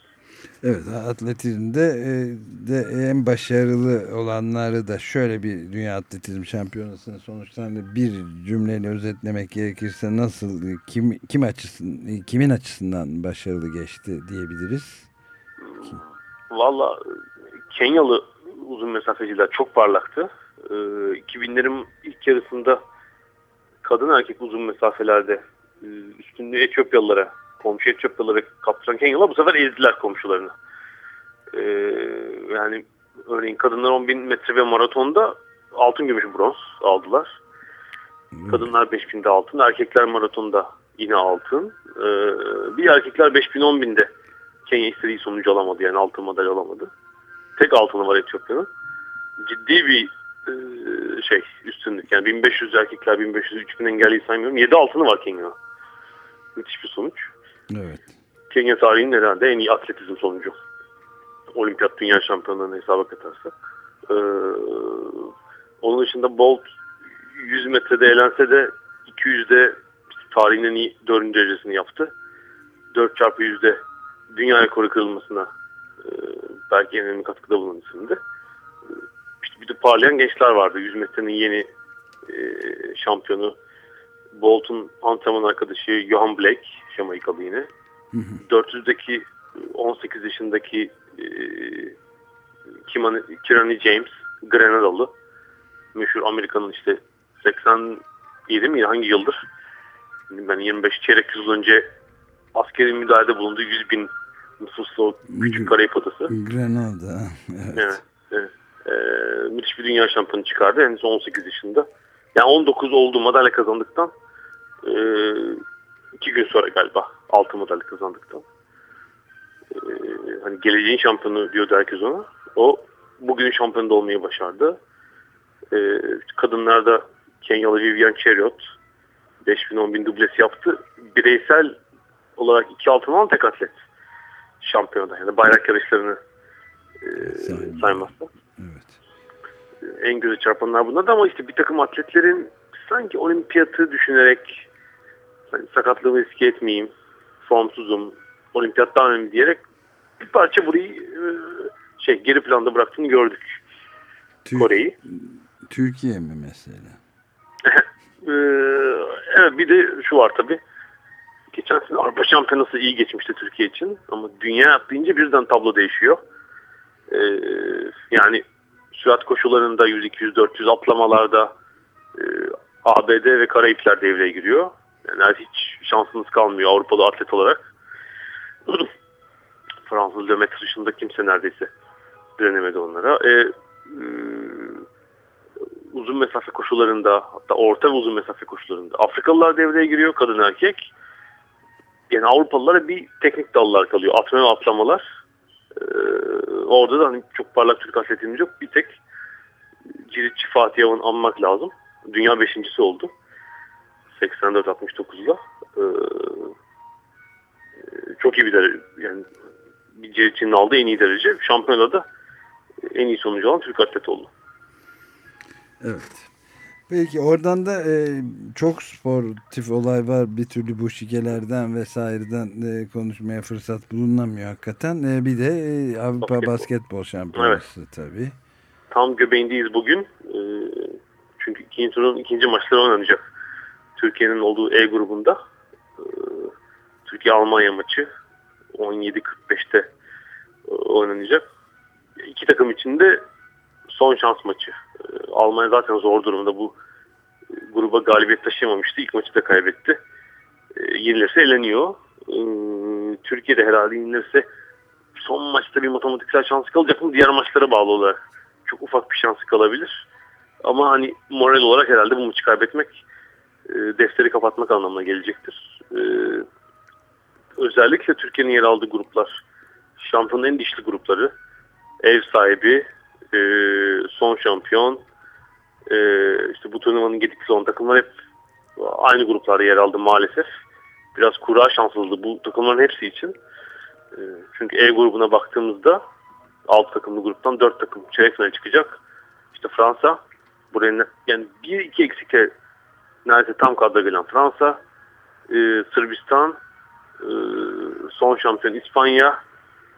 Evet atletizmde e, de en başarılı olanları da şöyle bir dünya atletizm şampiyonasının sonuçlarını bir cümleyle özetlemek gerekirse nasıl kim kim açısından kimin açısından başarılı geçti diyebiliriz? Valla Kenyalı uzun mesafeciler çok parlaktı. 2000'lerin ilk yarısında kadın erkek uzun mesafelerde üstünlüğü Etiyopyalılara, komşu Etiyopyalılara kaptıran Kenyalılar bu sefer ezdiler komşularını. Ee, yani örneğin kadınlar 10 bin metre ve maratonda altın gümüş bronz aldılar. Kadınlar 5000'de altın, erkekler maratonda yine altın. Ee, bir erkekler 5000 10 binde Kenya istediği sonucu alamadı yani altın madalya alamadı. Tek altını var Etiyopya'nın. Ciddi bir e, şey üstünlük. Yani 1500 erkekler 1500 3000 engelliyi saymıyorum. 7 altını var Kenya'nın. Müthiş bir sonuç. Evet. Kenya tarihinin herhalde en iyi atletizm sonucu. Olimpiyat Dünya Şampiyonları'nı hesaba katarsak. Ee, onun dışında Bolt 100 metrede eğlense de 200'de tarihin en iyi 4. derecesini yaptı. 4 çarpı 100'de dünya rekoru kırılmasına e, belki en önemli katkıda bulunan isimdi. İşte bir de parlayan gençler vardı. 100 metrenin yeni e, şampiyonu Bolt'un antrenman arkadaşı Johan Blake, Jamaikalı yine. Hı hı. 400'deki 18 yaşındaki e, Kirani James, Grenadalı. Meşhur Amerika'nın işte 87 mi hangi yıldır? Ben 25 çeyrek yıl önce askeri müdahalede bulunduğu 100 bin nüfuslu o küçük Karayip adası. Grenada. Evet. evet, evet. Ee, müthiş bir dünya şampiyonu çıkardı. Henüz 18 yaşında. Yani 19 olduğu madalya kazandıktan e, iki gün sonra galiba altın madalya kazandıktan. E, hani geleceğin şampiyonu diyordu herkes ona. O bugün şampiyonda olmayı başardı. E, kadınlarda Kenyalı Vivian Cheriot 5000-10.000 dublesi yaptı. Bireysel olarak iki altın alan tek atlet şampiyonda. Yani bayrak yarışlarını e, saymazsa. Evet. En göze çarpanlar bunlar da ama işte bir takım atletlerin sanki olimpiyatı düşünerek sakatlığımı riske etmeyeyim, formsuzum, olimpiyat daha önemli diyerek bir parça burayı e, şey geri planda bıraktığını gördük Tür- Kore'yi. Türkiye mi mesela? Ee, evet bir de şu var tabi. Geçen sene Avrupa Şampiyonası iyi geçmişti Türkiye için. Ama dünya yaptığınca birden tablo değişiyor. Ee, yani sürat koşularında 100, 200, 400 atlamalarda e, ABD ve Karayipler devreye giriyor. Yani hiç şansınız kalmıyor Avrupalı atlet olarak. Fransız Lemaitre dışında kimse neredeyse direnemedi onlara. E, e, uzun mesafe koşularında hatta orta ve uzun mesafe koşularında Afrikalılar devreye giriyor kadın erkek. Yani Avrupalılara bir teknik dallar kalıyor. Atma ve atlamalar. Ee, orada da hani çok parlak Türk atletimiz yok. Bir tek Ciritçi Fatih Yavan anmak lazım. Dünya beşincisi oldu. 84-69'da. Ee, çok iyi bir derece. Yani bir Ciritçi'nin aldığı en iyi derece. Şampiyonada en iyi sonucu alan Türk atlet oldu. Evet. Peki oradan da e, çok sportif olay var. Bir türlü bu şikelerden vesaireden e, konuşmaya fırsat bulunamıyor hakikaten. E, bir de e, Avrupa Basketbol. Basketbol Şampiyonası tabii. Tam göbeğindeyiz bugün. Ee, çünkü ikinci turun ikinci maçları oynanacak. Türkiye'nin olduğu E grubunda. Ee, Türkiye-Almanya maçı 17.45'te e, oynanacak. İki takım için de son şans maçı. Ee, Almanya zaten zor durumda. Bu e, gruba galibiyet taşıyamamıştı. İlk maçı da kaybetti. Yenilirse eleniyor. Ee, Türkiye'de herhalde yenilirse son maçta bir matematiksel şansı kalacak mı? Diğer maçlara bağlı olarak çok ufak bir şansı kalabilir. Ama hani moral olarak herhalde bu maçı kaybetmek e, defteri kapatmak anlamına gelecektir. E, özellikle Türkiye'nin yer aldığı gruplar şampiyonun en dişli grupları ev sahibi e, son şampiyon e, işte bu turnuvanın gedikli son takımlar hep aynı gruplarda yer aldı maalesef. Biraz kura şanssızlığı bu takımların hepsi için. Çünkü E grubuna baktığımızda 6 takımlı gruptan 4 takım çeyrek finale çıkacak. İşte Fransa buraya yani bir iki eksikle neredeyse tam kadro gelen Fransa, e, Sırbistan, e, son şampiyon İspanya,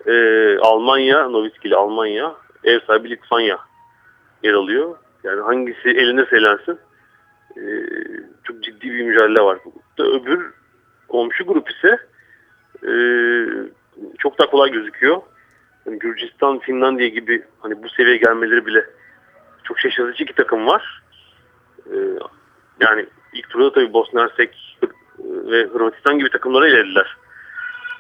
e, Almanya, Noviskili Almanya, ev sahibi Litvanya yer alıyor. Yani hangisi elenirse elensin e, çok ciddi bir mücadele var. Öbür komşu grup ise e, çok daha kolay gözüküyor. Yani Gürcistan, Finlandiya gibi hani bu seviyeye gelmeleri bile çok şaşırtıcı iki takım var. Ee, yani ilk turda tabii Bosna Hersek e, ve Hırvatistan gibi takımlara ilerlediler.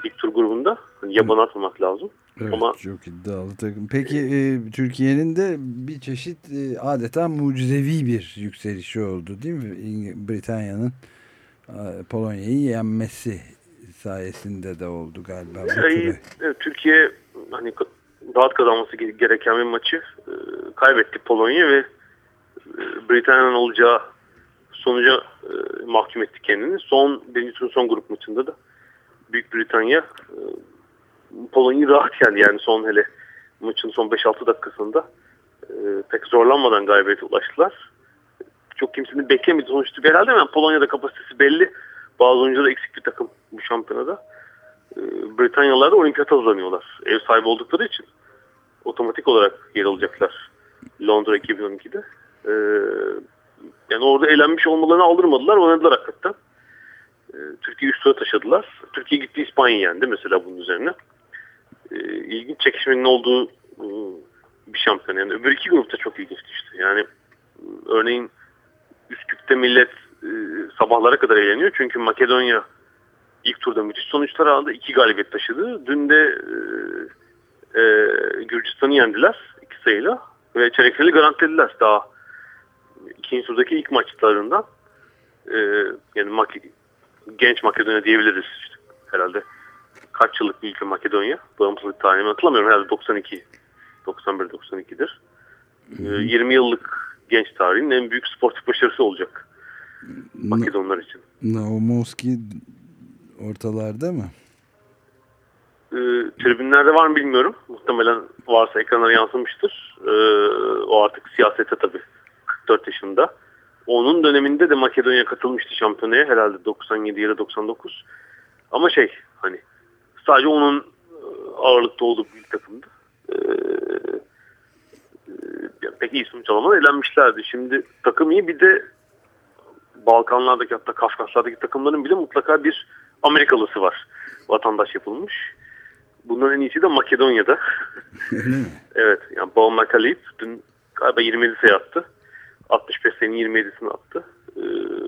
İlk tur grubunda. Hani yaban atmamak lazım. Evet, Ama- çok iddialı takım. Peki e, Türkiye'nin de bir çeşit e, adeta mucizevi bir yükselişi oldu değil mi? Britanya'nın e, Polonya'yı yenmesi sayesinde de oldu galiba. tura. evet, Türkiye hani rahat kazanması ge- gereken bir maçı e, kaybetti Polonya ve e, Britanya'nın olacağı sonuca e, mahkum etti kendini. Son birinci turun son grup maçında da Büyük Britanya e, Polonya'yı rahat yendi yani son hele maçın son 5-6 dakikasında e, pek zorlanmadan galibiyete ulaştılar. Çok kimsenin beklemediği sonuçtu herhalde ama Polonya'da kapasitesi belli. Bazı oyuncular eksik bir takım bu şampiyonada. E, Britanyalılar da olimpiyata uzanıyorlar. Ev sahibi oldukları için otomatik olarak yer alacaklar Londra 2012'de. E, yani orada eğlenmiş olmalarını aldırmadılar. Oynadılar hakikaten. E, Türkiye üst tura taşıdılar. Türkiye gitti İspanya yendi mesela bunun üzerine. E, ilginç çekişmenin olduğu e, bir şampiyon. Yani öbür iki grupta çok ilginçti işte. Yani e, örneğin Üsküp'te millet e, sabahlara kadar eğleniyor. Çünkü Makedonya ilk turda müthiş sonuçlar aldı. iki galibiyet taşıdı. Dün de e, e, Gürcistan'ı yendiler iki sayıyla. Ve çeyrek finali garantilediler daha ikinci turdaki ilk maçlarından. E, yani Mak- genç Makedonya diyebiliriz işte herhalde. Kaç yıllık bir ülke Makedonya? Bağımsızlık tarihini hatırlamıyorum. Herhalde 92, 91-92'dir. E, 20 yıllık genç tarihin en büyük sportif başarısı olacak Makedonlar için. Naumovski ortalarda mı? e, tribünlerde var mı bilmiyorum. Muhtemelen varsa ekranlara yansımıştır. E, o artık siyasete tabii 44 yaşında. onun döneminde de Makedonya katılmıştı şampiyonaya herhalde 97 ya da 99. Ama şey hani sadece onun e, ağırlıkta olduğu bir takımdı. Ee, pek iyi sonuç alamadan elenmişlerdi. Şimdi takım iyi bir de Balkanlardaki hatta Kafkaslardaki takımların bile mutlaka bir Amerikalısı var. Vatandaş yapılmış. Bunların en iyisi de Makedonya'da. Evet. Yani Bao Makalip dün galiba 27 sayı attı. 65 sayının 27'sini attı. Ee,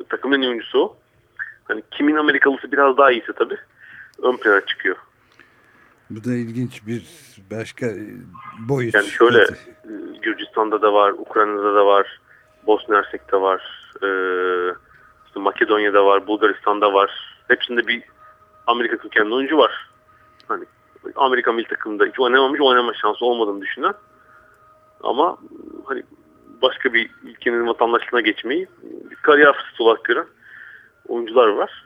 takımın en oyuncusu o. Hani kimin Amerikalısı biraz daha iyisi tabii. Ön plana çıkıyor. Bu da ilginç bir başka e, boyut. Yani şöyle Tabii. e, Gürcistan'da da var, Ukrayna'da da var, Bosna Hersek'te var, e, işte Makedonya'da var, Bulgaristan'da var. Hepsinde bir Amerika kökenli oyuncu var. Hani Amerika milli takımında hiç oynamamış, oynama şansı olmadığını düşünen. Ama hani başka bir ülkenin vatandaşlığına geçmeyi bir kariyer fırsatı olarak gören oyuncular var.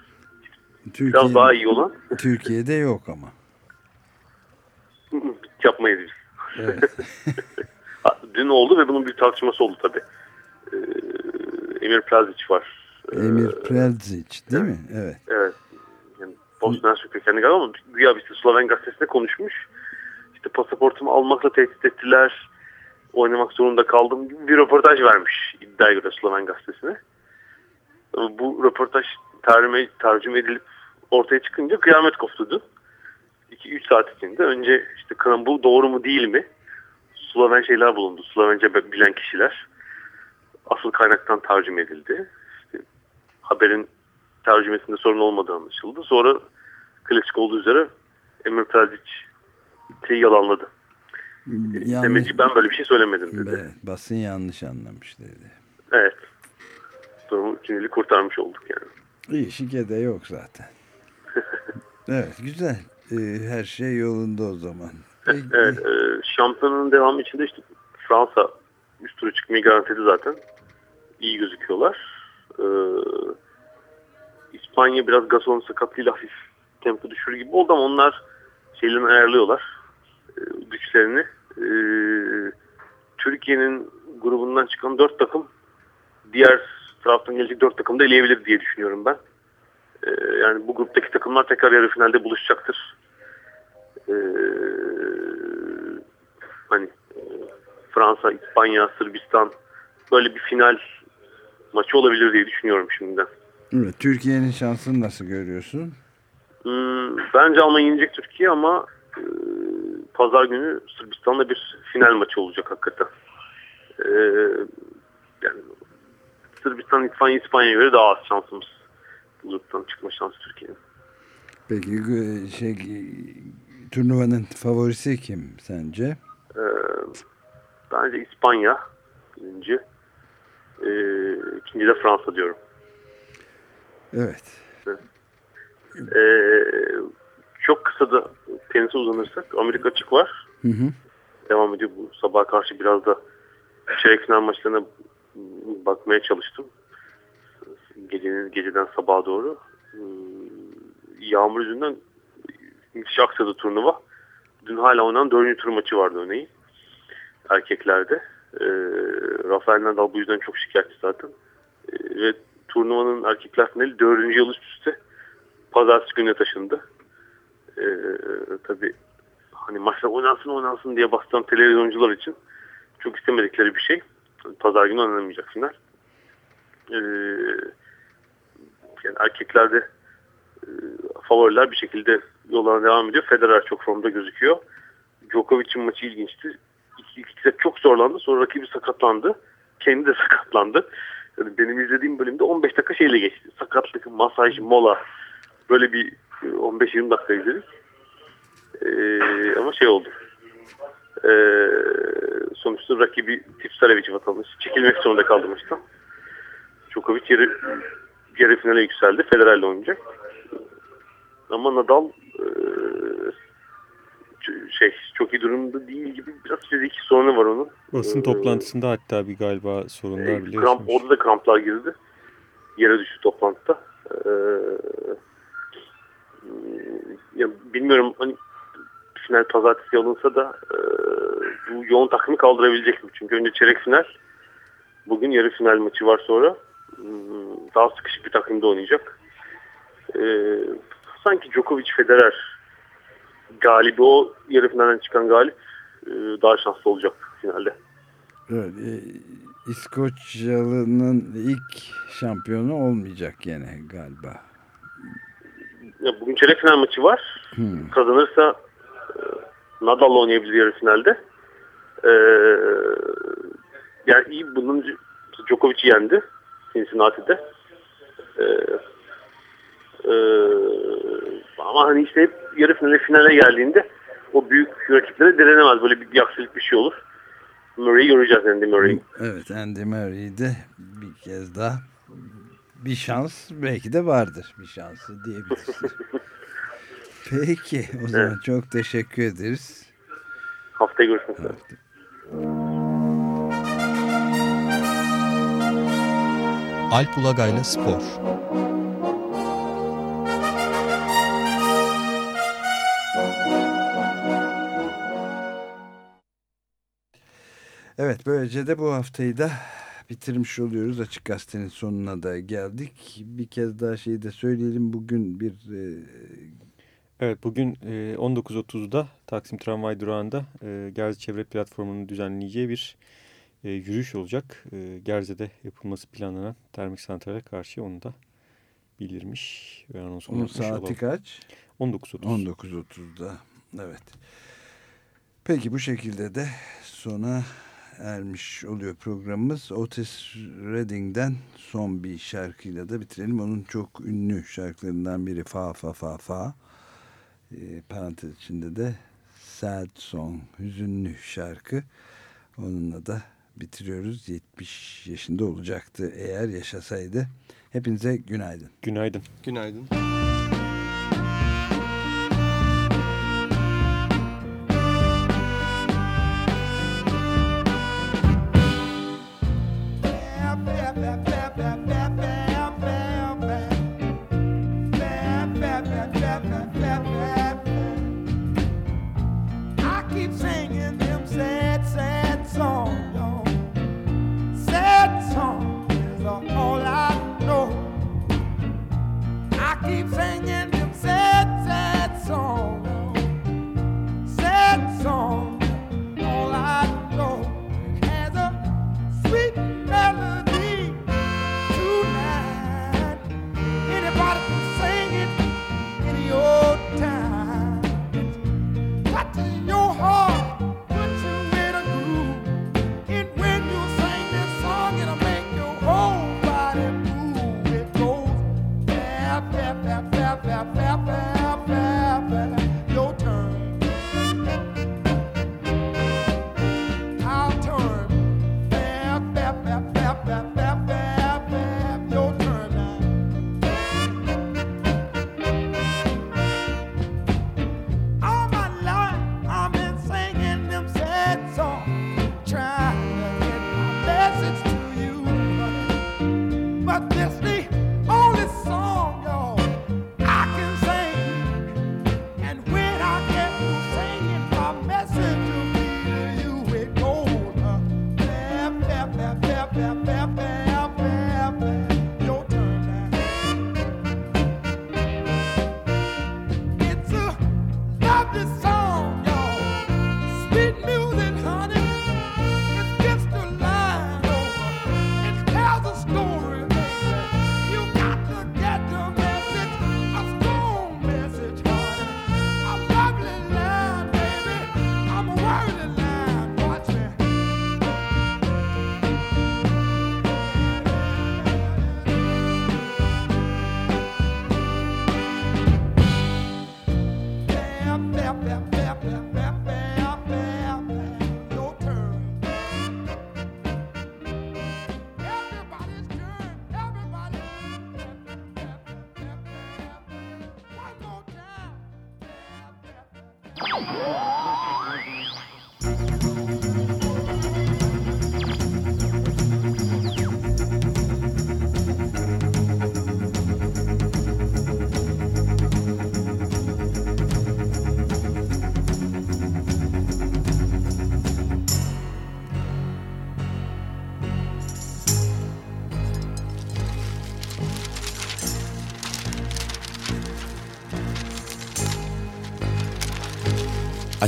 Türkiye, Biraz daha iyi olan Türkiye'de yok ama. yapmayız biz. Evet. Dün oldu ve bunun bir tartışması oldu tabii. Ee, Emir Plazic var. Ee, Emir Prelzic değil mi? Evet. Evet. Yani Bosna Hersek kökenli galiba ama güya bir Slaven gazetesinde konuşmuş. İşte pasaportumu almakla tehdit ettiler. Oynamak zorunda kaldım gibi bir röportaj vermiş iddiaya göre Slaven gazetesine. Bu röportaj tercüme, tercüme edilip ortaya çıkınca kıyamet koptu dün. 2-3 saat içinde önce işte "Kıran bu doğru mu değil mi? Sloven şeyler bulundu. Slovence bilen kişiler. Asıl kaynaktan tercüme edildi. İşte haberin tercümesinde sorun olmadığı anlaşıldı. Sonra klasik olduğu üzere Emir Terzic yalanladı. Yanlış, Demek ki ben böyle bir şey söylemedim dedi. Evet, basın yanlış anlamış dedi. Evet. Durumu üçüncülü kurtarmış olduk yani. İyi şike de yok zaten. evet güzel. Ee, her şey yolunda o zaman. Peki, Evet, e, şampiyonanın devamı içinde işte Fransa üst turu çıkmayı garantiledi zaten. İyi gözüküyorlar. E, İspanya biraz Gasol'un sakatlığıyla hafif tempo düşürü gibi oldu ama onlar şeylerini ayarlıyorlar. Güçlerini. E, Türkiye'nin grubundan çıkan dört takım diğer taraftan gelecek dört takım da eleyebilir diye düşünüyorum ben. E, yani bu gruptaki takımlar tekrar yarı finalde buluşacaktır. E, hani e, Fransa, İspanya, Sırbistan böyle bir final maçı olabilir diye düşünüyorum şimdiden. evet, Türkiye'nin şansını nasıl görüyorsun? Hmm, bence Almanya yenecek Türkiye ama e, pazar günü Sırbistan'da bir final maçı olacak hakikaten. E, yani Sırbistan, İspanya, İspanya'ya göre daha az şansımız. Gruptan çıkma şansı Türkiye'nin. Peki gö- şey turnuvanın favorisi kim sence? E, bence İspanya birinci. E, ikinci de Fransa diyorum. Evet. Ee, çok kısa da tenise uzanırsak Amerika açık var. Hı hı. Devam ediyor bu sabah karşı biraz da çeyrek final maçlarına bakmaya çalıştım. Gecenin, geceden sabaha doğru. Hmm, Yağmur yüzünden müthiş aksadı turnuva. Dün hala oynanan dördüncü tur maçı vardı örneğin. Erkeklerde. Ee, Rafael Nadal bu yüzden çok şikayetçi zaten. Ee, ve turnuvanın erkekler finali dördüncü yıl üst üste pazartesi gününe taşındı. Ee, tabii hani maçlar oynansın oynansın diye bastıran televizyoncular için çok istemedikleri bir şey. Pazar günü oynanamayacak final. Ee, yani erkeklerde e, favoriler bir şekilde yollarına devam ediyor. Federer çok formda gözüküyor. Djokovic'in maçı ilginçti. İki, iki set çok zorlandı. Sonra rakibi sakatlandı. Kendi de sakatlandı. Yani benim izlediğim bölümde 15 dakika şeyle geçti. Sakatlık, masaj, mola. Böyle bir 15-20 dakika izledik. Ee, ama şey oldu. Ee, sonuçta rakibi Tipsarevic vatandaş. Çekilmek zorunda kaldı maçtan. Djokovic yarı, yarı finale yükseldi. Federer'le oynayacak. Ama Nadal e, şey çok iyi durumda değil gibi biraz fiziki sorunu var onun. Basın Ee, toplantısında hatta bir galiba sorunlar e, biliyorsunuz. kramp, orada da kramplar girdi. Yere düştü toplantıda. Ee, ya bilmiyorum hani final pazartesi alınsa da e, bu yoğun takımı kaldırabilecek mi? Çünkü önce çeyrek final. Bugün yarı final maçı var sonra. daha sıkışık bir takımda oynayacak. E, sanki Djokovic Federer galibi o yarı finalden çıkan galip e, daha şanslı olacak finalde. Evet, e, İskoçyalı'nın ilk şampiyonu olmayacak yine galiba. Ya bugün çeyrek final maçı var. Hmm. Kazanırsa e, Nadal oynayabilir yarı finalde. E, yani iyi bunun Djokovic'i yendi Cincinnati'de. E, e, ama hani işte hep yarı finale finale geldiğinde o büyük rakiplere direnemez. Böyle bir, bir aksilik bir şey olur. Murray'i göreceğiz Andy Murray'i. Evet Andy Murray'de bir kez daha bir şans belki de vardır bir şansı diyebiliriz. Peki o zaman Evet. çok teşekkür ederiz. Haftaya görüşmek üzere. Alp Ulagay'la Spor. Evet böylece de bu haftayı da bitirmiş oluyoruz. Açık Gazete'nin sonuna da geldik. Bir kez daha şeyi de söyleyelim. Bugün bir e, Evet bugün e, 19.30'da Taksim Tramvay Durağı'nda e, Gerze Çevre Platformu'nun düzenleyeceği bir e, yürüyüş olacak. E, Gerze'de yapılması planlanan termik santrale karşı onu da bildirmiş ve onun saati olalım. kaç? 19.30. 19.30'da. Evet. Peki bu şekilde de sona ermiş oluyor programımız. Otis Redding'den son bir şarkıyla da bitirelim. Onun çok ünlü şarkılarından biri Fa Fa Fa Fa. E, parantez içinde de Sad Song, hüzünlü şarkı. Onunla da bitiriyoruz. 70 yaşında olacaktı eğer yaşasaydı. Hepinize günaydın. Günaydın. Günaydın. I